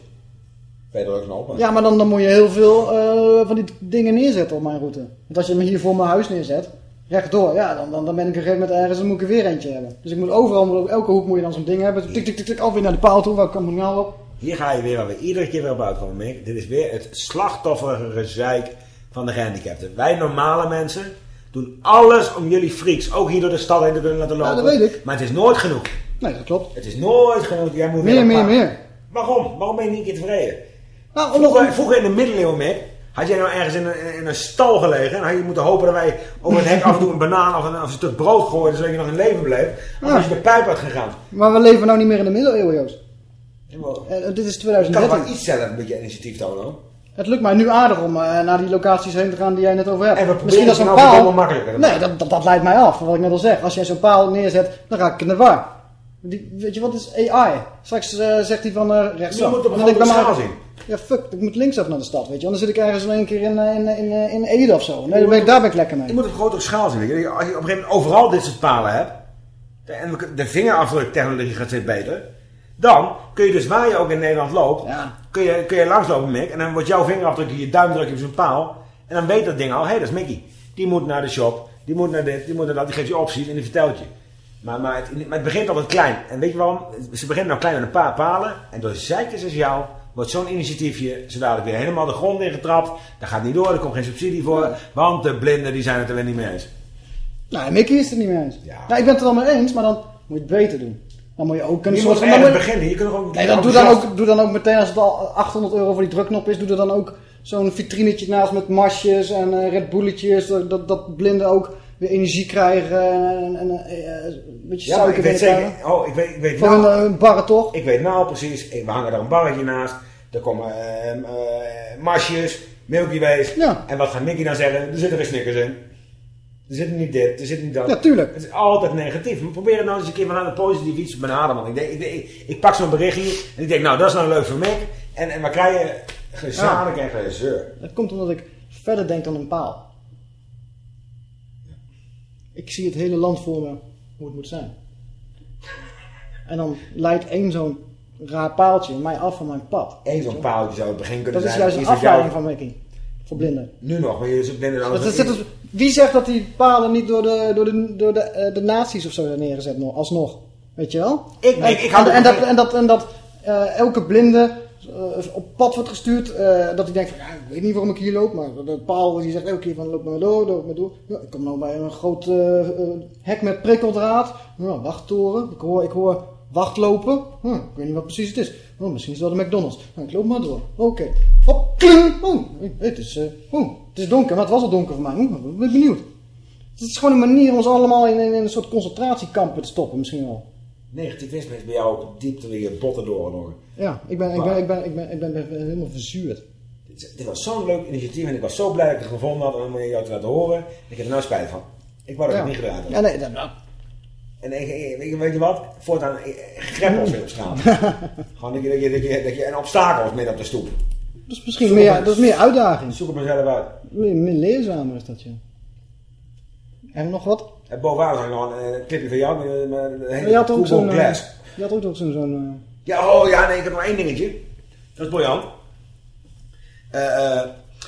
Ben je er ook? Ja, maar dan, dan moet je heel veel eh, van die dingen neerzetten op mijn route. Want als je me hier voor mijn huis neerzet, rechtdoor, ja, dan, dan, dan ben ik op een gegeven moment ergens en moet ik er weer eentje hebben. Dus ik moet overal, op elke hoek moet je dan zo'n ding hebben. Tik, tik, tik, tik, alweer naar de paal toe, waar kan ik nou op? Hier ga je weer alweer iedere keer weer op uitkomen, Mick. Dit is weer het slachtoffergezeik van de gehandicapten. Wij normale mensen doen alles om jullie freaks ook hier door de stad heen te kunnen laten lopen. Ja, dat weet ik. Maar het is nooit genoeg. Nee, dat klopt. Het is nooit genoeg. Jij moet Meer, meer, meer. Waarom? Waarom ben je niet een keer tevreden? Nou, vroeger, vroeger in de middeleeuwen, Mick, Had jij nou ergens in een, in een stal gelegen en had je moeten hopen dat wij over het hek af en toe een banaan of een, of een stuk brood gooiden zodat je nog in leven bleef? Of Ja. als je de pijp had gegaan. Maar we leven nou niet meer in de middeleeuwen, Joost. Eh, dit is Ik kan wel 2013. iets zelf een beetje initiatief tonen hoor. Het lukt mij nu aardig om eh, naar die locaties heen te gaan die jij net over hebt. En we proberen Misschien als een nou paal... makkelijker Nee, dat, dat, dat leidt mij af. Wat ik net al zeg. Als jij zo'n paal neerzet, dan raak ik in de war. Die, weet je wat is AI? Straks eh, zegt hij van eh rechtsaf. Je moet op een bij schaal zien. Ja, fuck. Ik moet linksaf naar de stad, weet je. Anders zit ik ergens in één keer in, eh, in, in, in, Ede of zo. Nee, dan ben ik, daar ben ik lekker mee. Je moet op grotere schaal zien. weet je. Als je op een gegeven moment overal dit soort palen hebt. En de vingerafdruktechnologie gaat steeds beter. Dan kun je dus waar je ook in Nederland loopt. Kun, je, kun je langslopen Mick. En dan wordt jouw vingerafdruk, je duimdruk op zo'n paal. En dan weet dat ding al. Hé, hey, dat is Mickey. Die moet naar de shop. Die moet naar dit. Die moet naar dat. Die geeft je opties en die vertelt je. Maar, maar, het, maar het begint altijd klein. En weet je waarom? Ze beginnen nou klein met een paar palen. En door zeikers als jou wordt zo'n initiatiefje zo dadelijk weer helemaal de grond ingetrapt. Dat gaat niet door, er komt geen subsidie voor. Want de blinden die zijn het er weer niet mee eens. Nou, Mickey is het er niet mee eens. Nou, ik ben het er wel mee eens, maar dan moet je het beter doen. Dan moet je ook een Je soort moet van... dan beginnen. Je kunt gewoon Nee, dan doe, dan ook, doe dan ook meteen, als het al 800 euro voor die drukknop is, doe er dan ook zo'n vitrinetje naast met marsjes en eh Red Bulletjes. Dat, dat, dat blinden ook weer energie krijgen en, en eh, een beetje Ja, maar suiker ik weet zeker. Oh, ik weet, ik weet Voor nou, een, eh, barren toch? Ik weet nou precies. eh, We hangen daar een barretje naast. Er komen eh, marsjes, Milky Ways. En wat gaat Mickey nou zeggen? Er zitten geen Snickers in. Er zit niet dit, er zit niet dat. Ja, tuurlijk. Het is altijd negatief. Maar probeer het nou eens een keer vanuit een positief iets te benaderen. Want ik, denk, ik, ik, ik pak zo'n berichtje en ik denk, nou dat is nou leuk voor Mick. En, en we krijgen gezamenlijk en gezeur. Dat komt omdat ik verder denk dan een paal. Ik zie het hele land voor me hoe het moet zijn. En dan leidt één zo'n raar paaltje mij af van mijn pad. Eén zo'n paaltje zou het begin kunnen Dat is zijn. juist een Iets wat afleiding jou- van Mickey. Voor blinden. Nu nog, maar je blinden dan. Dat, dat wie zegt dat die palen niet door de, door de, door de, eh, de nazi's of zo neergezet nog, alsnog? Weet je wel? Ik- en, ik- ik had en, dat, en dat, en dat eh, elke blinde op pad wordt gestuurd. eh, dat hij denkt van, ja, ik weet niet waarom ik hier loop. Maar de paal die zegt elke keer van, loop maar door, loop maar door. Ik kom nou bij een groot eh, eh, hek met prikkeldraad. Ja, wachttoren. Ik hoor, ik hoor wachtlopen. Hm, ik weet niet wat precies het is. Oh, misschien is het wel de McDonald's. Nou, ik loop maar door. Oké. Oh, het is, eh, oh, het is donker. Maar het was al donker voor mij. Oeh, ik ben benieuwd. Het is gewoon een manier om ons allemaal in, in, in een soort concentratiekampen te stoppen misschien wel. Negativisme is bij jou ook diep door je botten door nog. Ja, ik ben, ik ben, ik ben, ik ben, ik ben, helemaal verzuurd. Dit, dit was zo'n leuk initiatief en ik was zo blij dat ik het gevonden had om jou te laten horen. Ik heb er nou spijt van. Ik wou dat Ja. niet gedaan. Ja, nee, dat, En ik, weet je- wat? Voortaan eh, greppels weer op straat. <laughs> Gewoon dat je, dat, je, dat, je, dat je een obstakel midden op de stoep. dat is misschien meer, dat is meer uitdaging. Zoek het mezelf uit. Meer, meer leerzamer is dat, ja. We nog wat? En bovenaan hangt nog een eh, clipje van jou met, met een hele je had ook zo'n... eh, je had ook zo'n... zo'n eh, Ja, oh ja, nee, ik heb nog één dingetje. Dat is. Eh, eh,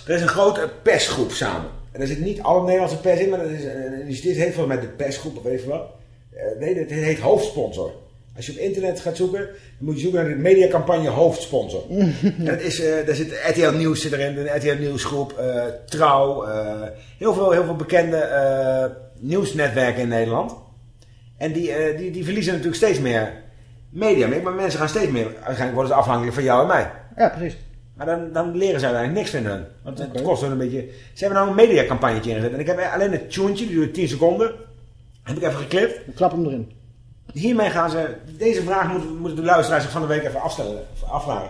er is een grote persgroep samen. En er zit niet alle Nederlandse pers in, maar dat is een initiatief. Het heet volgens mij de persgroep of weet je wat. Eh, nee, het heet hoofdsponsor. Als je op internet gaat zoeken, dan moet je zoeken naar de mediacampagne hoofdsponsor. en <laughs> dat is, eh, daar zit RTL Nieuws zit erin, de RTL Nieuwsgroep, eh, Trouw, eh, heel, veel, heel veel bekende eh, nieuwsnetwerken in Nederland. En die, eh, die, die verliezen natuurlijk steeds meer media. Maar mensen gaan steeds meer, waarschijnlijk worden ze afhankelijk van jou en mij. Ja, precies. Maar dan, dan leren ze uiteindelijk niks van hun. Want het kost hun een beetje... Ze hebben nou een mediacampagnetje ingezet. En ik heb alleen het tuentje, die duurt 10 seconden. Heb ik even geklipt. klap hem erin. Hiermee gaan ze... Deze vraag moeten, de luisteraars zich van de week even afstellen. Afvragen.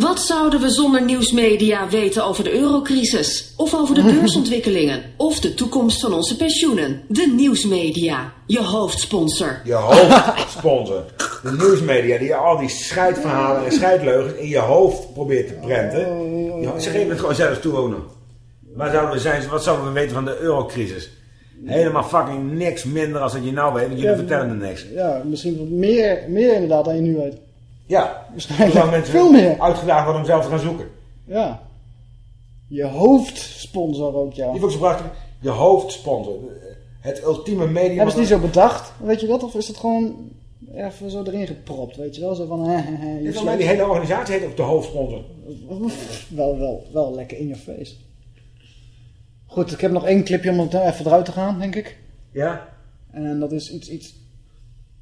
Wat zouden we zonder nieuwsmedia weten over de eurocrisis? Of over de <laughs> beursontwikkelingen? Of de toekomst van onze pensioenen? De nieuwsmedia, je hoofdsponsor. Je hoofdsponsor. De nieuwsmedia die al die scheidverhalen en scheidleugens in je hoofd probeert te prenten. Ze geven het gewoon zelfs toe ook nog. Waar zouden we zijn? Wat zouden we weten van de eurocrisis? Helemaal fucking niks minder als dat je nou weet. Want jullie Ja, vertellen er niks. Ja, misschien wat meer, meer inderdaad dan je nu weet. Ja, Waarschijnlijk zouden <laughs> mensen veel meer. uitgedaagd worden om zelf te gaan zoeken. Ja. Je hoofdsponsor ook, ja. Die vond ik zo prachtig. Je hoofdsponsor. Het ultieme medium. Hebben ze die zo bedacht, weet je dat? Of is het gewoon even zo erin gepropt, weet je wel? Zo van, hè, hè, hè, Dit je die hele organisatie heet ook de hoofdsponsor. <laughs> Wel, wel, wel lekker in je face. Goed, ik heb nog één clipje om het even eruit te gaan, denk ik. Ja? En dat is iets... iets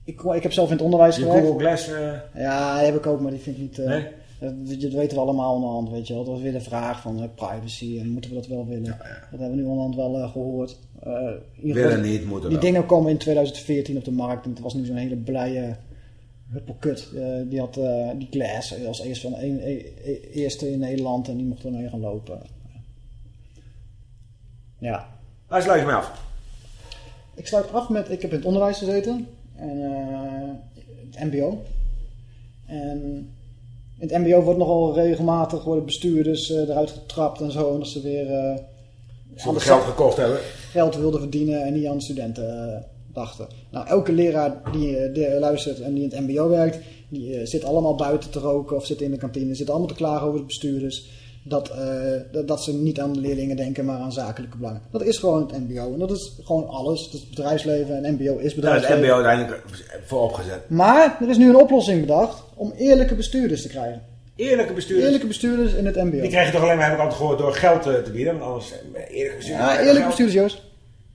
ik, ik heb zelf in het onderwijs Je gewerkt. Google Glass. eh, Ja, die heb ik ook, maar die vind ik niet... eh, Nee? Dat, dat weten we allemaal onderhand, weet je wel. Dat was weer de vraag van eh, privacy en moeten we dat wel willen. Dat hebben we nu onderhand wel eh, gehoord. Eh, Willen niet, moeten Die wel. dingen komen in 2014 op de markt en het was nu zo'n hele blije huppelkut. Die had die Glass als eerst van een, e- e- eerste in Nederland en die mocht ermee gaan lopen. Ja. Waar sluit mee af? Ik sluit af met, ik heb in het onderwijs gezeten. En eh, het mbo. En in het mbo wordt nogal regelmatig worden bestuurders eh, eruit getrapt en zo. Omdat ze weer eh, Ze geld gekocht hebben. geld wilden verdienen en niet aan de studenten dachten. Nou, elke leraar die, die luistert en die in het mbo werkt, die zit allemaal buiten te roken of zit in de kantine. Zit allemaal te klagen over de bestuurders. Dat, eh, dat, dat ze niet aan de leerlingen denken, maar aan zakelijke belangen. Dat is gewoon het mbo. En dat is gewoon alles. Het is bedrijfsleven en mbo is Daar is het bedrijfsleven. mbo uiteindelijk voor opgezet. Maar er is nu een oplossing bedacht om eerlijke bestuurders te krijgen. Eerlijke bestuurders? Eerlijke bestuurders in het mbo. Die krijg je toch alleen maar, heb ik altijd gehoord, door geld eh, te bieden. Want anders, eh, eerlijke bestuurders... Ja, eerlijke bestuurders, Joost.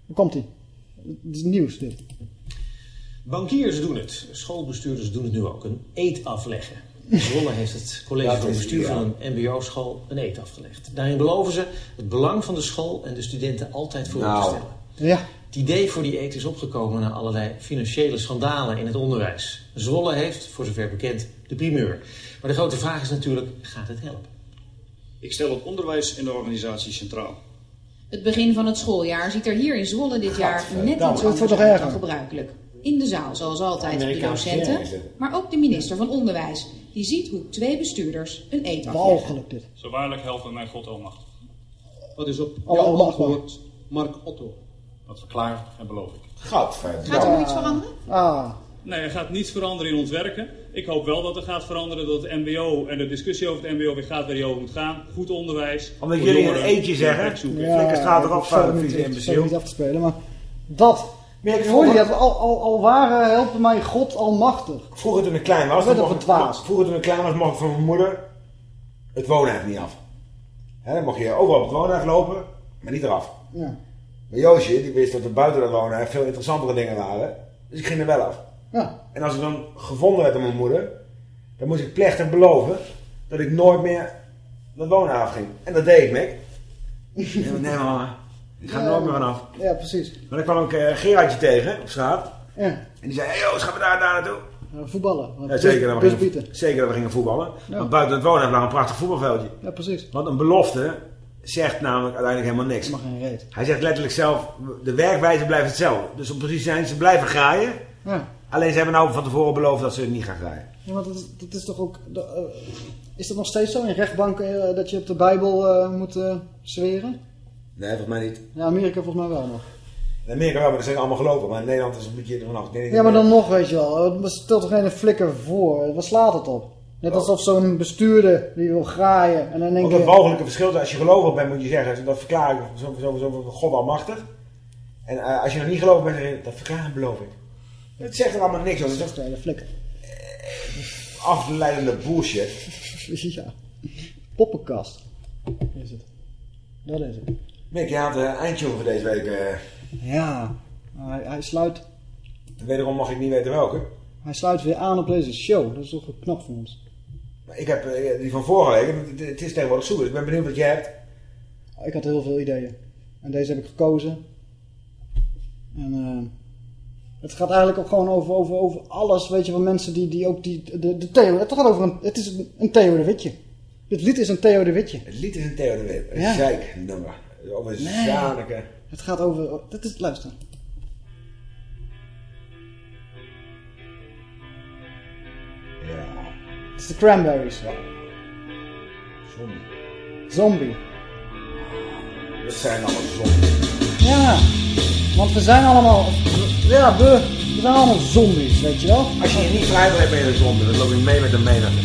Hoe komt ie? Het is nieuws, dit. Bankiers doen het. Schoolbestuurders doen het nu ook. Een eet afleggen. Zwolle heeft het college van bestuur van een mbo-school een eet afgelegd. Daarin beloven ze het belang van de school en de studenten altijd voor te Nou. stellen. Ja. Het idee voor die eet is opgekomen na allerlei financiële schandalen in het onderwijs. Zwolle heeft, voor zover bekend, de primeur. Maar de grote vraag is natuurlijk, gaat het helpen? Ik stel het onderwijs en de organisatie centraal. Het begin van het schooljaar ziet er hier in Zwolle dit jaar net iets dat wordt anders uit dan gebruikelijk. In de zaal, zoals altijd, de docenten, maar ook de minister van Onderwijs. Die ziet hoe twee bestuurders een eet afleggen. Walgelijk dit. Zo waarlijk helpen mij God almachtig. Wat is op Alle jouw antwoord, Mark Otto? Dat verklaar en beloof ik. Gadverdamme. Gaat er nog iets veranderen? Ah. Nee, er gaat niets veranderen in ons werken. Ik hoop wel dat er gaat veranderen dat het mbo en de discussie over het mbo weer gaat waar die over moet gaan. Goed onderwijs. Omdat jullie een eentje die zeggen. Flikker erop, ik verder vuile niet- vieze ik niet af te spelen, maar dat. Meer Ik hoorde dat al, al, al waren helpen mij God almachtig. Vroeger toen ik klein was, Ik mocht vroeger toen ik klein was, mocht ik van mijn moeder het woonhuis niet af. Hè, dan mocht je overal op het woonhuis lopen, maar niet eraf. Ja. Maar Joosje, die wist dat er buiten dat woonhuis veel interessantere dingen waren. Dus ik ging er wel af. Ja. En als ik dan gevonden werd door mijn moeder, dan moest ik plechtig beloven dat ik nooit meer dat woonhuis afging. En dat deed ik, Mick. <laughs> Nee, maar nee mama, ik ga er nooit meer vanaf. Ja, precies. Maar dan kwam ik eh, Gerardje tegen op straat. Ja. En die zei, hey Joost, gaan we daar, daar naartoe? Voetballen. Ja, zeker, dat we gingen, zeker dat we gingen voetballen. Ja. Want buiten het woonhuis lag een prachtig voetbalveldje. Ja, precies. Want een belofte zegt namelijk uiteindelijk helemaal niks. Mag geen reet. Hij zegt letterlijk zelf, de werkwijze blijft hetzelfde. Dus om precies te zijn, ze blijven graaien. Ja. Alleen ze hebben nou van tevoren beloofd dat ze het niet gaan graaien. Ja, maar dat is, dat is toch ook... dat, eh, is dat nog steeds zo in rechtbanken eh, dat je op de Bijbel moet zweren? Nee, volgens mij niet. Ja, Amerika volgens mij wel nog. In Amerika wel, maar dat zijn allemaal gelopen. Maar in Nederland is het een beetje ervan af. Ik denk- Ja, maar dan nog, weet je wel. Het stelt toch geen flikker voor. Wat slaat het op? Net alsof zo'n bestuurder die wil graaien. En dan denk Ook het mogelijke verschil is, als je gelovig bent, moet je zeggen, dat verklaar ik zo, zo, zo, God almachtig. En eh, als je nog niet gelovig bent, zeg je, dat verklaar ik, beloof ik. Het zegt er allemaal niks over. Het is toch flikker. afleidende bullshit. <laughs> ja. Poppenkast. Is het. Dat is het. Mick, je had de eindtune voor deze week. eh, Ja. Hij, hij, sluit, wederom mag ik niet weten welke. hij sluit weer aan op deze show. Dat is toch wel knap voor ons. Maar ik heb eh, die van vorige week, het, het is tegenwoordig zo, dus ik ben benieuwd wat jij hebt. Ik had heel veel ideeën. En deze heb ik gekozen. En eh, het gaat eigenlijk ook gewoon over, over, over alles, weet je, van mensen die, die ook die, de, de Theo, het gaat over een, het is een, een Theo de Witje. Dit lied is een Theo de Witje. Het lied is een Theo de Wit, een Ja. zeiknummer. Over Nee. Zaneke. Het gaat over, dat is, luister. Ja. Het is de Cranberries. Zombie. Zombie. Dat zijn allemaal zombies. Ja, want we zijn allemaal, ja, we, we zijn allemaal zombies, weet je wel. Als je je niet vrij bent, ben je een zombie. Dan loop je mee met de menigte.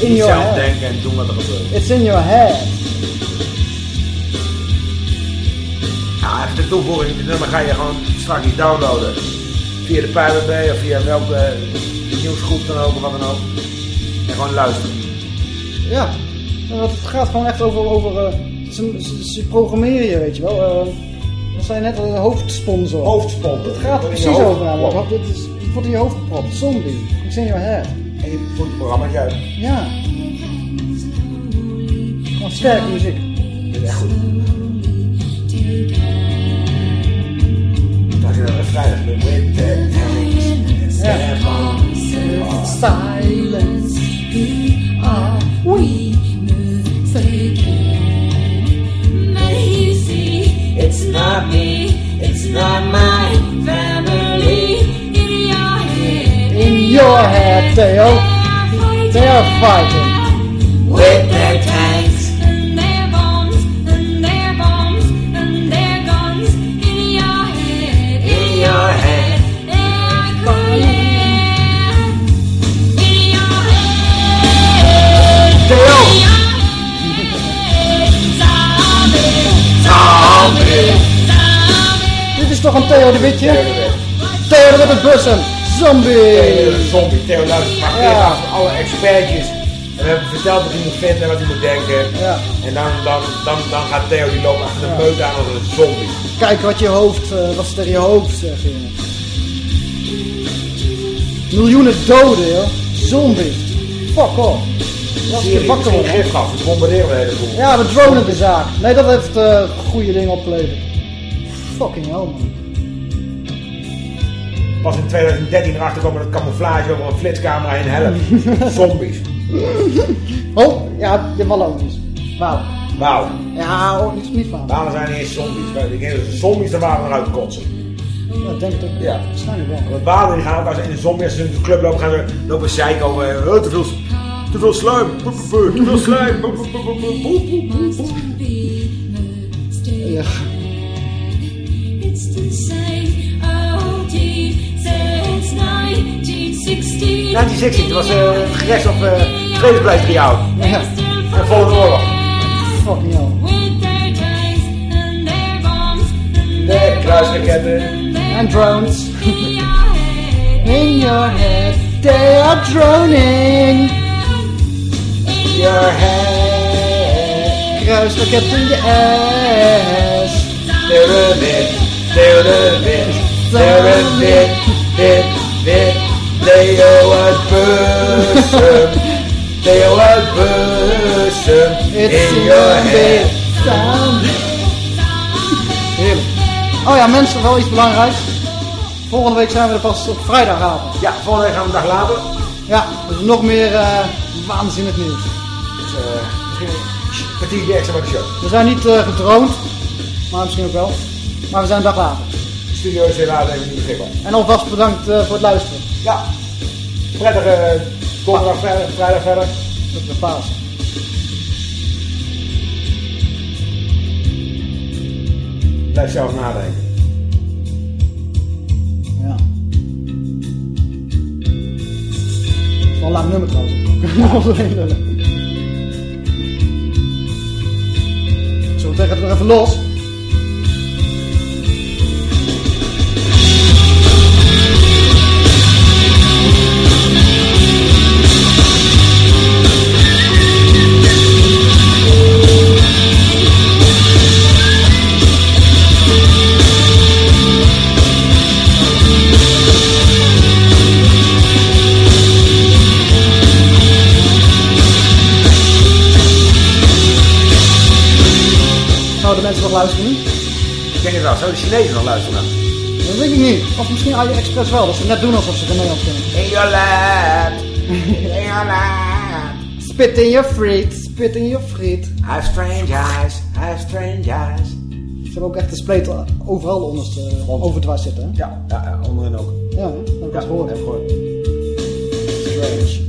In Niet your zelf head. denken en doen wat er gebeurt. It's in your head. Ja, even de toevoeging. Dit nummer ga je gewoon straks niet downloaden. Via de PBB of via welke eh, nieuwsgroep dan ook of wat dan ook. En gewoon luisteren. Ja, Ja, want het gaat gewoon echt over, over eh, ze, ze, ze programmeren je, weet je wel. Eh dat zijn net een hoofdsponsor. Hoofdsponsor. Het gaat er precies hoofd over namelijk. Dit is, het wordt in je hoofd gepropt. Zombie. It's in your head. En je voert het programma uit. Ja. Wat sterke muziek. Dit is echt goed. Daar zit een vrijdag met With the Tanks. Ja. Silence. Are we It's not me, it's not my family. In your head, In your head, Theo. They are fighting. with their toch een Theo de Witje? Theo de Witte Bussen. Zombie. Zombie. Theo luistert maar Ja. ja. alle expertjes. En we hebben verteld wat hij moet vinden en wat hij moet denken. Ja. En dan, dan, dan, dan gaat Theo die lopen achter de Ja. aan als een zombie. Kijk wat je hoofd, eh, wat tegen je hoofd zeggen. jongen. Miljoenen doden, joh. Zombies. Fuck off. Zie je je geen worden. gifgas, we bombarderen we de hele boel. Ja, we dronen de zaak. Nee, dat heeft eh, goede dingen opgeleverd. Fucking hell, man. Pas in 2013 erachter komen dat camouflage over een flitscamera heen helpt. <laughs> Zombies. Oh, ja, de Wallonisch. Wauw. Wauw. Ja, oh, niet, niet van. Waarom zijn er niet eens zombies? Ik denk dat de zombies er waren eruit kotsen. Ja, ik denk ook. Ja. Waarschijnlijk wel. Want Walen die gaan ook als ze in de zombie, als ze in de club lopen, gaan ze lopen zeiken over oh, te veel, te veel boe, te veel slijm. Boe, 1960, dat was uh, gerecht op uh, vredespleistriaal. Ja. En volgende oorlog. Fucking hell. With their tanks and their bombs and De kruisraketten. And drones. in your head, In your head, they are droning. In your head. Kruisraket in ass. They're a bit, a bit, they're a bit, bit, bit. They was bussen, they was bussen It's in your head. Heerlijk. Oh ja, mensen, wel iets belangrijks. Volgende week zijn we er pas op vrijdagavond. Ja, volgende week gaan we een dag later. Ja, dus nog meer eh, waanzinnig nieuws. Dus uh, misschien een kwartiertje extra bij de show. We zijn niet uh, gedroomd, maar misschien ook wel. Maar we zijn een dag later. De studio is helaas even niet beschikbaar. En alvast bedankt uh, voor het luisteren. Ja, prettige donderdag, vrijdag, vrijdag verder. Tot de paas. Blijf zelf nadenken. Ja. Het is wel een lang nummer trouwens. Zo meteen gaat het nog even los. Het. Zouden de Chinezen nog luisteren? Dat weet ik niet. Of misschien AliExpress wel. Dat ze net doen alsof ze geen Nederlands kunnen. In your land. In your land. Spit in your friet. Spit in your friet. I have strange eyes. I have strange eyes. Ze hebben ook echt de spleet overal onderst uh, overdwars zitten. Hè? Ja, ja, onderin ook. Ja, hè? dat heb ik ja, gehoord. Strange.